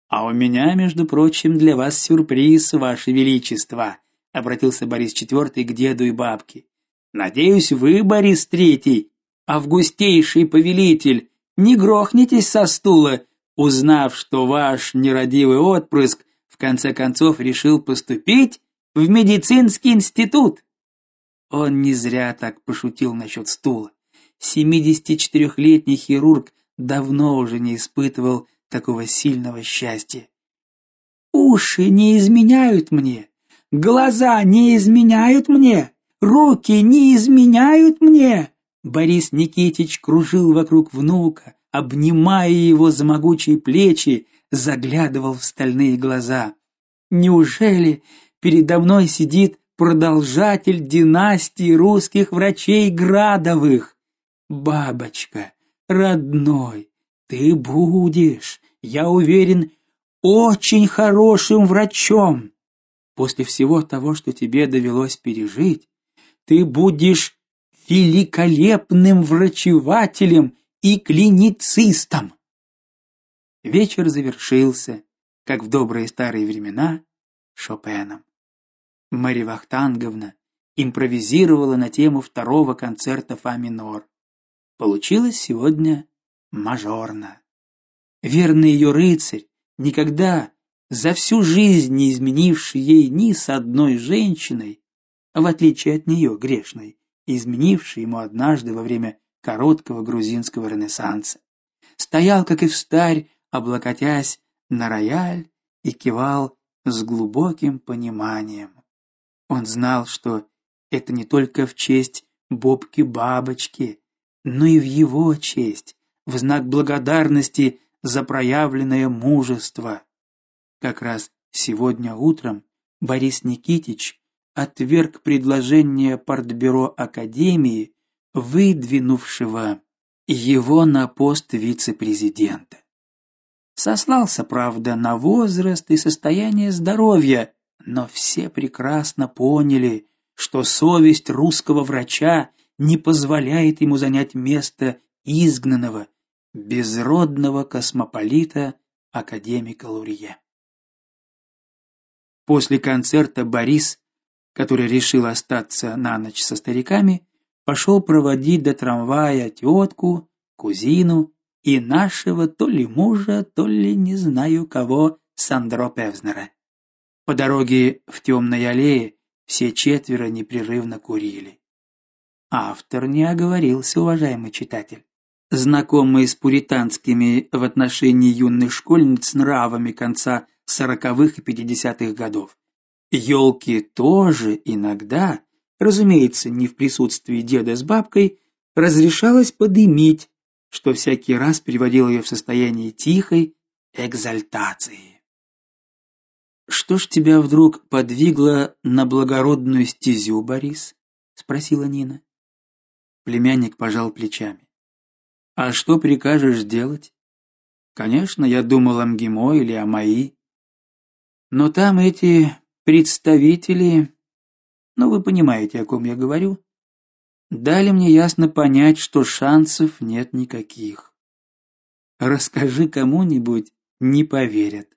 А у меня, между прочим, для вас сюрприз, ваше величество, обратился Борис IV к деду и бабке. Надеюсь, вы, Борис III, августейший повелитель, не грохнетесь со стула, узнав, что ваш нерадивый отпрыск в конце концов решил поступить в медицинский институт. Он не зря так пошутил насчет стула. 74-летний хирург давно уже не испытывал такого сильного счастья. Уши не изменяют мне, глаза не изменяют мне, руки не изменяют мне. Борис Никитич кружил вокруг внука, обнимая его за могучие плечи, заглядывал в стальные глаза. Неужели передо мной сидит продолжатель династии русских врачей Градовых? Бабочка, родной, ты будешь, я уверен, очень хорошим врачом. После всего того, что тебе довелось пережить, ты будешь великолепным врачевателем и клиницистом. Вечер завершился, как в добрые старые времена, Шопеном. Мария Вахтанговна импровизировала на тему второго концерта фа минор. Получилось сегодня мажорно. Верный ее рыцарь, никогда за всю жизнь не изменивший ей ни с одной женщиной, в отличие от нее грешной, изменивший ему однажды во время короткого грузинского ренессанса. Стоял, как и в старь, облокотясь на рояль и кивал с глубоким пониманием. Он знал, что это не только в честь Бобки-бабочки, но и в его честь, в знак благодарности за проявленное мужество. Как раз сегодня утром Борис Никитич отверг предложение партбюро академии, выдвинувшего его на пост вице-президента. Сослался, правда, на возраст и состояние здоровья, но все прекрасно поняли, что совесть русского врача не позволяет ему занять место изгнанного, безродного космополита академика Лурье. После концерта Борис который решил остаться на ночь со стариками, пошел проводить до трамвая тетку, кузину и нашего то ли мужа, то ли не знаю кого, Сандро Певзнера. По дороге в темной аллее все четверо непрерывно курили. Автор не оговорился, уважаемый читатель. Знакомый с пуританскими в отношении юных школьниц нравами конца сороковых и пятидесятых годов, Елки тоже иногда, разумеется, не в присутствии деда с бабкой, разрешалось подымить, что всякий раз приводило ее в состояние тихой экзальтации. Что ж тебя вдруг подвигло на благородную стезю, Борис? спросила Нина. Племянник пожал плечами. А что прикажешь делать? Конечно, я думал о МГИМО или о МАИ. Но там эти представители, ну вы понимаете, о ком я говорю, дали мне ясно понять, что шансов нет никаких. Расскажи кому-нибудь, не поверят.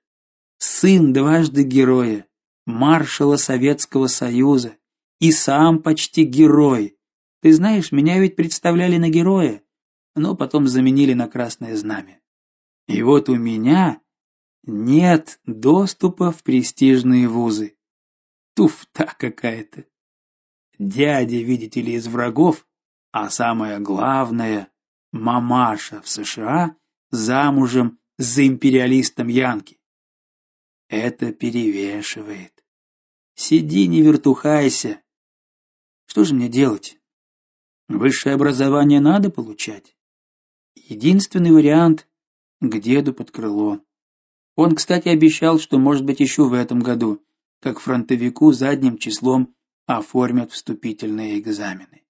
Сын дважды героя, маршала Советского Союза и сам почти герой. Ты знаешь, меня ведь представляли на героя, но потом заменили на красное знамя. И вот у меня нет доступа в престижные вузы. Туфта какая-то. Дядя, видите ли, из врагов, а самое главное, мамаша в США замужем за империалистом Янки. Это перевешивает. Сиди, не вертухайся. Что же мне делать? Высшее образование надо получать. Единственный вариант к деду под крыло. Он, кстати, обещал, что, может быть, еще в этом году как фронтовику задним числом оформят вступительные экзамены.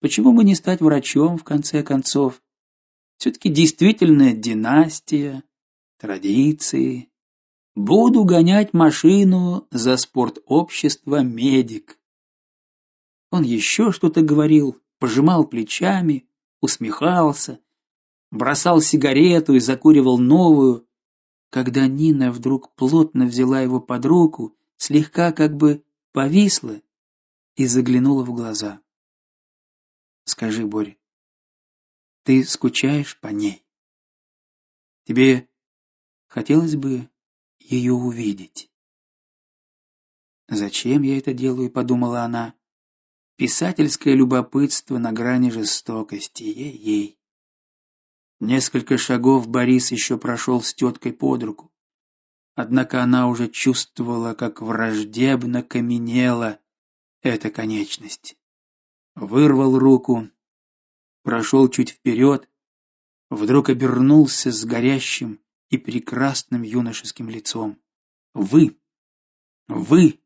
Почему бы не стать врачом в конце концов? все таки действительно династия, традиции. Буду гонять машину за спортобщество Медик. Он еще что-то говорил, пожимал плечами, усмехался, бросал сигарету и закуривал новую, когда Нина вдруг плотно взяла его под руку, слегка как бы повисла и заглянула в глаза. Скажи, Боря, ты скучаешь по ней? Тебе хотелось бы ее увидеть? Зачем я это делаю, подумала она. Писательское любопытство на грани жестокости, ей-ей. Несколько шагов Борис еще прошел с теткой под руку. Однако она уже чувствовала, как враждебно каменела эта конечность. Вырвал руку, прошел чуть вперед, вдруг обернулся с горящим и прекрасным юношеским лицом. Вы, вы.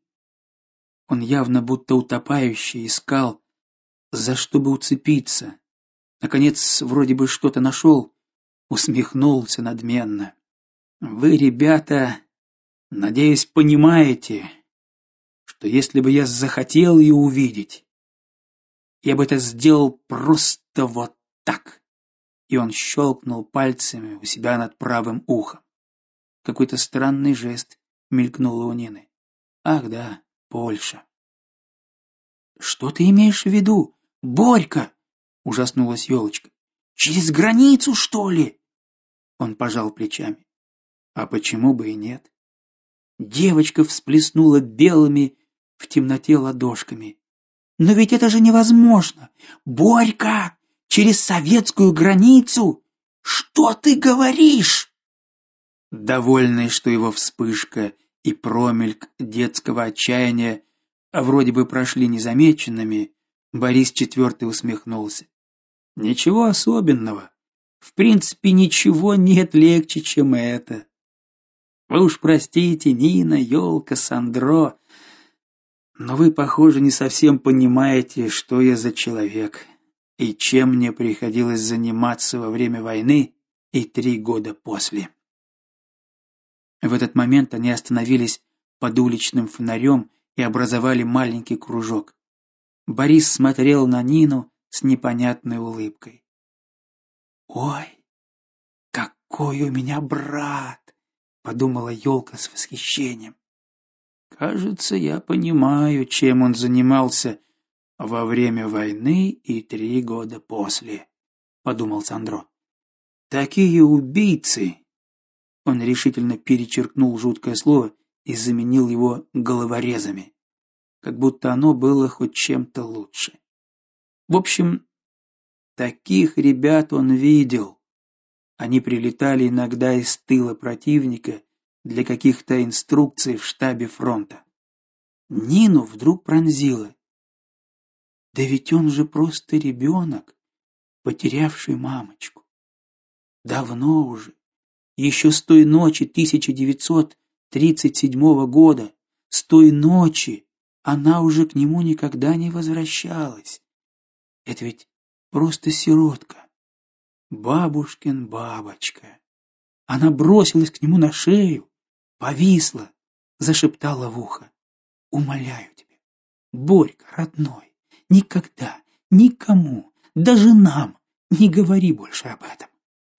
Он явно будто утопающий искал, за что бы уцепиться. Наконец, вроде бы что-то нашел, усмехнулся надменно. Вы, ребята, надеюсь, понимаете, что если бы я захотел ее увидеть, я бы это сделал просто вот так. И он щелкнул пальцами у себя над правым ухом. Какой-то странный жест мелькнул у Нины. Ах, да, Польша. Что ты имеешь в виду? Борька, ужаснулась елочка. Через границу, что ли? Он пожал плечами. А почему бы и нет? Девочка всплеснула белыми в темноте ладошками. Но ведь это же невозможно. Борька, через советскую границу? Что ты говоришь? Довольный, что его вспышка и промельк детского отчаяния вроде бы прошли незамеченными, Борис IV усмехнулся. Ничего особенного. В принципе, ничего нет легче, чем это. Вы уж простите, Нина, Ёлка, Сандро, но вы, похоже, не совсем понимаете, что я за человек и чем мне приходилось заниматься во время войны и три года после. В этот момент они остановились под уличным фонарем и образовали маленький кружок. Борис смотрел на Нину с непонятной улыбкой. Ой, какой у меня брат, подумала елка с восхищением. Кажется, я понимаю, чем он занимался во время войны и три года после, подумал Сандро. Такие убийцы. Он решительно перечеркнул жуткое слово и заменил его головорезами, как будто оно было хоть чем-то лучше. В общем, таких ребят он видел. Они прилетали иногда из тыла противника для каких-то инструкций в штабе фронта. Нину вдруг пронзило. Да ведь он же просто ребенок, потерявший мамочку. Давно уже, еще с той ночи 1937 года, с той ночи она уже к нему никогда не возвращалась. Это ведь просто сиротка. Бабушкин бабочка. Она бросилась к нему на шею, повисла, зашептала в ухо: "Умоляю тебя, Борька, родной, никогда никому, даже нам, не говори больше об этом.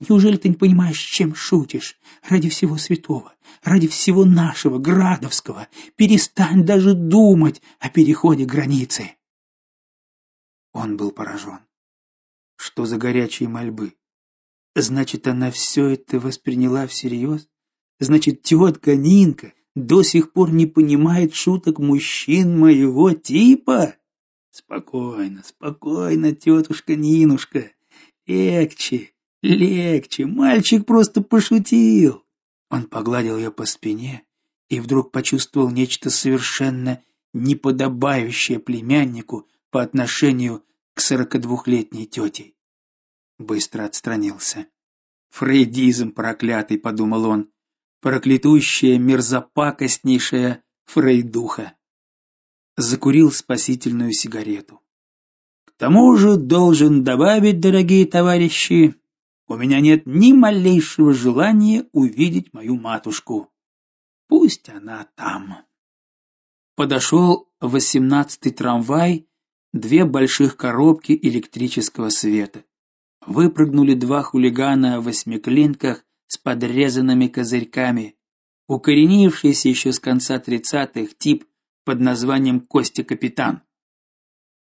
Неужели ты не понимаешь, чем шутишь? Ради всего святого, ради всего нашего градовского, перестань даже думать о переходе границы". Он был поражен. Что за горячие мольбы? Значит, она все это восприняла всерьез? Значит, тетка Нинка до сих пор не понимает шуток мужчин моего типа? Спокойно, спокойно, тетушка Нинушка. Легче, легче. Мальчик просто пошутил. Он погладил ее по спине и вдруг почувствовал нечто совершенно неподобающее племяннику по отношению к сорокадвухлетней тете. Быстро отстранился. Фрейдизм проклятый, подумал он проклятущая мерзопакостнейшая фрейдуха. Закурил спасительную сигарету. К тому же должен добавить, дорогие товарищи, у меня нет ни малейшего желания увидеть мою матушку. Пусть она там. Подошел восемнадцатый трамвай, две больших коробки электрического света. Выпрыгнули два хулигана в восьмиклинках с подрезанными козырьками. Укоренившийся еще с конца тридцатых тип под названием Костя капитан.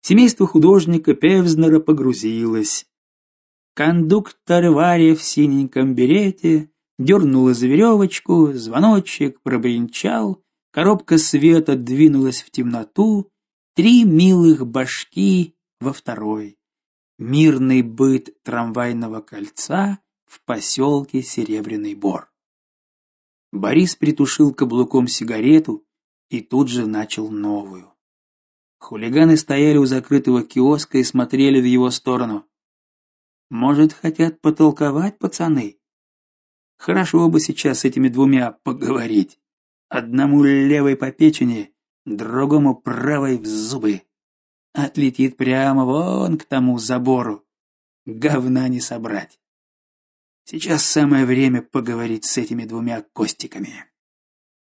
Семейство художника Певзнера погрузилось. Кондуктор Варя в синеньком берете дернула за веревочку, звоночек пробринчал, коробка света двинулась в темноту, три милых башки во второй. Мирный быт трамвайного кольца в поселке Серебряный Бор. Борис притушил каблуком сигарету и тут же начал новую. Хулиганы стояли у закрытого киоска и смотрели в его сторону. Может, хотят потолковать пацаны? Хорошо бы сейчас с этими двумя поговорить. Одному левой по печени, другому правой в зубы. Отлетит прямо вон к тому забору. Говна не собрать. Сейчас самое время поговорить с этими двумя костиками.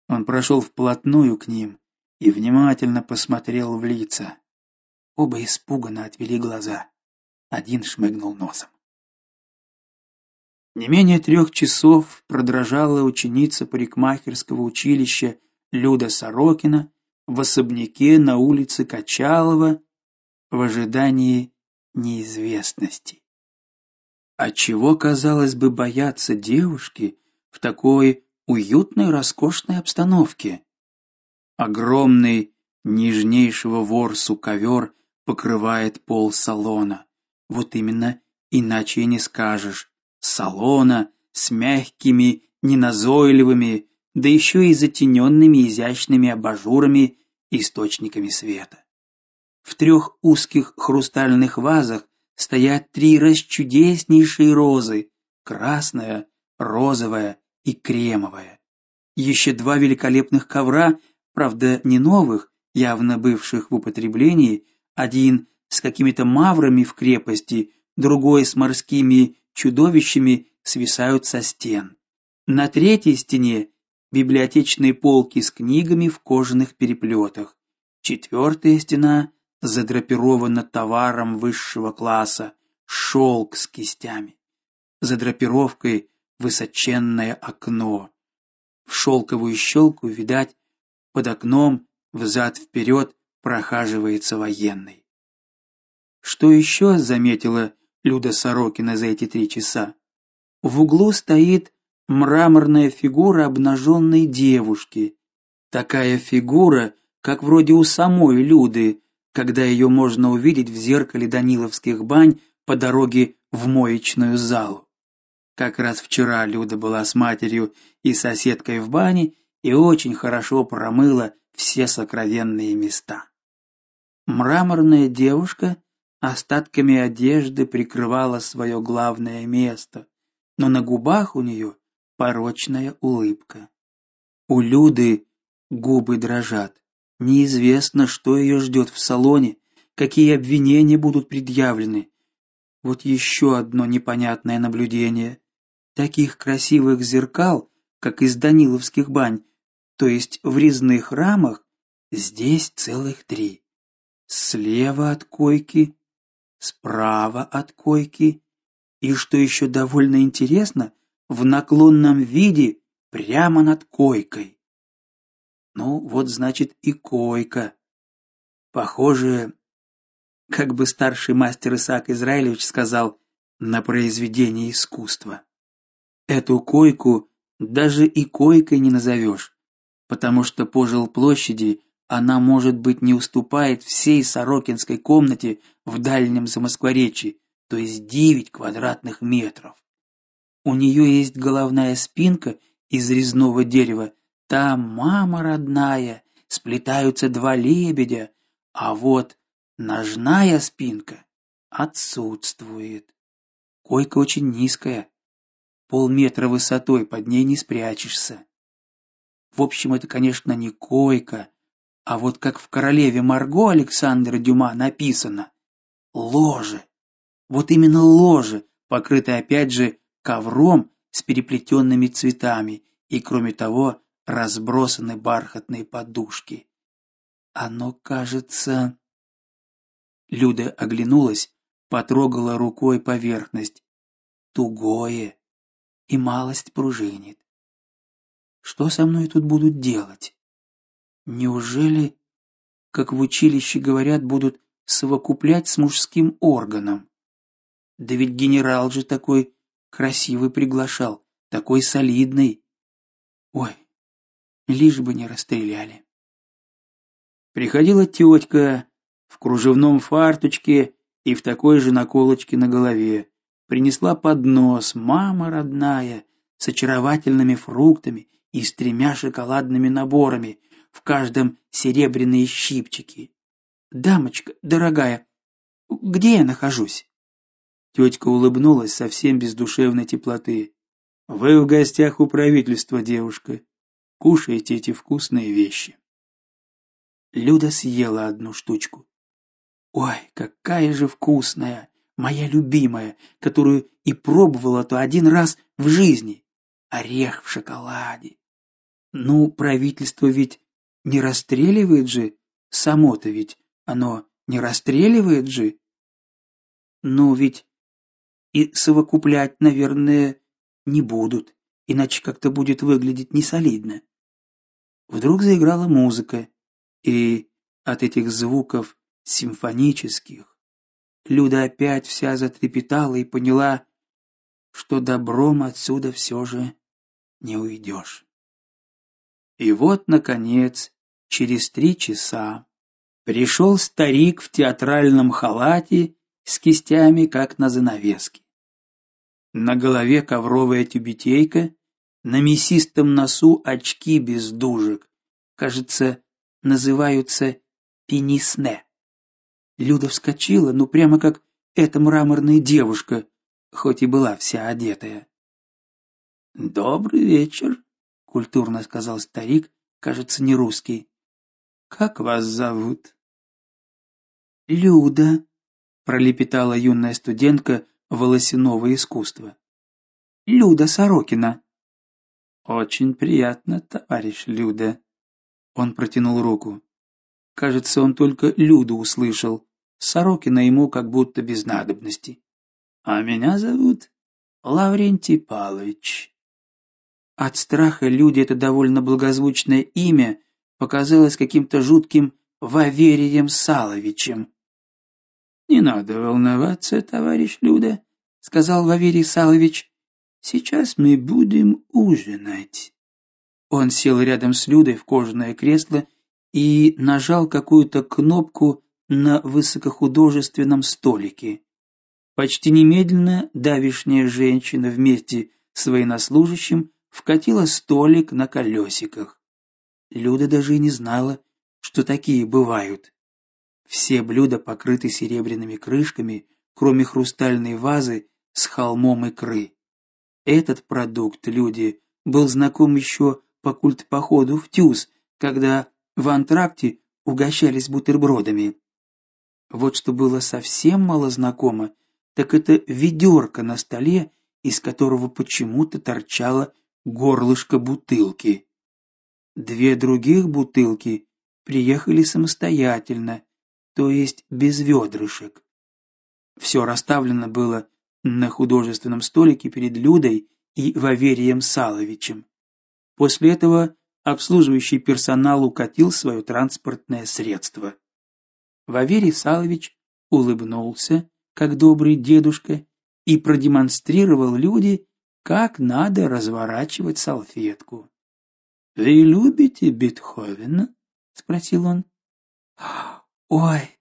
Он прошел вплотную к ним и внимательно посмотрел в лица. Оба испуганно отвели глаза. Один шмыгнул носом. Не менее трех часов продрожала ученица парикмахерского училища Люда Сорокина в особняке на улице Качалова в ожидании неизвестности. А чего, казалось бы, бояться девушки в такой уютной, роскошной обстановке? Огромный нежнейшего ворсу ковер покрывает пол салона. Вот именно, иначе и не скажешь салона с мягкими, неназойливыми, да еще и затененными изящными абажурами источниками света. В трех узких хрустальных вазах стоят три расчудеснейшие розы: красная, розовая и кремовая. Еще два великолепных ковра, правда, не новых, явно бывших в употреблении, один с какими-то маврами в крепости, другой с морскими чудовищами свисают со стен. На третьей стене библиотечные полки с книгами в кожаных переплетах. Четвертая стена задрапирована товаром высшего класса, шелк с кистями. За драпировкой высоченное окно. В шелковую щелку, видать, под окном взад вперед прохаживается военный. Что еще заметила Люда Сорокина за эти три часа. В углу стоит мраморная фигура обнаженной девушки. Такая фигура, как вроде у самой Люды, когда ее можно увидеть в зеркале Даниловских бань по дороге в моечную залу. Как раз вчера Люда была с матерью и соседкой в бане и очень хорошо промыла все сокровенные места. Мраморная девушка остатками одежды прикрывала свое главное место, но на губах у нее порочная улыбка. У Люды губы дрожат. Неизвестно, что ее ждет в салоне, какие обвинения будут предъявлены. Вот еще одно непонятное наблюдение. Таких красивых зеркал, как из Даниловских бань, то есть в резных рамах, здесь целых три. Слева от койки справа от койки и, что еще довольно интересно, в наклонном виде прямо над койкой. Ну, вот значит и койка. Похоже, как бы старший мастер Исаак Израилевич сказал, на произведение искусства. Эту койку даже и койкой не назовешь, потому что по жилплощади она, может быть, не уступает всей Сорокинской комнате в дальнем Замоскворечье, то есть 9 квадратных метров. У нее есть головная спинка из резного дерева. Там мама родная, сплетаются два лебедя, а вот ножная спинка отсутствует. Койка очень низкая, полметра высотой, под ней не спрячешься. В общем, это, конечно, не койка, а вот как в Королеве Марго Александра Дюма написано: ложе. Вот именно ложе, покрытое опять же ковром с переплетенными цветами, и кроме того, разбросаны бархатные подушки. Оно, кажется, Люда оглянулась, потрогала рукой поверхность. Тугое и малость пружинит. Что со мной тут будут делать? Неужели как в училище говорят, будут совокуплять с мужским органом. Да ведь генерал же такой красивый приглашал, такой солидный. Ой, лишь бы не расстреляли. Приходила тетка в кружевном фарточке и в такой же наколочке на голове. Принесла поднос, мама родная, с очаровательными фруктами и с тремя шоколадными наборами, в каждом серебряные щипчики. Дамочка, дорогая, где я нахожусь? Тетка улыбнулась совсем без душевной теплоты. Вы в гостях у правительства, девушка. Кушайте эти вкусные вещи. Люда съела одну штучку. Ой, какая же вкусная, моя любимая, которую и пробовала-то один раз в жизни. Орех в шоколаде. Ну, правительство ведь не расстреливает же, само-то ведь оно не расстреливает же. Ну ведь и совокуплять, наверное, не будут, иначе как-то будет выглядеть несолидно. Вдруг заиграла музыка, и от этих звуков симфонических Люда опять вся затрепетала и поняла, что добром отсюда все же не уйдешь. И вот наконец, через три часа пришел старик в театральном халате с кистями, как на занавеске. На голове ковровая тюбетейка, на мясистом носу очки без дужек. Кажется, называются пенисне. Люда вскочила, ну прямо как эта мраморная девушка, хоть и была вся одетая. Добрый вечер, культурно сказал старик, кажется, не русский. Как вас зовут? Люда, пролепетала юная студентка волосяного искусства. Люда Сорокина. Очень приятно, товарищ Люда. Он протянул руку. Кажется, он только Люду услышал. Сорокина ему как будто без надобности. А меня зовут Лаврентий Павлович. От страха Люде это довольно благозвучное имя показалось каким-то жутким Ваверием Саловичем. Не надо волноваться, товарищ Люда, сказал Ваверий Салович. Сейчас мы будем ужинать. Он сел рядом с Людой в кожаное кресло и нажал какую-то кнопку на высокохудожественном столике. Почти немедленно давишняя женщина вместе с военнослужащим вкатила столик на колесиках. Люда даже и не знала, что такие бывают. Все блюда покрыты серебряными крышками, кроме хрустальной вазы с холмом икры. Этот продукт люди был знаком еще по культпоходу в Тюз, когда в антракте угощались бутербродами. Вот что было совсем мало знакомо, так это ведерко на столе, из которого почему-то торчало горлышко бутылки. Две других бутылки приехали самостоятельно, то есть без ведрышек. Все расставлено было на художественном столике перед Людой и Ваверием Саловичем. После этого обслуживающий персонал укатил свое транспортное средство. Ваверий Салович улыбнулся, как добрый дедушка, и продемонстрировал люди, как надо разворачивать салфетку. Вы любите Бетховена? спросил он. Ой,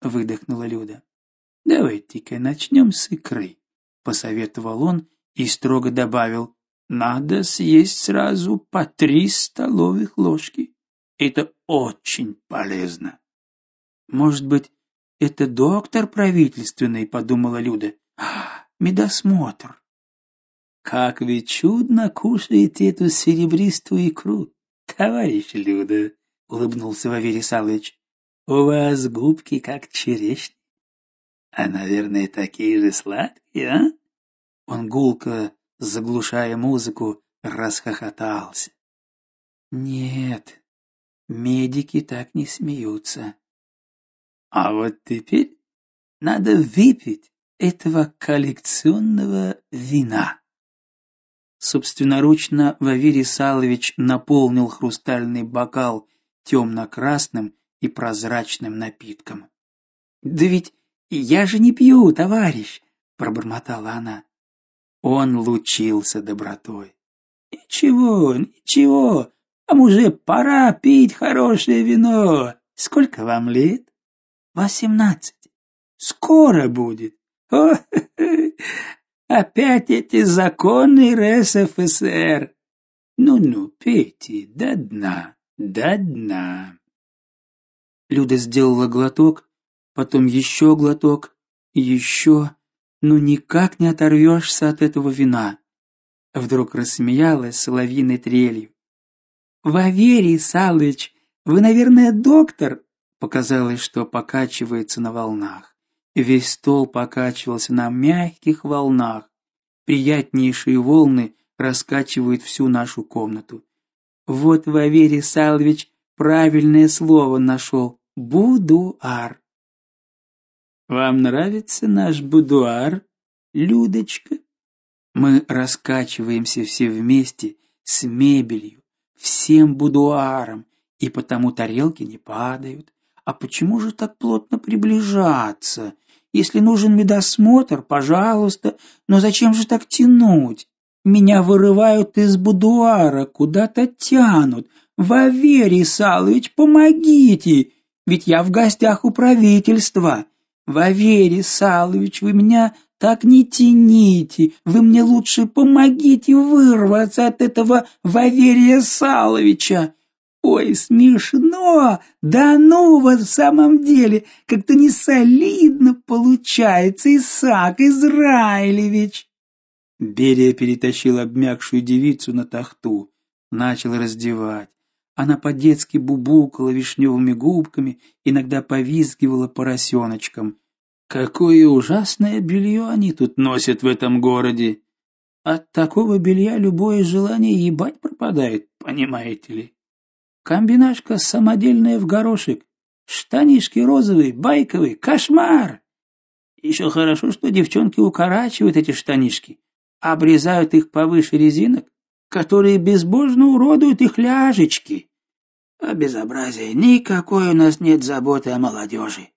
выдохнула Люда. Давайте-ка начнем с икры, посоветовал он и строго добавил: надо съесть сразу по три столовых ложки. Это очень полезно. Может быть, это доктор правительственный, подумала Люда. Медосмотр. Как вы чудно кушаете эту серебристую икру, товарищ Люда, улыбнулся Ваверий Салыч. У вас губки как черешни. А, наверное, такие же сладкие, а? Он гулко, заглушая музыку, расхохотался. Нет, медики так не смеются. А вот теперь надо выпить этого коллекционного вина. Собственноручно Ваверий Салович наполнил хрустальный бокал темно-красным и прозрачным напитком. Да ведь я же не пью, товарищ, пробормотала она. Он лучился добротой. Ничего, ничего, вам уже пора пить хорошее вино. Сколько вам лет? Восемнадцать. Скоро будет. О, опять эти законы РСФСР. Ну-ну, пейте до дна, до дна. Люда сделала глоток, потом еще глоток, еще, ну никак не оторвешься от этого вина. Вдруг рассмеялась соловьиной трелью. Ваверий Салыч, вы, наверное, доктор? Показалось, что покачивается на волнах. Весь стол покачивался на мягких волнах. Приятнейшие волны раскачивают всю нашу комнату. Вот Ваверий Салович правильное слово нашел. Будуар. Вам нравится наш будуар, Людочка? Мы раскачиваемся все вместе с мебелью, всем будуаром, и потому тарелки не падают. А почему же так плотно приближаться? Если нужен медосмотр, пожалуйста, но зачем же так тянуть? Меня вырывают из будуара, куда-то тянут. Ваверий Салович, помогите, ведь я в гостях у правительства. Ваверий Салович, вы меня так не тяните, вы мне лучше помогите вырваться от этого Ваверия Саловича. Ой, смешно! Да ну, вот в самом деле, как-то не солидно получается, Исаак Израилевич. Берия перетащил обмякшую девицу на тахту, начал раздевать. Она по-детски бубукала вишневыми губками, иногда повизгивала поросеночком. Какое ужасное белье они тут носят в этом городе. От такого белья любое желание ебать пропадает, понимаете ли. Комбинашка самодельная в горошек, штанишки розовые, байковые, кошмар. Еще хорошо, что девчонки укорачивают эти штанишки, обрезают их повыше резинок, которые безбожно уродуют их ляжечки. А безобразие, никакой у нас нет заботы о молодежи.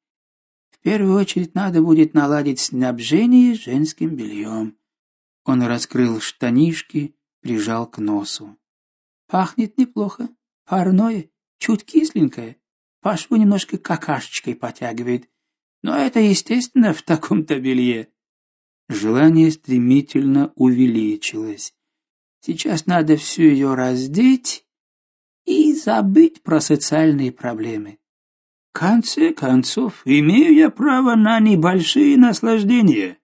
В первую очередь надо будет наладить снабжение женским бельем. Он раскрыл штанишки, прижал к носу. Пахнет неплохо, парное, чуть кисленькое. Пашву немножко какашечкой потягивает. Но это естественно в таком-то белье. Желание стремительно увеличилось. Сейчас надо всю ее раздеть и забыть про социальные проблемы. В конце концов, имею я право на небольшие наслаждения.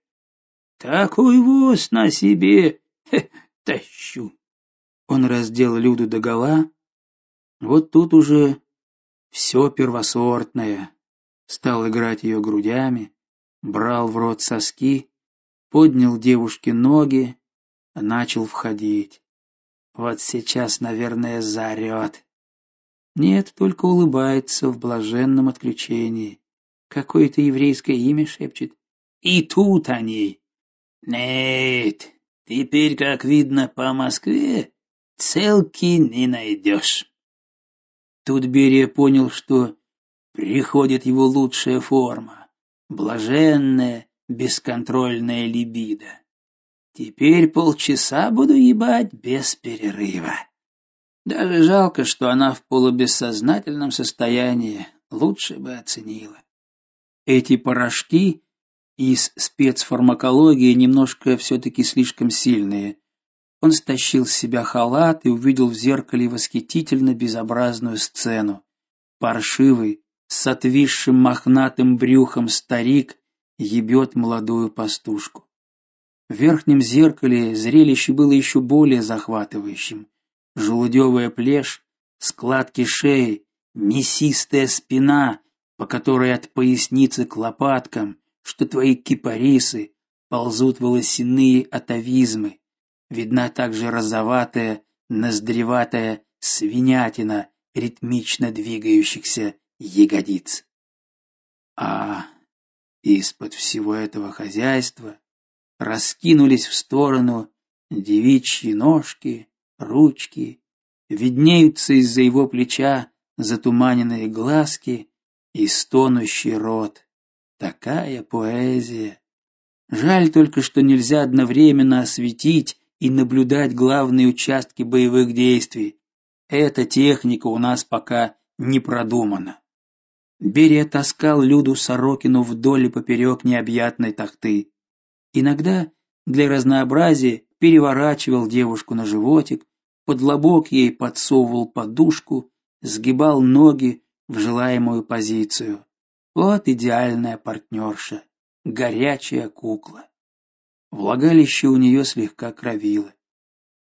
Такой воз на себе хе, тащу. Он раздел Люду догола. Вот тут уже все первосортное. Стал играть ее грудями, брал в рот соски, поднял девушке ноги, начал входить. Вот сейчас, наверное, заорет. Нет, только улыбается в блаженном отключении. Какое-то еврейское имя шепчет. И тут они. Нет, теперь, как видно по Москве, целки не найдешь. Тут Берия понял, что приходит его лучшая форма. Блаженная, бесконтрольная либидо. Теперь полчаса буду ебать без перерыва. Даже жалко, что она в полубессознательном состоянии, лучше бы оценила. Эти порошки из спецфармакологии немножко все таки слишком сильные. Он стащил с себя халат и увидел в зеркале восхитительно безобразную сцену. Паршивый, с отвисшим мохнатым брюхом старик ебет молодую пастушку. В верхнем зеркале зрелище было еще более захватывающим. Желудевая плешь, складки шеи, мясистая спина, по которой от поясницы к лопаткам, что твои кипарисы ползут волосяные атовизмы. Видна также розоватая, ноздреватая свинятина ритмично двигающихся ягодиц. А из-под всего этого хозяйства раскинулись в сторону девичьи ножки, ручки, виднеются из-за его плеча затуманенные глазки и стонущий рот. Такая поэзия. Жаль только, что нельзя одновременно осветить и наблюдать главные участки боевых действий. Эта техника у нас пока не продумана. Берия таскал Люду Сорокину вдоль и поперек необъятной тахты. Иногда для разнообразия переворачивал девушку на животик, под лобок ей подсовывал подушку, сгибал ноги в желаемую позицию. Вот идеальная партнерша, горячая кукла. Влагалище у нее слегка кровило.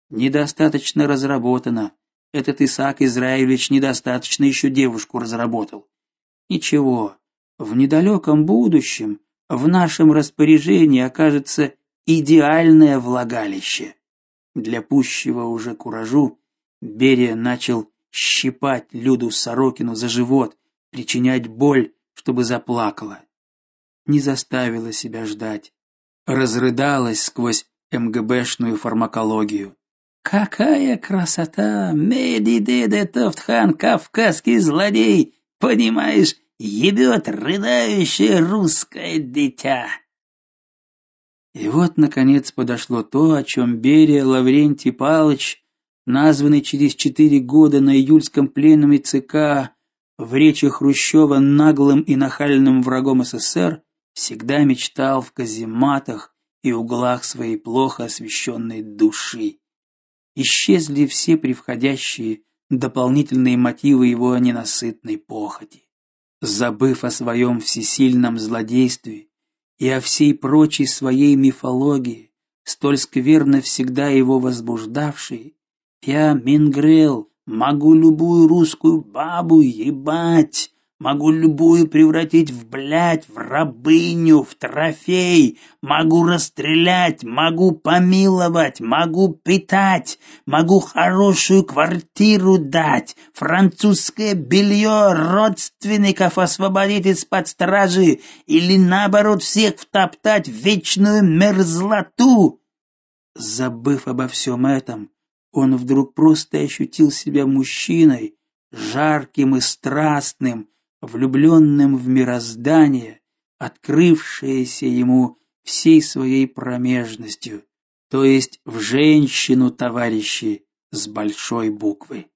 Недостаточно разработано. Этот Исаак Израилевич недостаточно еще девушку разработал. Ничего, в недалеком будущем в нашем распоряжении окажется идеальное влагалище. Для пущего уже куражу Берия начал щипать Люду Сорокину за живот, причинять боль, чтобы заплакала. Не заставила себя ждать, разрыдалась сквозь МГБшную фармакологию. Какая красота! Медидеде Тофтхан, кавказский злодей, понимаешь, ебет рыдающее русское дитя. И вот наконец подошло то, о чем Берия Лаврентий Павлович, названный через четыре года на июльском пленуме ЦК в речи Хрущева наглым и нахальным врагом СССР, всегда мечтал в казематах и углах своей плохо освещенной души. Исчезли все превходящие дополнительные мотивы его ненасытной похоти. Забыв о своем всесильном злодействе и о всей прочей своей мифологии, столь скверно всегда его возбуждавшей, я Мингрел, могу любую русскую бабу ебать, Могу любую превратить в блядь, в рабыню, в трофей. Могу расстрелять, могу помиловать, могу питать, могу хорошую квартиру дать, французское белье родственников освободить из-под стражи или наоборот всех втоптать в вечную мерзлоту. Забыв обо всем этом, он вдруг просто ощутил себя мужчиной, жарким и страстным, влюбленным в мироздание, открывшееся ему всей своей промежностью, то есть в женщину, товарищи, с большой буквы.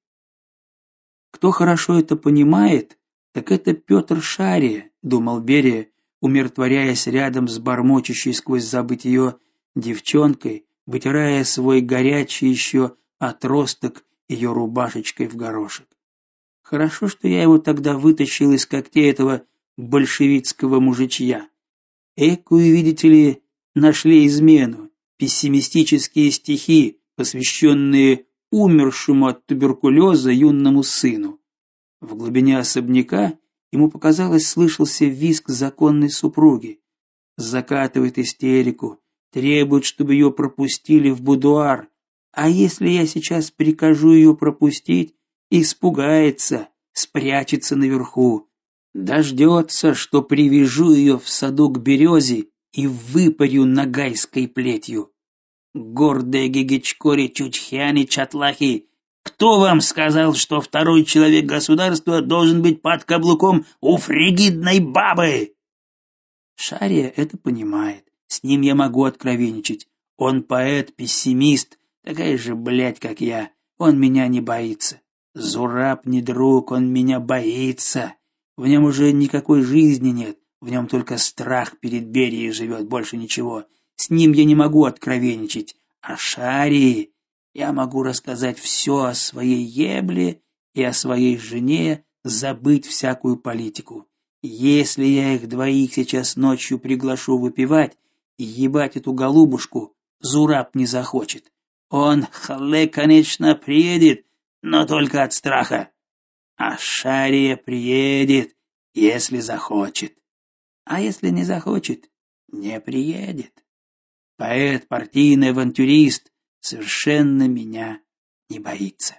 Кто хорошо это понимает, так это Петр Шария, думал Берия, умиротворяясь рядом с бормочущей сквозь забытье девчонкой, вытирая свой горячий еще отросток ее рубашечкой в горошек. Хорошо, что я его тогда вытащил из когтей этого большевистского мужичья. Экую, видите ли, нашли измену, пессимистические стихи, посвященные умершему от туберкулеза юному сыну. В глубине особняка ему показалось слышался визг законной супруги. Закатывает истерику, требует, чтобы ее пропустили в будуар. А если я сейчас прикажу ее пропустить, испугается, спрячется наверху, дождется, что привяжу ее в саду к березе и выпарю нагайской плетью. Гордые гигичкори чучхяни чатлахи, кто вам сказал, что второй человек государства должен быть под каблуком у фригидной бабы? Шария это понимает. С ним я могу откровенничать. Он поэт-пессимист, такая же, блядь, как я. Он меня не боится. Зураб не друг, он меня боится. В нем уже никакой жизни нет, в нем только страх перед Берией живет, больше ничего. С ним я не могу откровенничать. А Шарии я могу рассказать все о своей ебле и о своей жене, забыть всякую политику. Если я их двоих сейчас ночью приглашу выпивать, ебать эту голубушку, Зураб не захочет. Он, хале, конечно, приедет, но только от страха. А Шария приедет, если захочет. А если не захочет, не приедет. Поэт, партийный авантюрист совершенно меня не боится.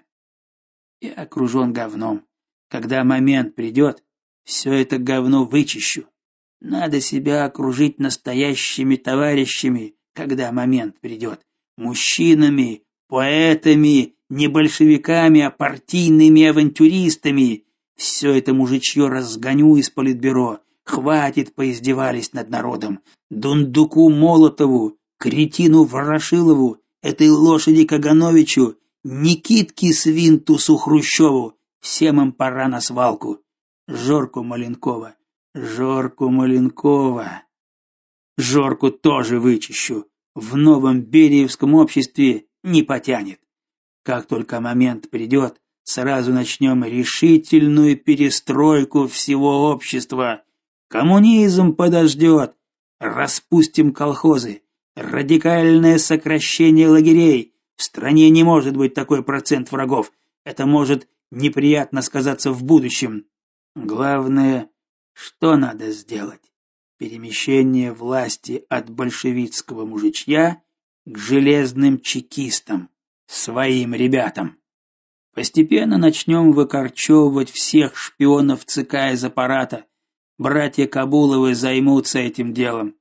Я окружен говном. Когда момент придет, все это говно вычищу. Надо себя окружить настоящими товарищами, когда момент придет. Мужчинами, поэтами не большевиками, а партийными авантюристами, Все это мужичье разгоню из политбюро. Хватит, поиздевались над народом. Дундуку Молотову, кретину Ворошилову, этой лошади Кагановичу, Никитке Свинтусу Хрущеву. Всем им пора на свалку. Жорку Маленкова. Жорку Маленкова. Жорку тоже вычищу. В новом Бериевском обществе не потянет. Как только момент придет, сразу начнем решительную перестройку всего общества. Коммунизм подождет. Распустим колхозы. Радикальное сокращение лагерей. В стране не может быть такой процент врагов. Это может неприятно сказаться в будущем. Главное, что надо сделать? Перемещение власти от большевистского мужичья к железным чекистам, своим ребятам. Постепенно начнем выкорчевывать всех шпионов ЦК из аппарата. Братья Кабуловы займутся этим делом.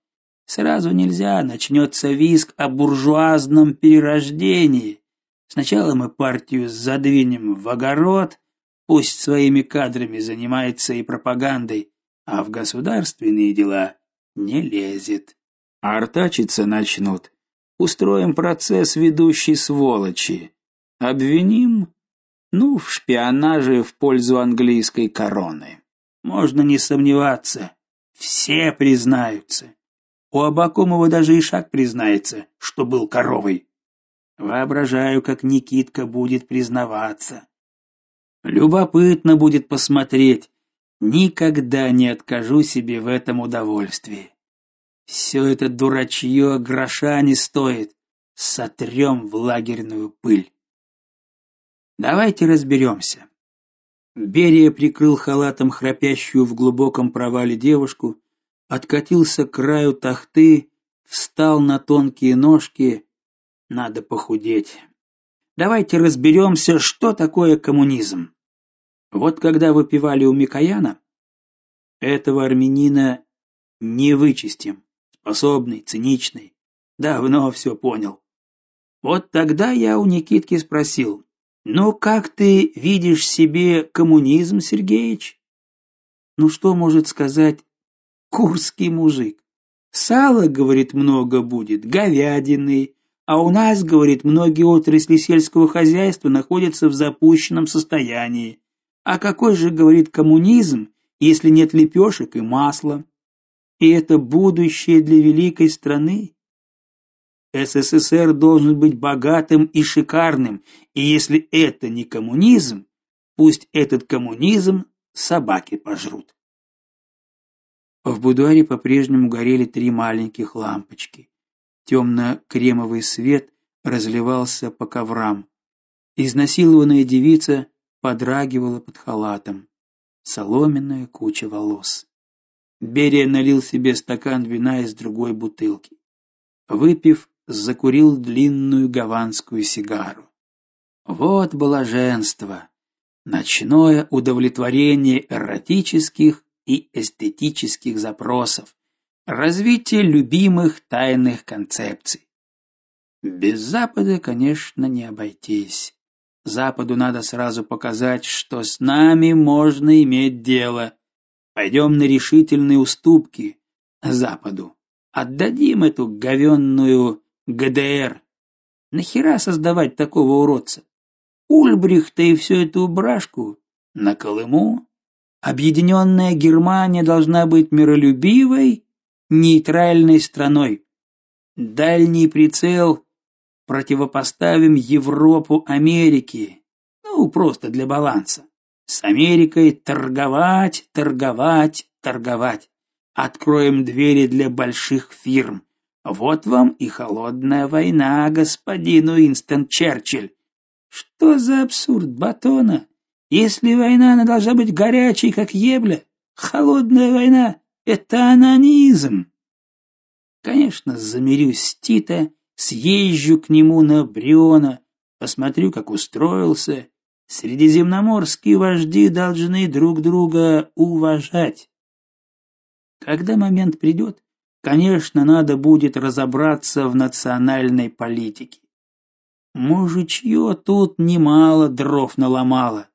Сразу нельзя, начнется визг о буржуазном перерождении. Сначала мы партию задвинем в огород, пусть своими кадрами занимается и пропагандой, а в государственные дела не лезет. Артачиться начнут. Устроим процесс ведущей сволочи. Обвиним ну, в шпионаже в пользу английской короны. Можно не сомневаться, все признаются. У Абакумова даже Ишак признается, что был коровой. Воображаю, как Никитка будет признаваться. Любопытно будет посмотреть. Никогда не откажу себе в этом удовольствии. Все это дурачье гроша не стоит. Сотрем в лагерную пыль. Давайте разберемся. Берия прикрыл халатом храпящую в глубоком провале девушку, откатился к краю тахты, встал на тонкие ножки. Надо похудеть. Давайте разберемся, что такое коммунизм. Вот когда выпивали у Микояна, этого армянина не вычистим, способный, циничный, давно все понял. Вот тогда я у Никитки спросил: "Ну как ты видишь себе коммунизм, Сергеич?" Ну что может сказать курский мужик? Сало, говорит, много будет, говядины, а у нас, говорит, многие отрасли сельского хозяйства находятся в запущенном состоянии. А какой же, говорит, коммунизм, если нет лепешек и масла? И это будущее для великой страны. СССР должен быть богатым и шикарным, и если это не коммунизм, пусть этот коммунизм собаки пожрут. В будуаре по-прежнему горели три маленьких лампочки темно-кремовый свет разливался по коврам. Изнасилованная девица подрагивала под халатом. Соломенная куча волос. Берия налил себе стакан вина из другой бутылки. Выпив, закурил длинную гаванскую сигару. Вот блаженство, ночное удовлетворение эротических и эстетических запросов, развитие любимых тайных концепций. Без Запада, конечно, не обойтись. Западу надо сразу показать, что с нами можно иметь дело. Пойдем на решительные уступки Западу. Отдадим эту говенную ГДР. Нахера создавать такого уродца? Ульбрихта и всю эту брашку на Колыму. Объединенная Германия должна быть миролюбивой нейтральной страной. Дальний прицел противопоставим Европу Америке. Ну, просто для баланса. С Америкой торговать, торговать, торговать. Откроем двери для больших фирм. Вот вам и холодная война, господин Уинстон Черчилль. Что за абсурд, Батона? Если война, она должна быть горячей, как ебля. Холодная война это анонизм. Конечно, замирюсь с Тита, съезжу к нему на Бриона, посмотрю, как устроился. Средиземноморские вожди должны друг друга уважать. Когда момент придет, конечно, надо будет разобраться в национальной политике. Мужичье тут немало дров наломало.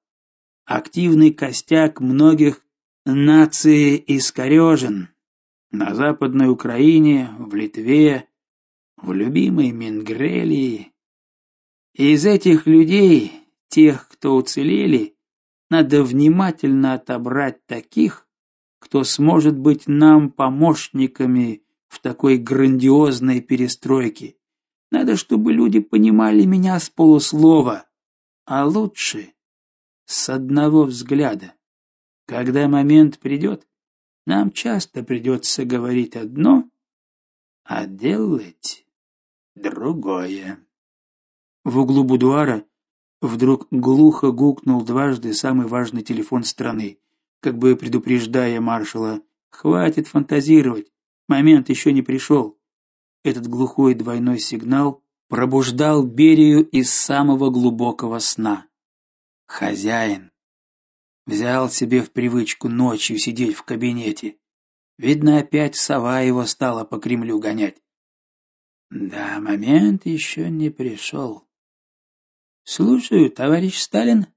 Активный костяк многих наций искорежен. На Западной Украине, в Литве, в любимой Менгрелии. Из этих людей, тех, кто уцелели, надо внимательно отобрать таких, кто сможет быть нам помощниками в такой грандиозной перестройке. Надо, чтобы люди понимали меня с полуслова, а лучше с одного взгляда. Когда момент придет, нам часто придется говорить одно, а делать другое. В углу будуара вдруг глухо гукнул дважды самый важный телефон страны, как бы предупреждая маршала: "Хватит фантазировать, момент еще не пришел». Этот глухой двойной сигнал пробуждал Берию из самого глубокого сна. Хозяин взял себе в привычку ночью сидеть в кабинете. Видно, опять сова его стала по Кремлю гонять. Да, момент еще не пришел. Слушаю, товарищ Сталин.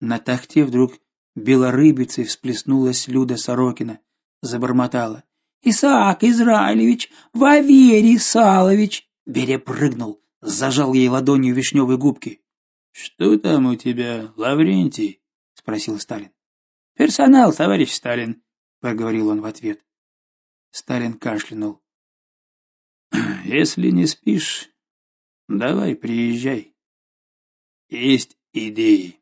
На тахте вдруг белорыбицей всплеснулась Люда Сорокина, забормотала: "Исаак Израилевич, Ваверий Салович!" Беря прыгнул, зажал ей ладонью вишневые губки. Что там у тебя, Лаврентий? спросил Сталин. Персонал, товарищ Сталин, проговорил он в ответ. Сталин кашлянул. Если не спишь, давай приезжай. Есть идеи.